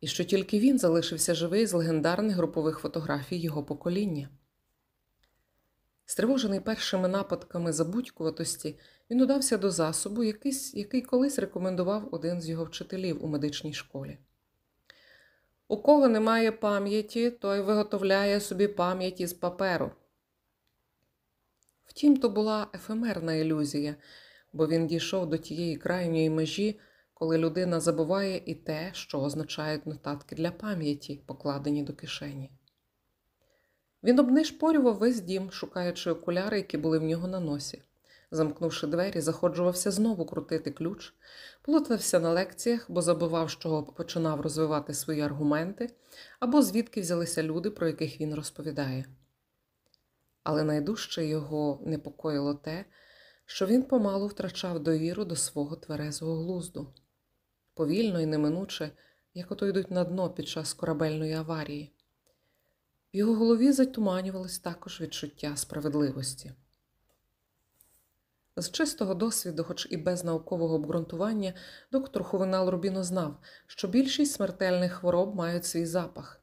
І що тільки він залишився живий з легендарних групових фотографій його покоління. Стривожений першими нападками забудькуватості, він удався до засобу, якийсь, який колись рекомендував один з його вчителів у медичній школі. У кого немає пам'яті, той виготовляє собі пам'ять із паперу. Втім, то була ефемерна ілюзія, бо він дійшов до тієї крайньої межі, коли людина забуває і те, що означають нотатки для пам'яті, покладені до кишені. Він обнишпорював весь дім, шукаючи окуляри, які були в нього на носі. Замкнувши двері, заходжувався знову крутити ключ, плутався на лекціях, бо забував, з чого починав розвивати свої аргументи, або звідки взялися люди, про яких він розповідає. Але найдужче його непокоїло те, що він помалу втрачав довіру до свого тверезого глузду повільно і неминуче, як ото йдуть на дно під час корабельної аварії. В його голові затуманювалось також відчуття справедливості. З чистого досвіду, хоч і без наукового обґрунтування, доктор Хувенал Рубіно знав, що більшість смертельних хвороб мають свій запах,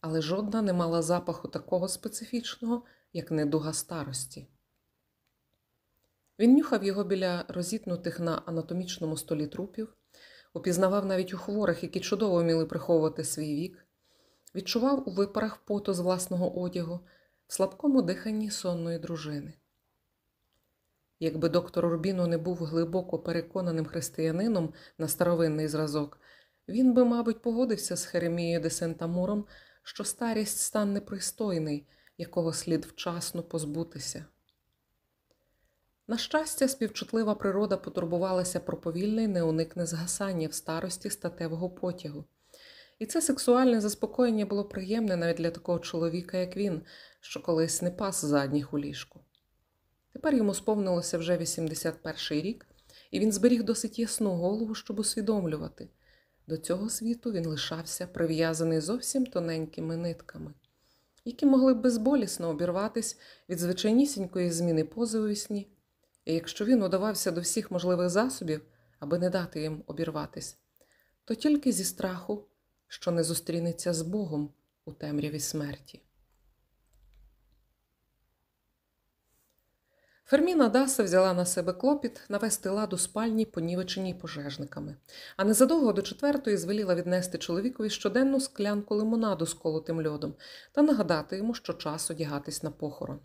але жодна не мала запаху такого специфічного, як недуга старості. Він нюхав його біля розітнутих на анатомічному столі трупів, Упізнавав навіть у хворих, які чудово вміли приховувати свій вік, відчував у випарах поту з власного одягу, в слабкому диханні сонної дружини. Якби доктор Рубіно не був глибоко переконаним християнином на старовинний зразок, він би, мабуть, погодився з Херемією де Сентамуром, що старість стан непристойний, якого слід вчасно позбутися. На щастя, співчутлива природа потурбувалася про повільне й неуникне згасання в старості статевого потягу. І це сексуальне заспокоєння було приємне навіть для такого чоловіка, як він, що колись не пас задніх у ліжку. Тепер йому сповнилося вже 81-й рік, і він зберіг досить ясну голову, щоб усвідомлювати. До цього світу він лишався прив'язаний зовсім тоненькими нитками, які могли б безболісно обірватись від звичайнісінької зміни пози у сні, і якщо він удавався до всіх можливих засобів, аби не дати їм обірватись, то тільки зі страху, що не зустрінеться з Богом у темряві смерті. Ферміна Даса взяла на себе клопіт навести лад у спальні, понівеченій пожежниками, а незадовго до четвертої звеліла віднести чоловікові щоденну склянку лимонаду з колотим льодом та нагадати йому, що час одягатись на похорон.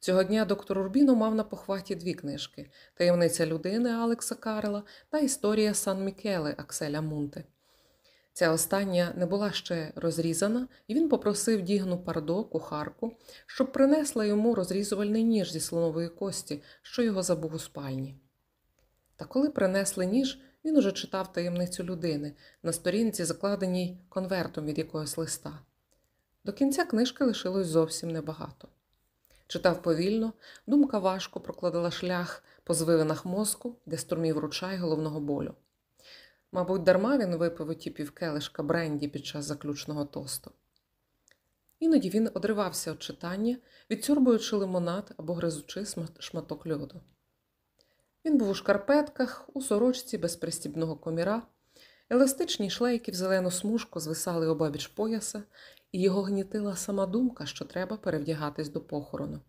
Цього дня доктор Урбіно мав на похваті дві книжки Таємниця людини Алекса Карела та Історія Сан Мікеле Акселя Мунте. Ця остання не була ще розрізана, і він попросив дігну пардо, кухарку, щоб принесла йому розрізувальний ніж зі слонової кості, що його забув у спальні. Та коли принесли ніж, він уже читав таємницю людини на сторінці, закладеній конвертом від якогось листа. До кінця книжки лишилось зовсім небагато. Читав повільно, думка важко прокладала шлях по звивинах мозку, де стурмів ручай головного болю. Мабуть, дарма він випив у ті півкелишка бренді під час заключного тосту. Іноді він одривався від читання, відсюрбуючи лимонад або гризучи шматок льоду. Він був у шкарпетках, у сорочці без пристібного коміра, еластичні шлейки в зелену смужку звисали обабіч пояса, і його гнітила сама думка, що треба перевдягатись до похорону.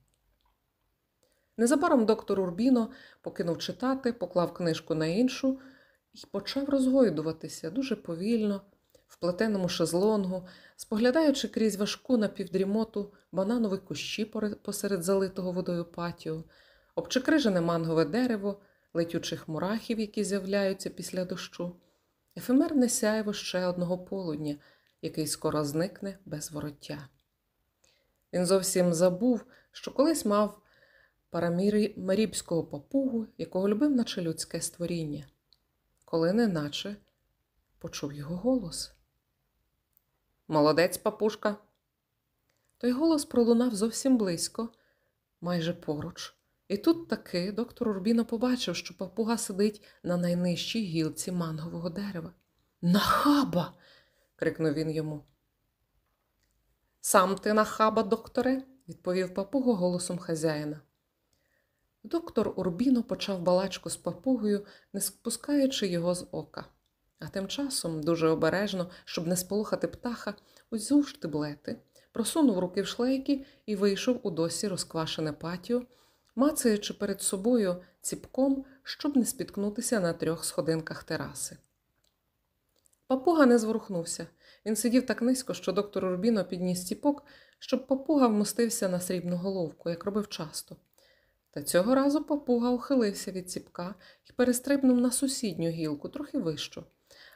Незабаром доктор Урбіно покинув читати, поклав книжку на іншу і почав розгойдуватися дуже повільно, в плетеному шезлонгу, споглядаючи крізь важку напівдрімоту бананові кущі посеред залитого водою патіо, обчекрижене мангове дерево, летючих мурахів, які з'являються після дощу, ефемерне сяйво ще одного полудня, який скоро зникне без вороття. Він зовсім забув, що колись мав парамірібського папугу, якого любив наче людське створіння коли неначе почув його голос. Молодець, папушка. Той голос пролунав зовсім близько, майже поруч. І тут таки доктор Урбіно побачив, що папуга сидить на найнижчій гілці мангового дерева. Нахаба. крикнув він йому. Сам ти нахаба, докторе, відповів папуга голосом хазяїна. Доктор Урбіно почав балачку з папугою, не спускаючи його з ока. А тим часом, дуже обережно, щоб не сполохати птаха, узяв штиблети, просунув руки в шлейки і вийшов у досі розквашене патіо, мацаючи перед собою ціпком, щоб не спіткнутися на трьох сходинках тераси. Папуга не зворухнувся. Він сидів так низько, що доктор Урбіно підніс ціпок, щоб папуга вмостився на срібну головку, як робив часто. Та цього разу папуга ухилився від ціпка і перестрибнув на сусідню гілку, трохи вищу,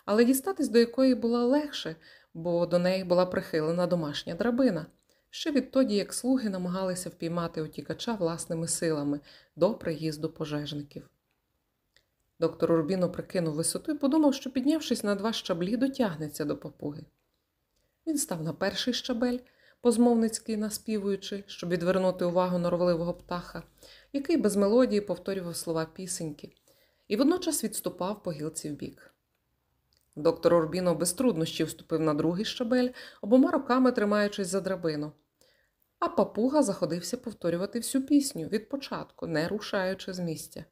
але дістатись до якої було легше, бо до неї була прихилена домашня драбина. Ще відтоді, як слуги намагалися впіймати утікача власними силами до приїзду пожежників. Доктор Урбіно прикинув висоту і подумав, що, піднявшись на два щаблі, дотягнеться до папуги. Він став на перший щабель, позмовницький наспівуючи, щоб відвернути увагу норовливого птаха, який без мелодії повторював слова пісеньки, і водночас відступав по гілці вбік. Доктор Орбіно без труднощів вступив на другий щабель, обома руками тримаючись за драбину. А папуга заходився повторювати всю пісню від початку, не рушаючи з місця.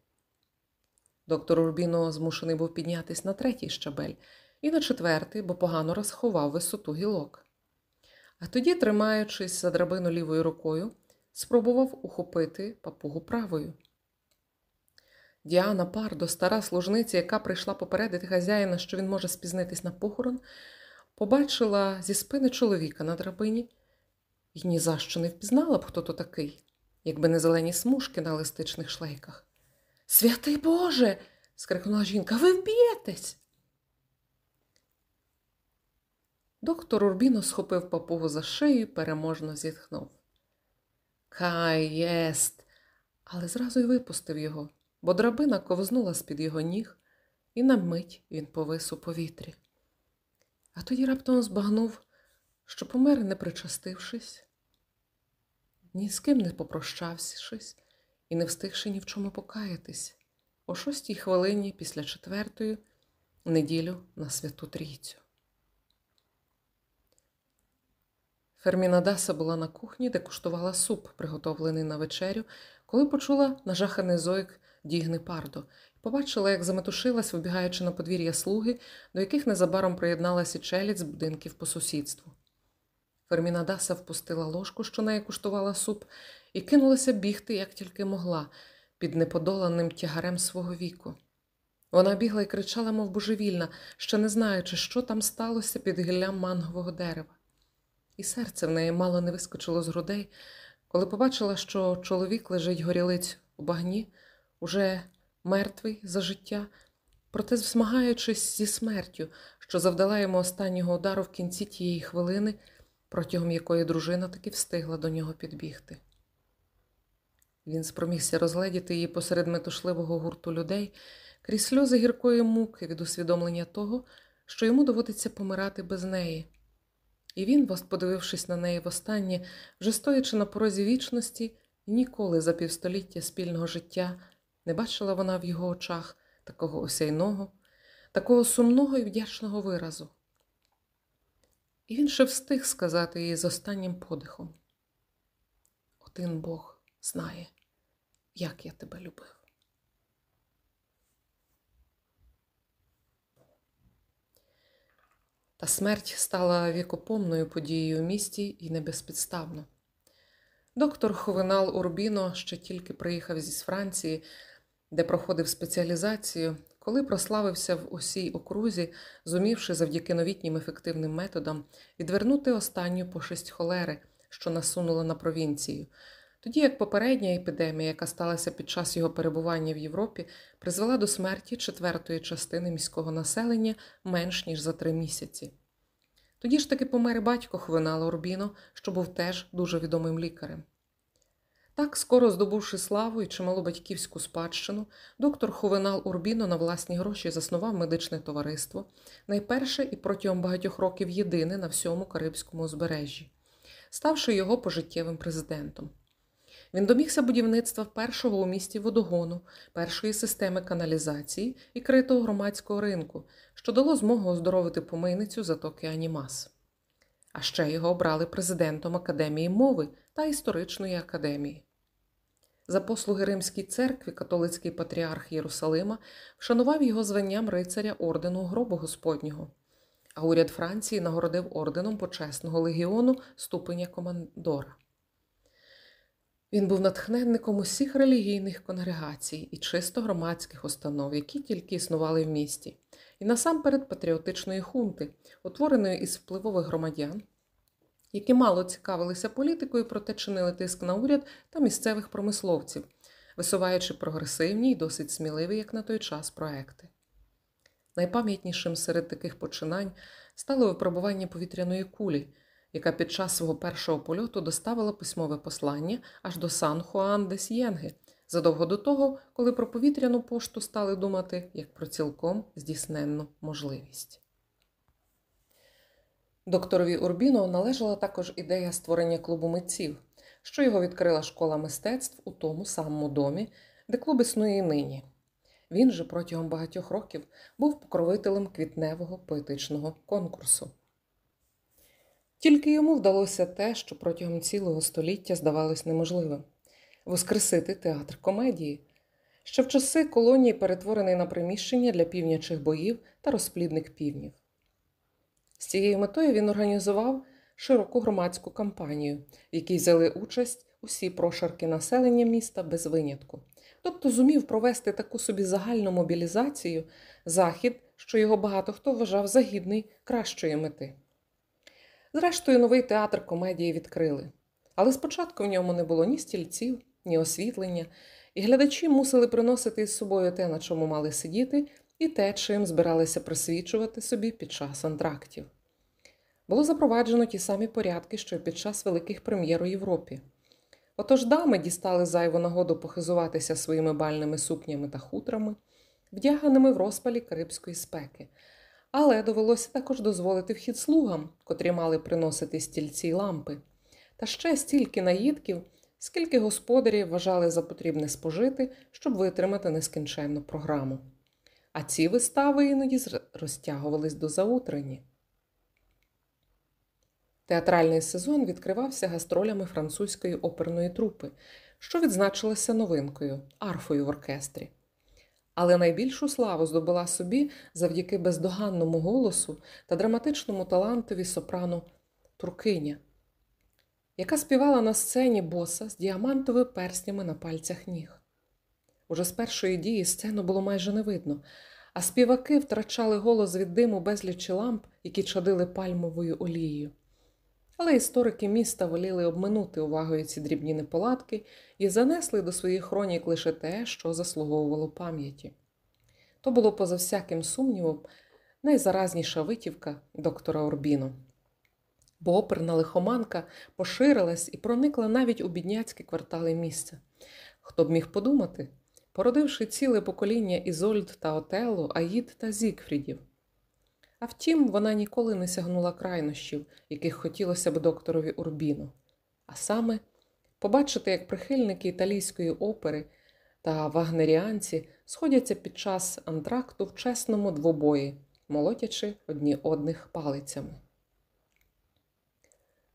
Доктор Урбіно змушений був піднятись на третій щабель і на четвертий, бо погано розховав висоту гілок. А тоді, тримаючись за драбину лівою рукою, спробував ухопити папугу правою. Діана Пардо, стара служниця, яка прийшла попередити хазяїна, що він може спізнитись на похорон, побачила зі спини чоловіка на драбині і ні за що не впізнала б, хто то такий, якби не зелені смужки на листичних шлейках. Святий Боже. скрикнула жінка, ви вб'єтесь. Доктор Урбіно схопив папугу за шию і переможно зітхнув. Кай єст але зразу й випустив його, бо драбина ковзнула з-під його ніг, і на мить він повис у повітрі. А тоді раптом збагнув, що помер, не причастившись, ні з ким не попрощавшись і не встигши ні в чому покаятись, о шостій хвилині після четвертої неділю на святу трійцю. Ферміна Даса була на кухні, де куштувала суп, приготовлений на вечерю, коли почула нажаханий зойк дігни пардо, побачила, як заметушилась, вибігаючи на подвір'я слуги, до яких незабаром приєдналася челядь з будинків по сусідству. Ферміна Даса впустила ложку, що неї куштувала суп, і кинулася бігти, як тільки могла, під неподоланим тягарем свого віку. Вона бігла і кричала, мов божевільна, ще не знаючи, що там сталося під гіллям мангового дерева. І серце в неї мало не вискочило з грудей, коли побачила, що чоловік лежить горілиць у багні, уже мертвий за життя, проте змагаючись зі смертю, що завдала йому останнього удару в кінці тієї хвилини, протягом якої дружина таки встигла до нього підбігти. Він спромігся розгледіти її посеред метушливого гурту людей крізь сльози гіркої муки від усвідомлення того, що йому доводиться помирати без неї. І він, подивившись на неї востаннє, вже стоячи на порозі вічності, ніколи за півстоліття спільного життя не бачила вона в його очах такого осяйного, такого сумного і вдячного виразу. І він ще встиг сказати їй з останнім подихом: Один Бог знає, як я тебе любив. Та смерть стала вікопомною подією у місті і не безпідставно. Доктор Ховенал Урбіно ще тільки приїхав зі Франції, де проходив спеціалізацію, коли прославився в усій окрузі, зумівши завдяки новітнім ефективним методам відвернути останню пошесть холери, що насунула на провінцію, тоді як попередня епідемія, яка сталася під час його перебування в Європі, призвела до смерті четвертої частини міського населення менш ніж за три місяці. Тоді ж таки помер батько Хвинала Урбіно, що був теж дуже відомим лікарем. Так, скоро здобувши славу і чималу батьківську спадщину, доктор Хувенал Урбіно на власні гроші заснував медичне товариство, найперше і протягом багатьох років єдине на всьому Карибському узбережжі, ставши його пожиттєвим президентом. Він домігся будівництва першого у місті водогону, першої системи каналізації і критого громадського ринку, що дало змогу оздоровити помийницю затоки Анімас. А ще його обрали президентом Академії мови та історичної академії. За послуги Римській церкві католицький патріарх Єрусалима вшанував його званням рицаря ордену Гробу Господнього, а уряд Франції нагородив орденом почесного легіону ступеня командора. Він був натхненником усіх релігійних конгрегацій і чисто громадських установ, які тільки існували в місті, і насамперед патріотичної хунти, утвореної із впливових громадян, які мало цікавилися політикою, проте чинили тиск на уряд та місцевих промисловців, висуваючи прогресивні й досить сміливі, як на той час, проекти. Найпам'ятнішим серед таких починань стало випробування повітряної кулі яка під час свого першого польоту доставила письмове послання аж до Сан Хуан де Сьєнги, задовго до того, коли про повітряну пошту стали думати як про цілком здійсненну можливість. Докторові Урбіно належала також ідея створення клубу митців, що його відкрила школа мистецтв у тому самому домі, де клуб існує і нині. Він же протягом багатьох років був покровителем квітневого поетичного конкурсу. Тільки йому вдалося те, що протягом цілого століття здавалось неможливим воскресити театр комедії, що в часи колонії перетворений на приміщення для півнячих боїв та розплідних півнів. З цією метою він організував широку громадську кампанію, в якій взяли участь усі прошарки населення міста без винятку, тобто зумів провести таку собі загальну мобілізацію, захід, що його багато хто вважав загідний кращої мети. Зрештою, новий театр комедії відкрили. Але спочатку в ньому не було ні стільців, ні освітлення, і глядачі мусили приносити із собою те, на чому мали сидіти, і те, чим збиралися присвічувати собі під час антрактів. Було запроваджено ті самі порядки, що під час великих прем'єр у Європі. Отож дами дістали зайву нагоду похизуватися своїми бальними сукнями та хутрами, вдяганими в розпалі карибської спеки, але довелося також дозволити вхід слугам, котрі мали приносити стільці й лампи, та ще стільки наїдків, скільки господарі вважали за потрібне спожити, щоб витримати нескінченну програму. А ці вистави іноді розтягувались до заутрені. Театральний сезон відкривався гастролями французької оперної трупи, що відзначилася новинкою арфою в оркестрі. Але найбільшу славу здобула собі завдяки бездоганному голосу та драматичному талантові сопрано Туркиня, яка співала на сцені боса з діамантовими перснями на пальцях ніг. Уже з першої дії сцену було майже не видно, а співаки втрачали голос від диму безлічі ламп, які чадили пальмовою олією. Але історики міста воліли обминути увагою ці дрібні неполадки і занесли до своїх хронік лише те, що заслуговувало пам'яті. То було, поза всяким сумнівом, найзаразніша витівка доктора Орбіно. Бо оперна лихоманка поширилась і проникла навіть у бідняцькі квартали місця. Хто б міг подумати, породивши ціле покоління Ізольд та Отелло, Аїд та Зікфрідів. А втім, вона ніколи не сягнула крайнощів, яких хотілося б докторові Урбіну, а саме побачити, як прихильники італійської опери та вагнеріанці сходяться під час антракту в чесному двобої, молотячи одні одних палицями.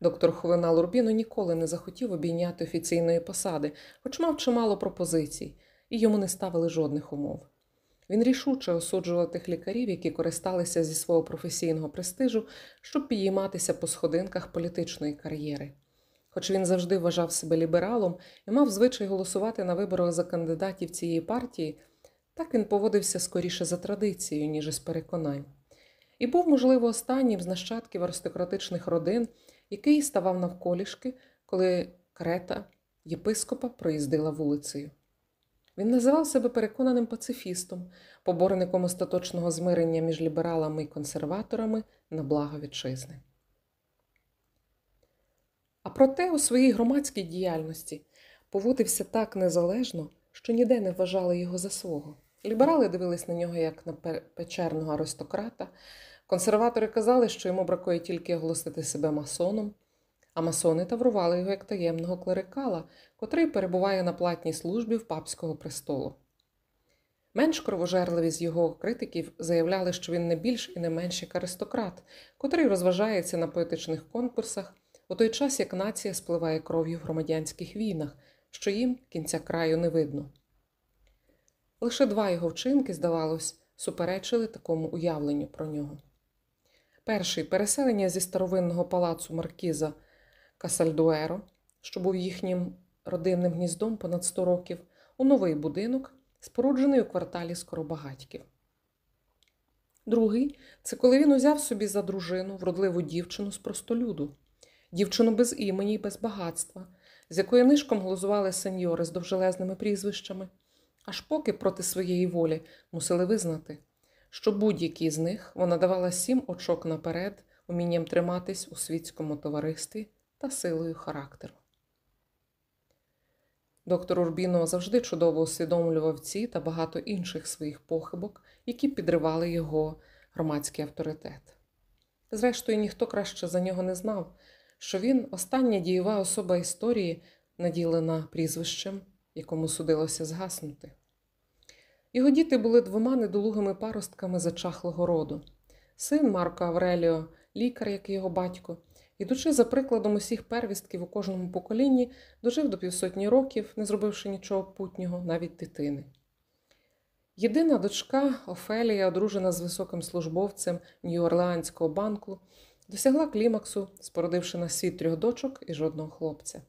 Доктор Хувенал Урбіно ніколи не захотів обійняти офіційної посади, хоч мав чимало пропозицій, і йому не ставили жодних умов. Він рішуче осуджував тих лікарів, які користалися зі свого професійного престижу, щоб підійматися по сходинках політичної кар'єри. Хоч він завжди вважав себе лібералом і мав звичай голосувати на виборах за кандидатів цієї партії, так він поводився скоріше за традицією, ніж із переконань. І був, можливо, останнім з нащадків аристократичних родин, який ставав навколішки, коли карета єпископа проїздила вулицею. Він називав себе переконаним пацифістом, поборником остаточного змирення між лібералами і консерваторами на благо вітчизни. А проте у своїй громадській діяльності поводився так незалежно, що ніде не вважали його за свого. Ліберали дивились на нього як на печерного аристократа, консерватори казали, що йому бракує тільки оголосити себе масоном а масони таврували його як таємного клерикала, котрий перебуває на платній службі в папського престолу. Менш кровожерливі з його критиків заявляли, що він не більш і не менш як аристократ, котрий розважається на поетичних конкурсах у той час, як нація спливає кров'ю в громадянських війнах, що їм кінця краю не видно. Лише два його вчинки, здавалось, суперечили такому уявленню про нього. Перший переселення зі старовинного палацу Маркіза Касальдуеро, що був їхнім родинним гніздом понад 100 років, у новий будинок, споруджений у кварталі Скоробагатьків. Другий це коли він узяв собі за дружину вродливу дівчину з простолюду, дівчину без імені й без багатства, з якої нишком глузували сеньори з довжелезними прізвищами, аж поки проти своєї волі мусили визнати, що будь-якій з них вона давала сім очок наперед, умінням триматись у світському товаристві та силою характеру. Доктор Урбіно завжди чудово усвідомлював ці та багато інших своїх похибок, які підривали його громадський авторитет. Зрештою, ніхто краще за нього не знав, що він остання дієва особа історії, наділена прізвищем, якому судилося згаснути. Його діти були двома недолугими паростками зачахлого роду. Син Марко Авреліо, лікар, як і його батько, Ідучи за прикладом усіх первістків у кожному поколінні, дожив до півсотні років, не зробивши нічого путнього, навіть дитини. Єдина дочка Офелія, одружена з високим службовцем Нью-Орлеанського банку, досягла клімаксу, спородивши на світ трьох дочок і жодного хлопця.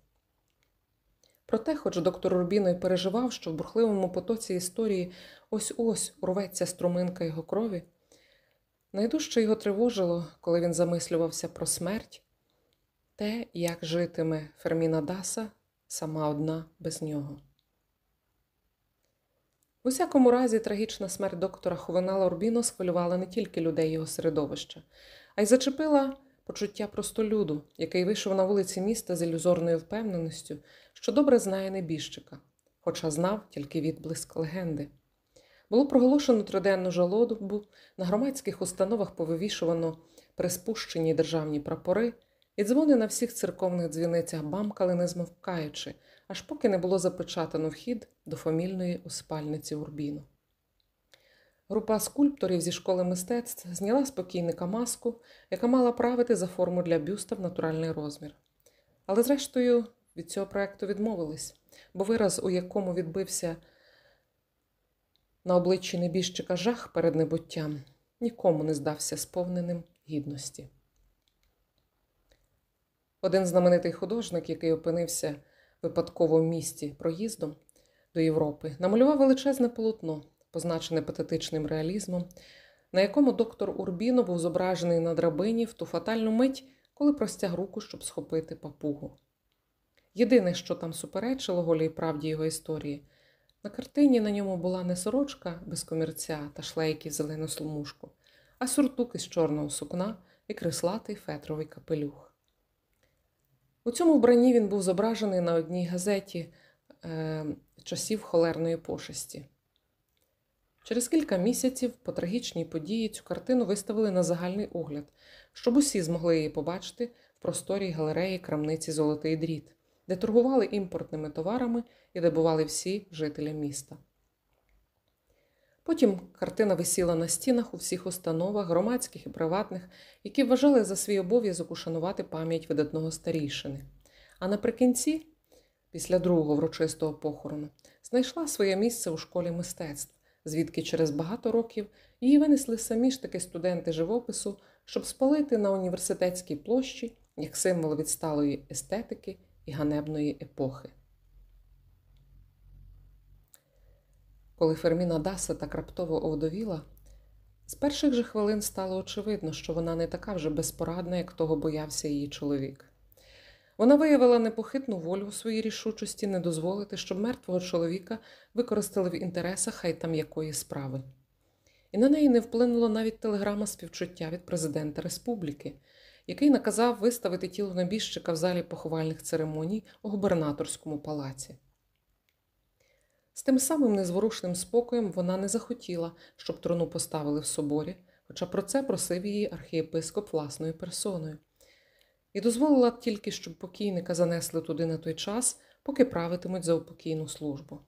Проте, хоч доктор Рубіно й переживав, що в бурхливому потоці історії ось ось урветься струминка його крові, найдужче його тривожило, коли він замислювався про смерть те, як житиме Ферміна Даса сама одна без нього. В усякому разі, трагічна смерть доктора Хувенала Орбіно схвилювала не тільки людей його середовища, а й зачепила почуття простолюду, який вийшов на вулиці міста з ілюзорною впевненістю, що добре знає небіжчика, хоча знав тільки відблиск легенди. Було проголошено триденну жалобу, на громадських установах повивішувано приспущені державні прапори, і дзвони на всіх церковних дзвіницях бамкали, не змовкаючи, аж поки не було запечатано вхід до фамільної успальниці Урбіну. Група скульпторів зі школи мистецтв зняла спокійника маску, яка мала правити за форму для бюста в натуральний розмір. Але, зрештою, від цього проекту відмовились, бо вираз, у якому відбився на обличчі небіжчика жах перед небуттям, нікому не здався сповненим гідності. Один знаменитий художник, який опинився випадково в місті проїздом до Європи, намалював величезне полотно, позначене патетичним реалізмом, на якому доктор Урбіно був зображений на драбині в ту фатальну мить, коли простяг руку, щоб схопити папугу. Єдине, що там суперечило голій правді його історії, на картині на ньому була не сорочка без комірця та шлейки зелену сломушку, а сюртук із чорного сукна і креслатий фетровий капелюх. У цьому вбранні він був зображений на одній газеті е, часів холерної пошесті. Через кілька місяців по трагічній події цю картину виставили на загальний огляд, щоб усі змогли її побачити в просторій галереї крамниці Золотий дріт, де торгували імпортними товарами і де бували всі жителі міста. Потім картина висіла на стінах у всіх установах, громадських і приватних, які вважали за свій обов'язок ушанувати пам'ять видатного старійшини. А наприкінці, після другого врочистого похорону, знайшла своє місце у школі мистецтв, звідки через багато років її винесли самі ж таки студенти живопису, щоб спалити на університетській площі як символ відсталої естетики і ганебної епохи. Коли Ферміна Даса так раптово овдовіла, з перших же хвилин стало очевидно, що вона не така вже безпорадна, як того боявся її чоловік. Вона виявила непохитну волю у своїй рішучості не дозволити, щоб мертвого чоловіка використали в інтересах хай там якої справи. І на неї не вплинула навіть телеграма співчуття від президента республіки, який наказав виставити тіло небіжчика в залі поховальних церемоній у губернаторському палаці. З тим самим незворушним спокоєм вона не захотіла, щоб трону поставили в соборі, хоча про це просив її архієпископ власною персоною, і дозволила тільки, щоб покійника занесли туди на той час, поки правитимуть за упокійну службу.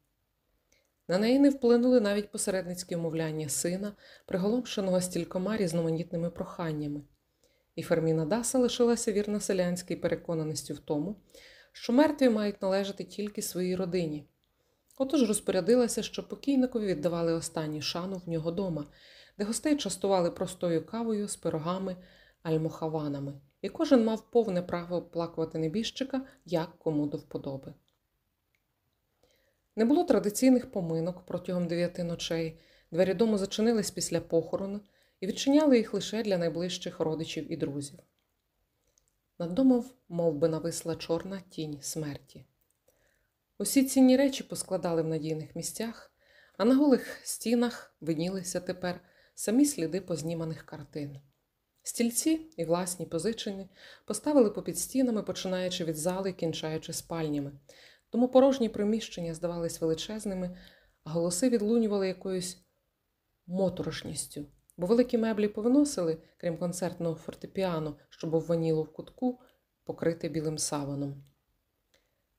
На неї не вплинули навіть посередницькі умовляння сина, приголомшеного стількома різноманітними проханнями, і Ферміна Даса лишилася вірна селянській переконаності в тому, що мертві мають належати тільки своїй родині. Отож розпорядилася, що покійникові віддавали останню шану в нього дома, де гостей частували простою кавою з пирогами, альмохаванами, і кожен мав повне право оплакувати небіжчика, як кому до вподоби. Не було традиційних поминок протягом дев'яти ночей, двері дому зачинились після похорону і відчиняли їх лише для найближчих родичів і друзів. Над домом мов би, нависла чорна тінь смерті. Усі цінні речі поскладали в надійних місцях, а на голих стінах виднілися тепер самі сліди позніманих картин. Стільці і власні позичені поставили попід стінами, починаючи від зали і кінчаючи спальнями, тому порожні приміщення здавались величезними, а голоси відлунювали якоюсь моторошністю, бо великі меблі повиносили, крім концертного фортепіано, що був ваніло в кутку, покрите білим саваном.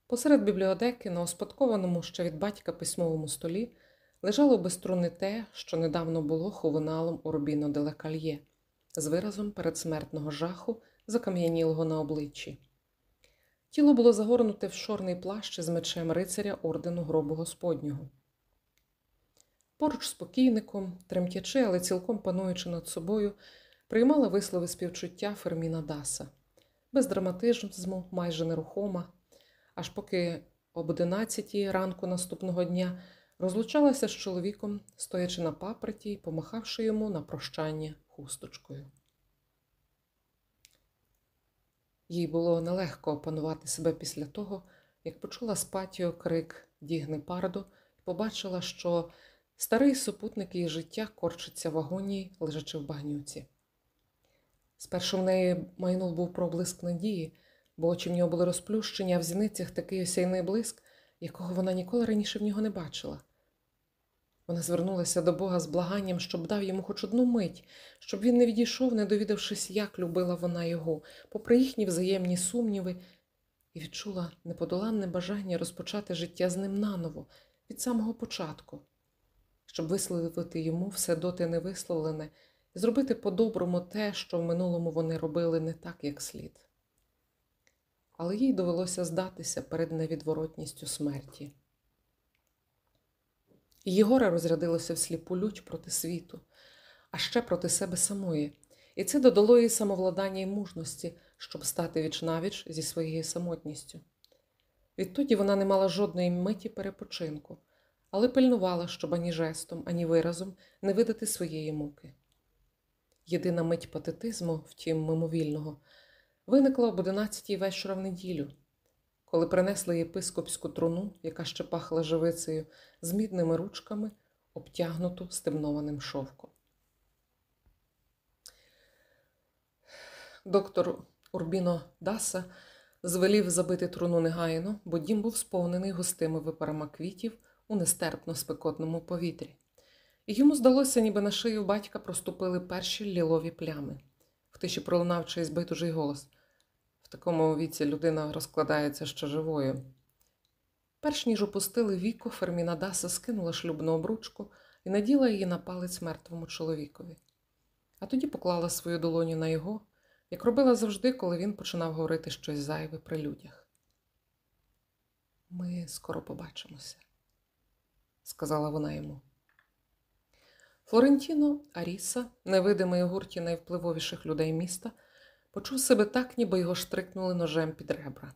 Посеред бібліотеки, на успадкованому ще від батька письмовому столі, лежало безструнне те, що недавно було ховиналом Урбіно де Лекальє, з виразом передсмертного жаху, закам'янілого на обличчі. Тіло було загорнуте в чорний плащ з мечем рицаря ордену гробу Господнього. Поруч з покійником, тремтячи, але цілком пануючи над собою, приймала вислови співчуття Ферміна Даса, без драматизму, майже нерухома аж поки об одинадцятій ранку наступного дня розлучалася з чоловіком, стоячи на паприті й помахавши йому на прощання хусточкою. Їй було нелегко опанувати себе після того, як почула з патіо крик Дігни Пардо і побачила, що старий супутник її життя корчиться в агонії, лежачи в багнюці. Спершу в неї майнув був проблиск надії, бо очі в нього були розплющені, а в зіницях такий осяйний блиск, якого вона ніколи раніше в нього не бачила. Вона звернулася до Бога з благанням, щоб дав йому хоч одну мить, щоб він не відійшов, не довідавшись, як любила вона його, попри їхні взаємні сумніви, і відчула неподоланне бажання розпочати життя з ним наново, від самого початку, щоб висловити йому все доти невисловлене і зробити по-доброму те, що в минулому вони робили не так, як слід. Але їй довелося здатися перед невідворотністю смерті. Її горе розрядилося в сліпу лють проти світу, а ще проти себе самої, і це додало їй самовладання і мужності, щоб стати вічнавіч зі своєю самотністю. Відтоді вона не мала жодної миті перепочинку, але пильнувала, щоб ані жестом, ані виразом не видати своєї муки. Єдина мить патетизму, втім, мимовільного, виникла об одинадцятій вечора в неділю, коли принесли єпископську труну, яка ще пахла живицею, з мідними ручками, обтягнуту стемнованим шовком. Доктор Урбіно Даса звелів забити труну негайно, бо дім був сповнений густими випарами квітів у нестерпно спекотному повітрі. І йому здалося, ніби на шию батька проступили перші лілові плями. В тиші пролунав чийсь байдужий голос. В такому віці людина розкладається ще живою. Перш ніж опустили віко, Ферміна Даса скинула шлюбну обручку і наділа її на палець мертвому чоловікові. А тоді поклала свою долоню на його, як робила завжди, коли він починав говорити щось зайве при людях. Ми скоро побачимося, сказала вона йому. Флорентіно Аріса, невидимий у гурті найвпливовіших людей міста, почув себе так, ніби його штрикнули ножем під ребра.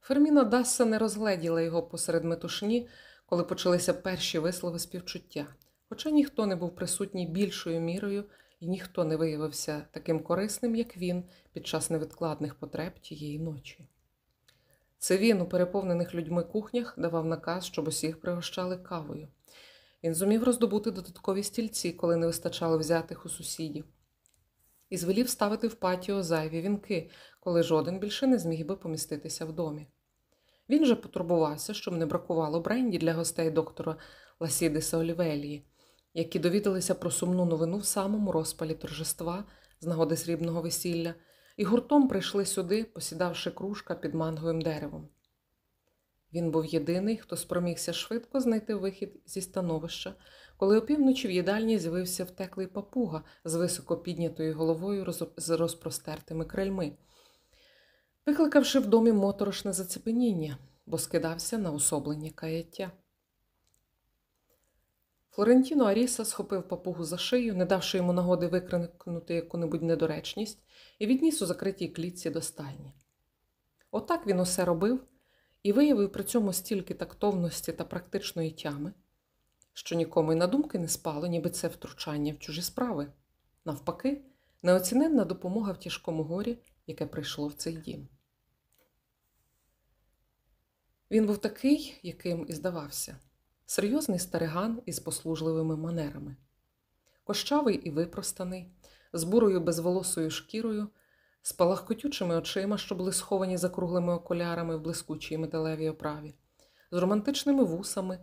Ферміна Дасса не розгледіла його посеред метушні, коли почалися перші вислови співчуття, хоча ніхто не був присутній більшою мірою і ніхто не виявився таким корисним, як він під час невідкладних потреб тієї ночі. Це він у переповнених людьми кухнях давав наказ, щоб усіх пригощали кавою. Він зумів роздобути додаткові стільці, коли не вистачало взятих у сусідів, і звелів ставити в патіо зайві вінки, коли жоден більше не зміг би поміститися в домі. Він же потурбувався, щоб не бракувало бренді для гостей доктора Ласідиса Олівелії, які довідалися про сумну новину в самому розпалі торжества з нагоди срібного весілля, і гуртом прийшли сюди, посідавши кружка під манговим деревом. Він був єдиний, хто спромігся швидко знайти вихід зі становища, коли опівночі в їдальні з'явився втеклий папуга з високо піднятою головою з розпростертими крильми, викликавши в домі моторошне зацепеніння, бо скидався на особлення каяття. Флорентіно Аріса схопив папугу за шию, не давши йому нагоди викрикнути яку-небудь недоречність, і відніс у закритій клітці до стайні. Отак він усе робив і виявив при цьому стільки тактовності та практичної тями, що нікому й на думки не спало, ніби це втручання в чужі справи. Навпаки, неоціненна допомога в тяжкому горі, яке прийшло в цей дім. Він був такий, яким і здавався серйозний стариган із послужливими манерами, кощавий і випростаний, з бурою безволосою шкірою, з палахкотючими очима, що були сховані за круглими окулярами в блискучій металевій оправі, з романтичними вусами,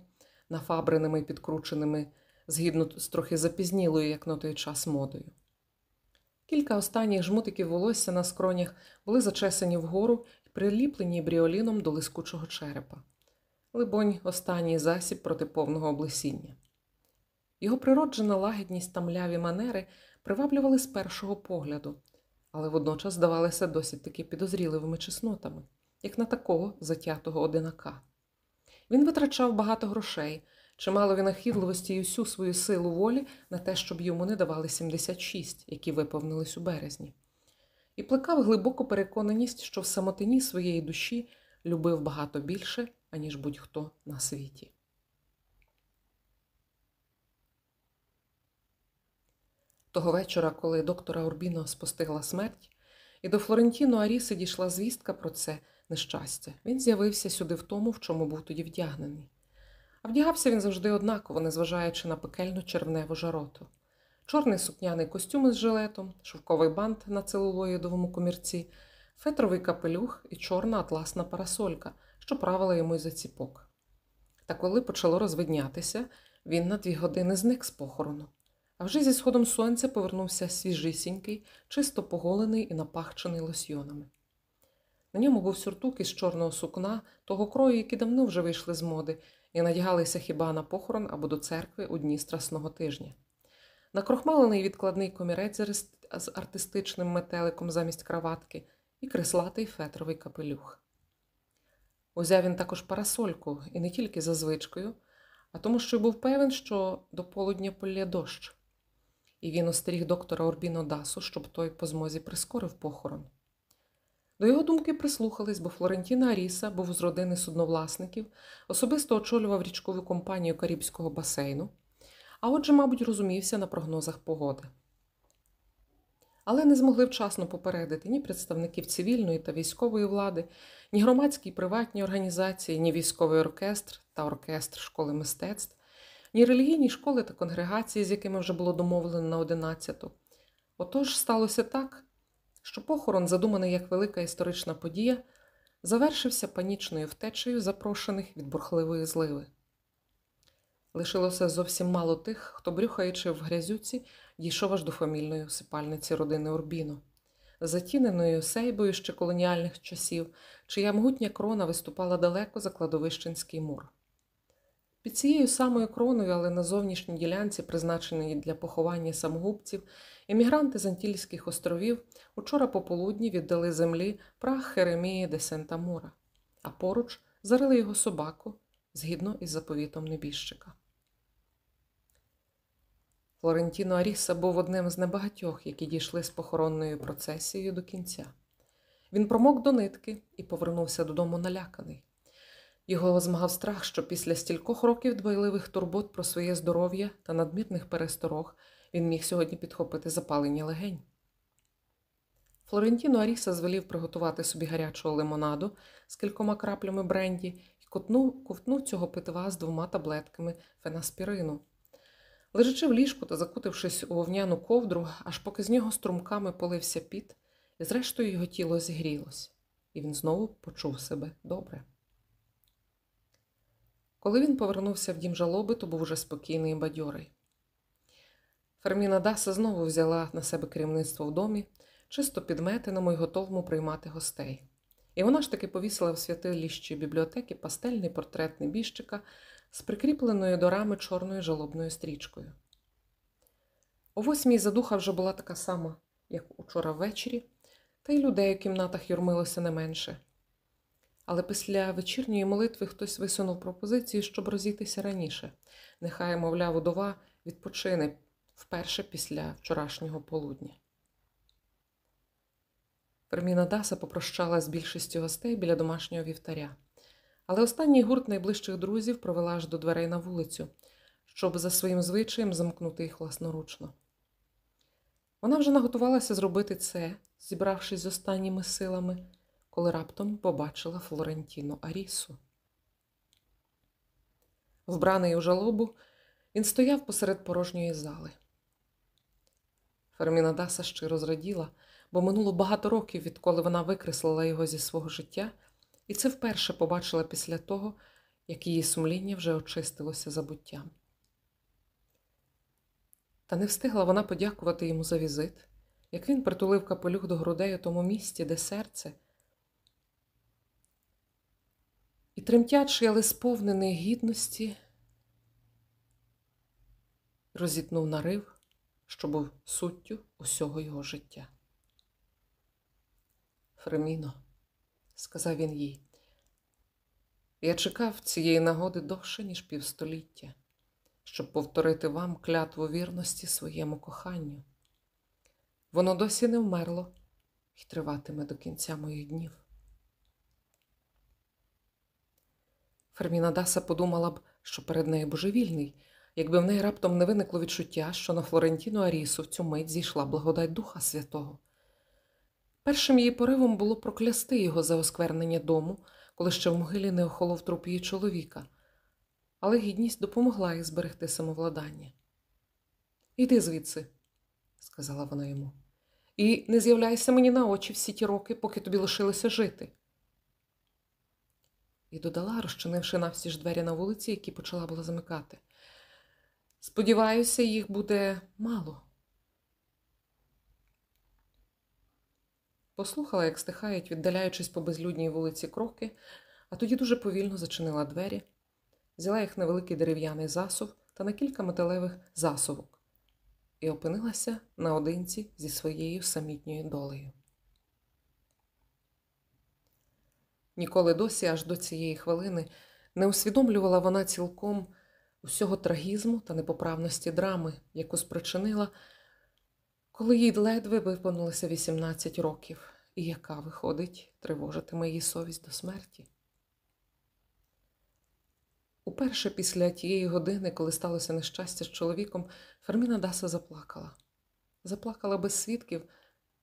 нафабреними і підкрученими, згідно з трохи запізнілою, як на той час, модою. Кілька останніх жмутиків волосся на скронях були зачесані вгору і приліплені бріоліном до лискучого черепа. Либонь, останній засіб проти повного облесіння. Його природжена лагідність та мляві манери приваблювали з першого погляду, але водночас здавалися досить таки підозріливими чеснотами, як на такого затятого одинака. Він витрачав багато грошей, чимало винахідливості і усю свою силу волі на те, щоб йому не давали 76, які виповнились у березні, і плекав глибоку переконаність, що в самотині своєї душі любив багато більше, аніж будь-хто на світі. Того вечора, коли доктора Урбіно спостигла смерть, і до Флорентіно Аріси дійшла звістка про це нещастя, він з'явився сюди в тому, в чому був тоді вдягнений. А вдягався він завжди однаково, незважаючи на пекельну червневу жароту. чорний сукняний костюм із жилетом, шовковий бант на целулоїдовому комірці, фетровий капелюх і чорна атласна парасолька, що правила йому й за ціпок. Та коли почало розвиднятися, він на дві години зник з похорону. А вже зі сходом сонця повернувся свіжисінький, чисто поголений і напахчений лосьйонами. На ньому був сюртук із чорного сукна, того крою, які давно вже вийшли з моди, і надягалися хіба на похорон або до церкви у дні страсного тижня. Накрохмалений відкладний комірець з артистичним метеликом замість краватки і креслатий фетровий капелюх. Узяв він також парасольку, і не тільки за звичкою, а тому, що був певен, що до полудня полє дощ, і він остеріг доктора Орбіно Дасу, щоб той по змозі прискорив похорон. До його думки прислухались, бо Флорентіна Аріса був з родини судновласників, особисто очолював річкову компанію Карибського басейну, а отже, мабуть, розумівся на прогнозах погоди. Але не змогли вчасно попередити ні представників цивільної та військової влади, ні громадські і приватні організації, ні військовий оркестр та оркестр школи мистецтв, ні релігійні школи та конгрегації, з якими вже було домовлено на одинадцяту. Отож сталося так, що похорон, задуманий як велика історична подія, завершився панічною втечею запрошених від бурхливої зливи. Лишилося зовсім мало тих, хто, брюхаючи в грязюці, дійшов аж до фамільної усипальниці родини Урбіно, затіненою сейбою ще колоніальних часів, чия могутня крона виступала далеко за кладовищенський мур. Під цією самою кроною, але на зовнішній ділянці, призначеній для поховання самогубців, емігранти з Антільських островів учора пополудні віддали землі прах Херемії де Сента Мура, а поруч зарили його собаку згідно із заповітом небіжчика. Флорентіно Аріса був одним з небагатьох, які дійшли з похоронною процесією до кінця. Він промок до нитки і повернувся додому наляканий. Його змагав страх, що після стількох років дбайливих турбот про своє здоров'я та надмірних пересторог він міг сьогодні підхопити запалення легень. Флорентіно Аріса звелів приготувати собі гарячого лимонаду з кількома краплями бренді і ковтнув, цього питва з двома таблетками фенаспірину. Лежачи в ліжку та закутившись у вовняну ковдру, аж поки з нього струмками полився піт, і зрештою його тіло зігрілось, і він знову почув себе добре. Коли він повернувся в дім жалоби, то був уже спокійний і бадьорий. Ферміна Даса знову взяла на себе керівництво в домі, чисто підметеному й готовому приймати гостей. І вона ж таки повісила в святилищі бібліотеки пастельний портрет небіжчика з прикріпленою до рами чорною жалобною стрічкою. О восьмій задуха вже була така сама, як учора ввечері, та й людей у кімнатах юрмилося не менше. Але після вечірньої молитви хтось висунув пропозицію, щоб розійтися раніше. Нехай, мовляв, удова відпочине вперше після вчорашнього полудня. Ферміна Даса попрощала з більшістю гостей біля домашнього вівтаря, але останній гурт найближчих друзів провела аж до дверей на вулицю, щоб за своїм звичаєм замкнути їх власноручно. Вона вже наготувалася зробити це, зібравшись з останніми силами, коли раптом побачила Флорентіно Арісу. Вбраний у жалобу, він стояв посеред порожньої зали. Ферміна Даса щиро зраділа, бо минуло багато років, відколи вона викреслила його зі свого життя, і це вперше побачила після того, як її сумління вже очистилося забуттям. Та не встигла вона подякувати йому за візит, як він притулив капелюх до грудей у тому місці, де серце, і тремтячий, але сповнений гідності, розітнув нарив що був суттю усього його життя. Фреміно, сказав він їй, я чекав цієї нагоди довше, ніж півстоліття, щоб повторити вам клятву вірності своєму коханню. Воно досі не вмерло і триватиме до кінця моїх днів. Ферміна Даса подумала б, що перед нею божевільний, якби в неї раптом не виникло відчуття, що на Флорентіну Арісу в цю мить зійшла благодать Духа Святого. Першим її поривом було проклясти його за осквернення дому, коли ще в могилі не охолов труп її чоловіка, але гідність допомогла їй зберегти самовладання. Іди звідси, сказала вона йому. І не з'являйся мені на очі всі ті роки, поки тобі лишилося жити. І додала, розчинивши навсі ж двері на вулиці, які почала була замикати. Сподіваюся, їх буде мало. Послухала, як стихають, віддаляючись по безлюдній вулиці кроки, а тоді дуже повільно зачинила двері, взяла їх на великий дерев'яний засув та на кілька металевих засувок і опинилася наодинці зі своєю самітньою долею. Ніколи досі, аж до цієї хвилини, не усвідомлювала вона цілком усього трагізму та непоправності драми, яку спричинила, коли їй ледве виповнилося 18 років, і яка, виходить, тривожитиме її совість до смерті. Уперше після тієї години, коли сталося нещастя з чоловіком, Ферміна Даса заплакала. Заплакала без свідків,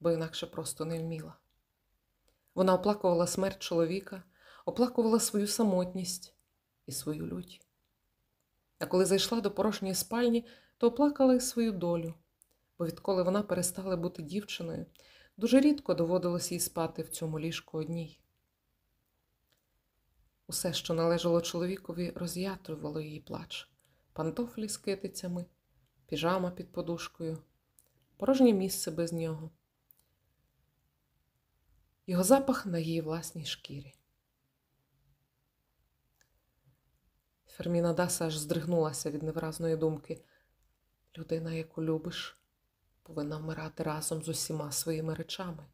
бо інакше просто не вміла. Вона оплакувала смерть чоловіка, оплакувала свою самотність і свою лють. А коли зайшла до порожньої спальні, то оплакала й свою долю, бо відколи вона перестала бути дівчиною, дуже рідко доводилось їй спати в цьому ліжку одній. Усе, що належало чоловікові, роз'ятрювало її плач, пантофлі з китицями, піжама під подушкою, порожнє місце без нього, його запах на її власній шкірі. Ферміна Даса аж здригнулася від невиразної думки. Людина, яку любиш, повинна вмирати разом з усіма своїми речами.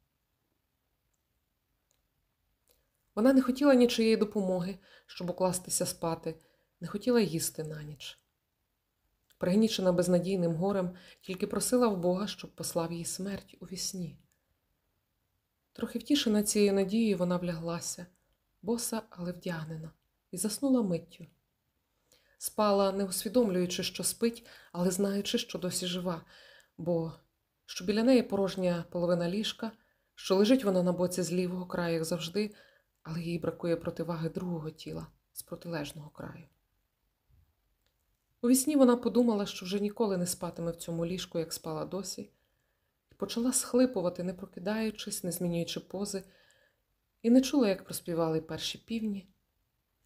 Вона не хотіла нічиєї допомоги, щоб укластися спати, не хотіла їсти на ніч. Пригнічена безнадійним горем, тільки просила в Бога, щоб послав їй смерть у вісні. Трохи втішена цією надією, вона вляглася, боса, але вдягнена, і заснула миттю. Спала, не усвідомлюючи, що спить, але знаючи, що досі жива, бо що біля неї порожня половина ліжка, що лежить вона на боці з лівого краю, як завжди, але їй бракує противаги другого тіла з протилежного краю. У вісні вона подумала, що вже ніколи не спатиме в цьому ліжку, як спала досі, і почала схлипувати, не прокидаючись, не змінюючи пози, і не чула, як проспівали перші півні,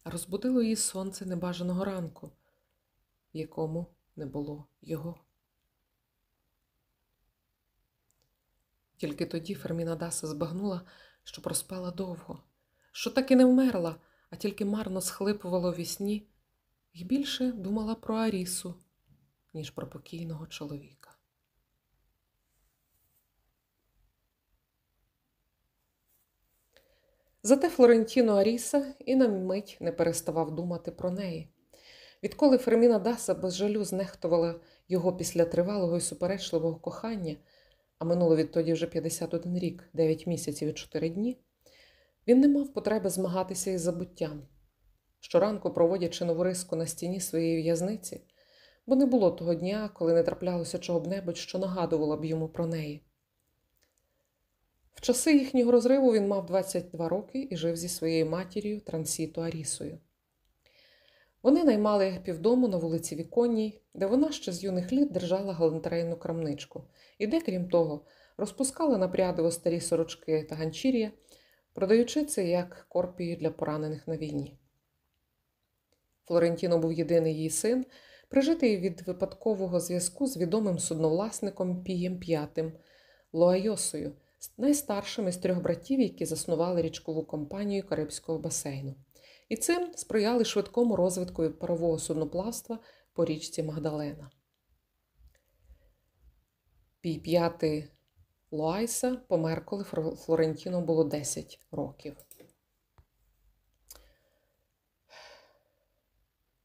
розбудило її сонце небажаного ранку, в якому не було його. Тільки тоді Ферміна Даса збагнула, що проспала довго, що так і не вмерла, а тільки марно схлипувала у вісні і більше думала про Арісу, ніж про покійного чоловіка. Зате Флорентіно Аріса і на мить не переставав думати про неї. Відколи Ферміна Даса без жалю знехтувала його після тривалого і суперечливого кохання, а минуло відтоді вже 51 рік, 9 місяців і 4 дні, він не мав потреби змагатися із забуттям. Щоранку, проводячи нову риску на стіні своєї в'язниці, бо не було того дня, коли не траплялося чого б небудь, що нагадувало б йому про неї. В часи їхнього розриву він мав 22 роки і жив зі своєю матір'ю Трансіто Арісою. Вони наймали півдому на вулиці Віконній, де вона ще з юних літ держала галантерейну крамничку, і де, крім того, розпускала напрядиво старі сорочки та ганчір'я, продаючи це як корпію для поранених на війні. Флорентіно був єдиний її син, прижитий від випадкового зв'язку з відомим судновласником Пієм П'ятим Лоайосою, найстаршим із трьох братів, які заснували річкову компанію Карибського басейну. І цим сприяли швидкому розвитку парового судноплавства по річці Магдалена. Пій п'ятий Луайса помер, коли Флорентіно було 10 років.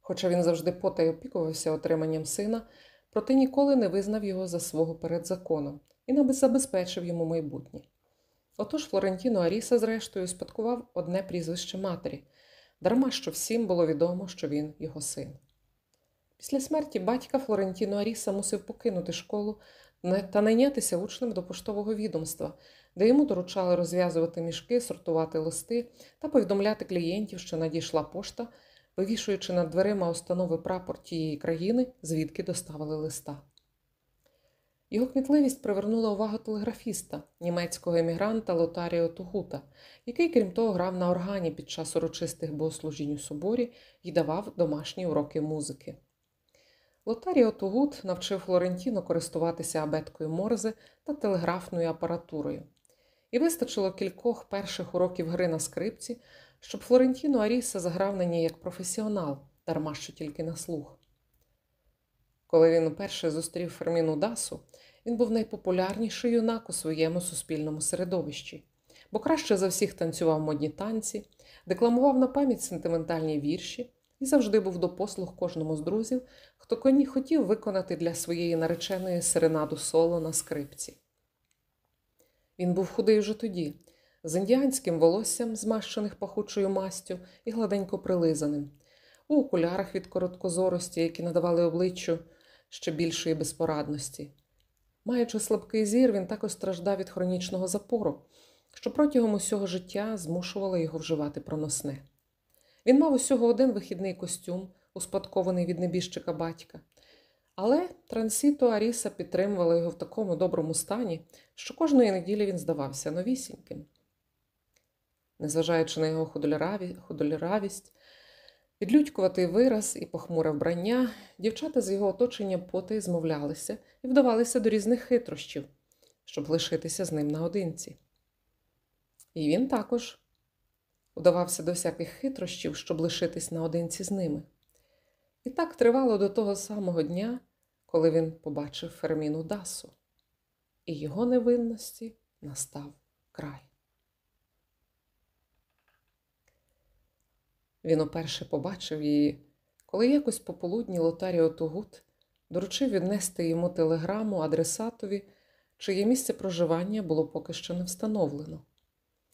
Хоча він завжди потай опікувався отриманням сина, проте ніколи не визнав його за свого перед законом і не забезпечив йому майбутнє. Отож Флорентіно Аріса, зрештою, спадкував одне прізвище матері, дарма що всім було відомо, що він його син. Після смерті батька Флорентіно Аріса мусив покинути школу та найнятися учнем до поштового відомства, де йому доручали розв'язувати мішки, сортувати листи та повідомляти клієнтів, що надійшла пошта, вивішуючи над дверима установи прапор тієї країни, звідки доставили листа. Його кмітливість привернула увагу телеграфіста, німецького емігранта Лотаріо Тугута, який, крім того, грав на органі під час урочистих богослужінь у соборі і давав домашні уроки музики. Лотаріо Тугут навчив Флорентіно користуватися абеткою Морзе та телеграфною апаратурою. І вистачило кількох перших уроків гри на скрипці, щоб Флорентіно Аріса заграв на ній як професіонал, дарма що тільки на слух. Коли він уперше зустрів Ферміну Дасу, він був найпопулярніший юнак у своєму суспільному середовищі, бо краще за всіх танцював модні танці, декламував на пам'ять сентиментальні вірші і завжди був до послуг кожному з друзів, хто коні хотів виконати для своєї нареченої серенаду соло на скрипці. Він був худий вже тоді, з індіанським волоссям, змащених пахучою мастю і гладенько прилизаним, у окулярах від короткозорості, які надавали обличчю ще більшої безпорадності. Маючи слабкий зір, він також страждав від хронічного запору, що протягом усього життя змушувало його вживати проносне. Він мав усього один вихідний костюм, успадкований від небіжчика батька. Але Трансіто Аріса підтримувала його в такому доброму стані, що кожної неділі він здавався новісіньким. Незважаючи на його худоляравість, Підлюдькуватий вираз і похмуре вбрання, дівчата з його оточення поти змовлялися і вдавалися до різних хитрощів, щоб лишитися з ним наодинці. І він також вдавався до всяких хитрощів, щоб лишитись наодинці з ними. І так тривало до того самого дня, коли він побачив Ферміну Дасу, і його невинності настав край. Він уперше побачив її, коли якось пополудні Лотаріо Тугут доручив віднести йому телеграму адресатові, чиє місце проживання було поки що не встановлено,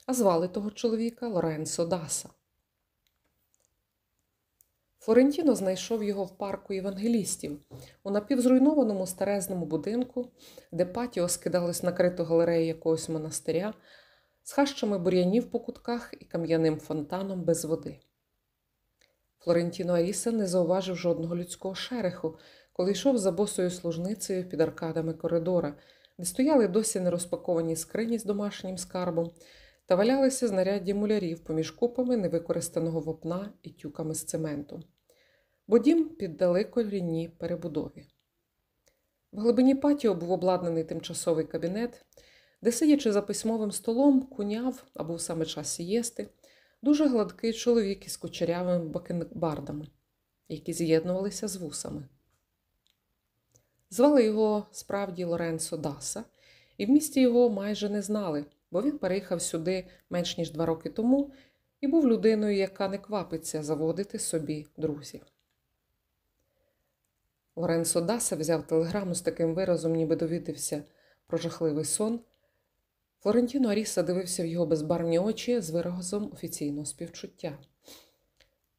а звали того чоловіка Лоренцо Даса. Флорентіно знайшов його в парку євангелістів у напівзруйнованому старезному будинку, де патіо скидалось накриту галерею якогось монастиря з хащами бур'янів по кутках і кам'яним фонтаном без води. Флорентіно Аріса не зауважив жодного людського шереху, коли йшов за босою служницею під аркадами коридора, де стояли досі нерозпаковані скрині з домашнім скарбом та валялися знаряддя мулярів поміж купами невикористаного вопна і тюками з цементом. Бо дім піддали колінній перебудові. В глибині патіо був обладнаний тимчасовий кабінет, де, сидячи за письмовим столом, куняв або в саме час сієсти, дуже гладкий чоловік із кучерявими бакенбардами, які з'єднувалися з вусами. Звали його справді Лоренцо Даса, і в місті його майже не знали, бо він переїхав сюди менш ніж два роки тому і був людиною, яка не квапиться заводити собі друзів. Лоренцо Даса взяв телеграму з таким виразом, ніби довідався про жахливий сон. Флорентіно Аріса дивився в його безбарвні очі з виразом офіційного співчуття.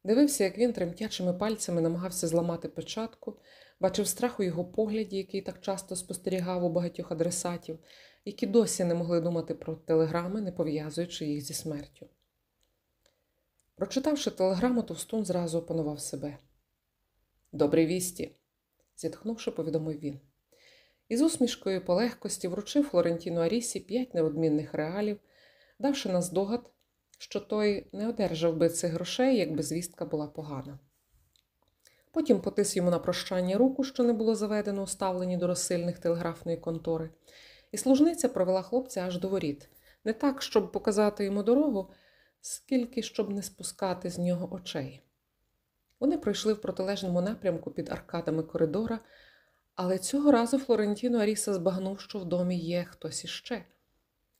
Дивився, як він тремтячими пальцями намагався зламати печатку, бачив страх у його погляді, який так часто спостерігав у багатьох адресатів, які досі не могли думати про телеграми, не пов'язуючи їх зі смертю. Прочитавши телеграму, Товстун зразу опанував себе. Добрі вісті, зітхнувши, повідомив він. Із усмішкою по легкості вручив Флорентіну Арісі п'ять неодмінних реалів, давши на здогад, що той не одержав би цих грошей, якби звістка була погана. Потім потис йому на прощання руку, що не було заведено у ставленні до розсильних телеграфної контори, і служниця провела хлопця аж до воріт, не так, щоб показати йому дорогу, скільки щоб не спускати з нього очей. Вони пройшли в протилежному напрямку під аркадами коридора. Але цього разу Флорентіно Аріса збагнув, що в домі є хтось іще,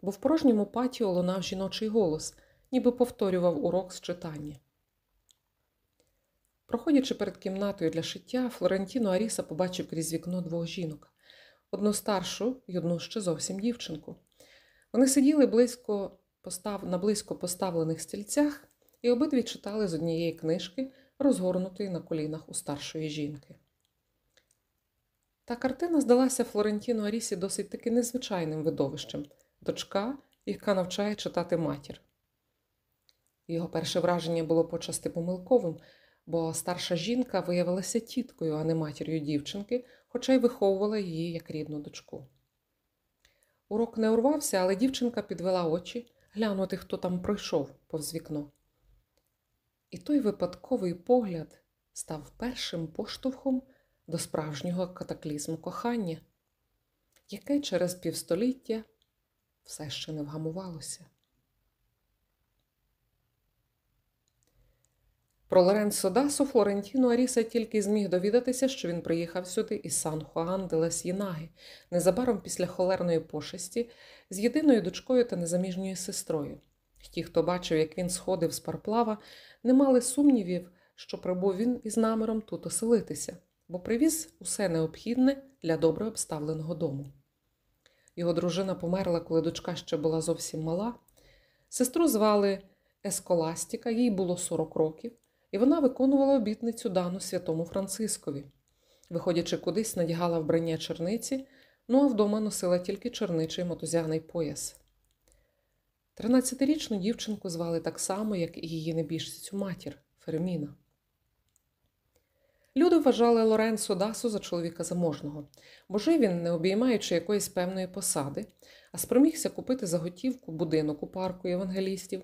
бо в порожньому патіо лунав жіночий голос, ніби повторював урок з читання. Проходячи перед кімнатою для шиття, Флорентіно Аріса побачив крізь вікно двох жінок одну старшу і одну ще зовсім дівчинку. Вони сиділи близько постав... на близько поставлених стільцях і обидві читали з однієї книжки, розгорнутої на колінах у старшої жінки. Та картина здалася Флорентіну Арісі досить таки незвичайним видовищем дочка, яка навчає читати матір. Його перше враження було почасти помилковим, бо старша жінка виявилася тіткою, а не матір'ю дівчинки, хоча й виховувала її як рідну дочку. Урок не урвався, але дівчинка підвела очі глянути, хто там пройшов повз вікно. І той випадковий погляд став першим поштовхом до справжнього катаклізму кохання, яке через півстоліття все ще не вгамувалося. Про Лоренцо Дасо Флорентіно Аріса тільки зміг довідатися, що він приїхав сюди із Сан Хуан де Ласьєнаги, незабаром після холерної пошесті з єдиною дочкою та незаміжньою сестрою. Ті, хто бачив, як він сходив з парплава, не мали сумнівів, що прибув він із наміром тут оселитися, бо привіз усе необхідне для добре обставленого дому. Його дружина померла, коли дочка ще була зовсім мала. Сестру звали Есколастіка, їй було 40 років, і вона виконувала обітницю дану святому Францискові. Виходячи кудись, надягала вбрання черниці, ну а вдома носила тільки черничий мотузяний пояс. Тринадцятирічну дівчинку звали так само, як і її небіжцю матір Ферміна. Люди вважали Лоренцо Дасу за чоловіка заможного, бо жив він, не обіймаючи якоїсь певної посади, а спромігся купити за готівку будинок у парку євангелістів,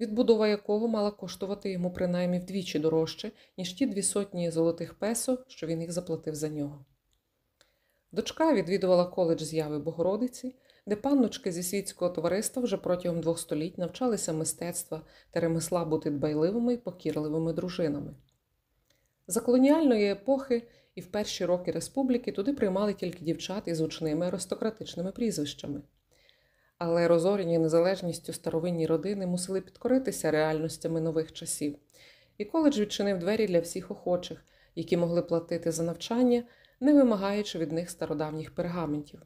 відбудова якого мала коштувати йому принаймні вдвічі дорожче, ніж ті дві сотні золотих песо, що він їх заплатив за нього. Дочка відвідувала коледж з'яви Богородиці, де панночки зі світського товариства вже протягом двох століть навчалися мистецтва та ремесла бути дбайливими і покірливими дружинами. За колоніальної епохи і в перші роки республіки туди приймали тільки дівчат із гучними аристократичними прізвищами. Але розорені незалежністю старовинні родини мусили підкоритися реальностями нових часів, і коледж відчинив двері для всіх охочих, які могли платити за навчання, не вимагаючи від них стародавніх пергаментів.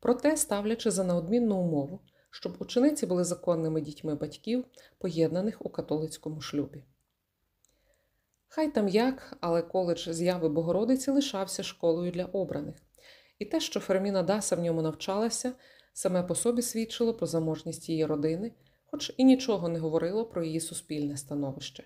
Проте ставлячи за неодмінну умову, щоб учениці були законними дітьми батьків, поєднаних у католицькому шлюбі. Хай там як, але коледж з'яви Богородиці лишався школою для обраних, і те, що Ферміна Даса в ньому навчалася, саме по собі свідчило про заможність її родини, хоч і нічого не говорило про її суспільне становище.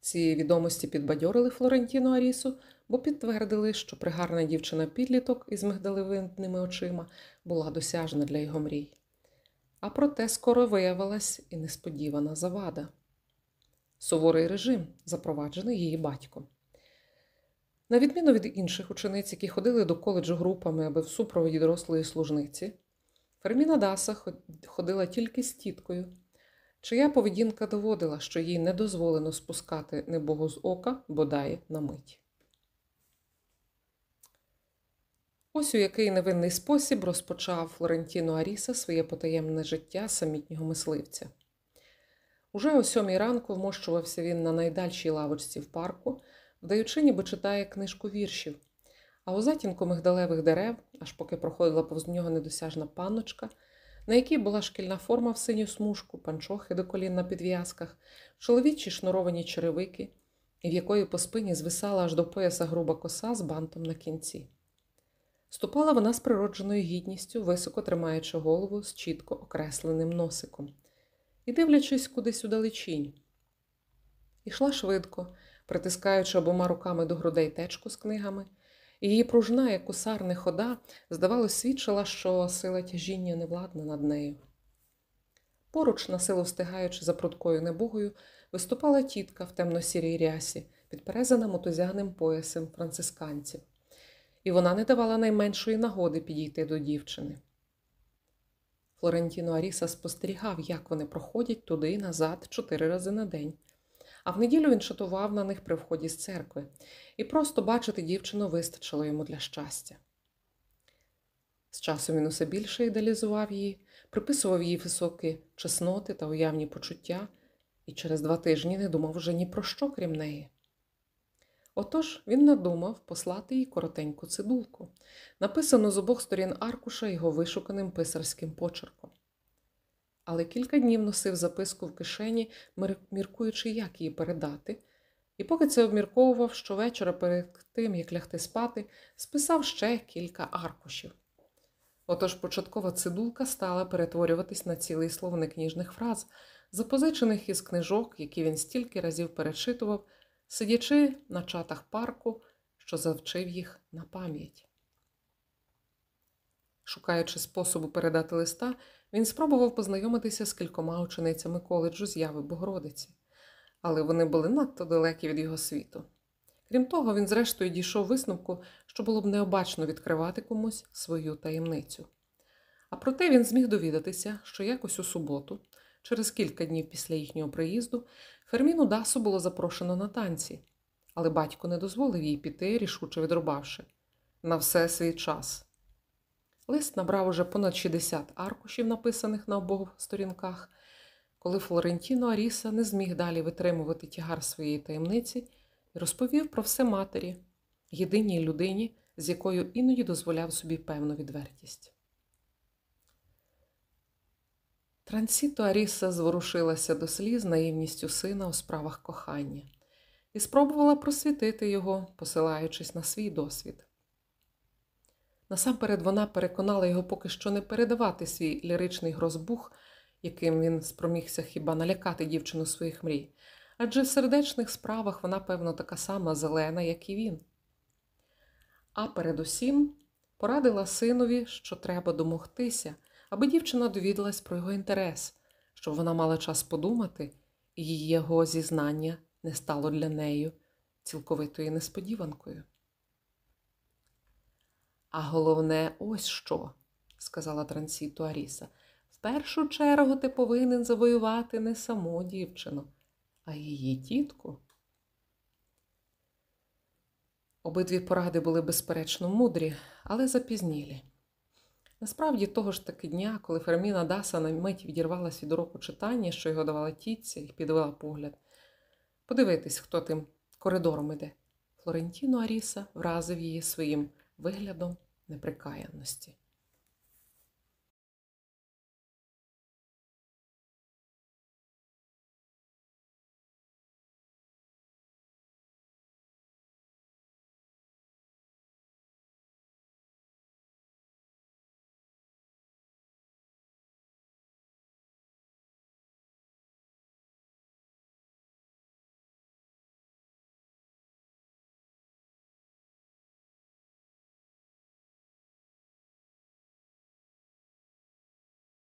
Ці відомості підбадьорили Флорентіно Арісу, бо підтвердили, що пригарна дівчина підліток із мигдалевидними очима була досяжна для його мрій. А проте скоро виявилась і несподівана завада суворий режим, запроваджений її батьком. На відміну від інших учениць, які ходили до коледжу групами аби в супроводі дорослої служниці, Ферміна Даса ходила тільки з тіткою, чия поведінка доводила, що їй не дозволено спускати небогу з ока, бодай на мить. Ось у який невинний спосіб розпочав Флорентіно Аріса своє потаємне життя самітнього мисливця. Уже о сьомій ранку вмощувався він на найдальшій лавочці в парку, вдаючи, ніби читає книжку віршів. А у затінку мигдалевих дерев, аж поки проходила повз нього недосяжна панночка, на якій була шкільна форма в синю смужку, панчохи до колін на підв'язках, чоловічі шнуровані черевики, і в якої по спині звисала аж до пояса груба коса з бантом на кінці. Ступала вона з природженою гідністю, високо тримаючи голову з чітко окресленим носиком і дивлячись кудись удалечінь. Ішла швидко, притискаючи обома руками до грудей течку з книгами, і її пружна, як кусарне хода, здавалось, свідчила, що сила тяжіння не владна над нею. Поруч, на силу встигаючи за прудкою небогою, виступала тітка в темно-сірій рясі, підперезана мотузяним поясом францисканців, і вона не давала найменшої нагоди підійти до дівчини. Флорентіно Аріса спостерігав, як вони проходять туди і назад чотири рази на день. А в неділю він шатував на них при вході з церкви, і просто бачити дівчину вистачило йому для щастя. З часом він усе більше ідеалізував її, приписував їй високі чесноти та уявні почуття, і через два тижні не думав уже ні про що, крім неї. Отож він надумав послати їй коротеньку цидулку, написану з обох сторін аркуша його вишуканим писарським почерком. Але кілька днів носив записку в кишені, міркуючи, як її передати, і поки це обмірковував, щовечора перед тим, як лягти спати, списав ще кілька аркушів. Отож початкова цидулка стала перетворюватись на цілий словник кніжних фраз, запозичених із книжок, які він стільки разів перечитував сидячи на чатах парку, що завчив їх на пам'ять. Шукаючи способу передати листа, він спробував познайомитися з кількома ученицями коледжу з'яви Богородиці, але вони були надто далекі від його світу. Крім того, він зрештою дійшов висновку, що було б необачно відкривати комусь свою таємницю. А проте він зміг довідатися, що якось у суботу, через кілька днів після їхнього приїзду, Ферміну Дасу було запрошено на танці, але батько не дозволив їй піти, рішуче відрубавши на все свій час. Лист набрав уже понад 60 аркушів, написаних на обох сторінках, коли Флорентіно Аріса не зміг далі витримувати тягар своєї таємниці і розповів про все матері, єдиній людині, з якою іноді дозволяв собі певну відвертість. Трансіто Аріса зворушилася до сліз наївністю сина у справах кохання і спробувала просвітити його, посилаючись на свій досвід. Насамперед вона переконала його поки що не передавати свій ліричний грозбух, яким він спромігся хіба налякати дівчину своїх мрій, адже в сердечних справах вона, певно, така сама зелена, як і він. А передусім порадила синові, що треба домогтися, аби дівчина довідалась про його інтерес, щоб вона мала час подумати, і її його зізнання не стало для неї цілковитою несподіванкою. А головне, ось що, сказала Трансіту Аріса. В першу чергу ти повинен завоювати не саму дівчину, а її тітку. Обидві поради були безперечно мудрі, але запізнілі. Насправді, того ж таки дня, коли Ферміна Даса на мить відірвалась від уроку читання, що його давала тітці, і підвела погляд. Подивитись, хто тим коридором іде. Флорентіно Аріса вразив її своїм виглядом неприкаянності.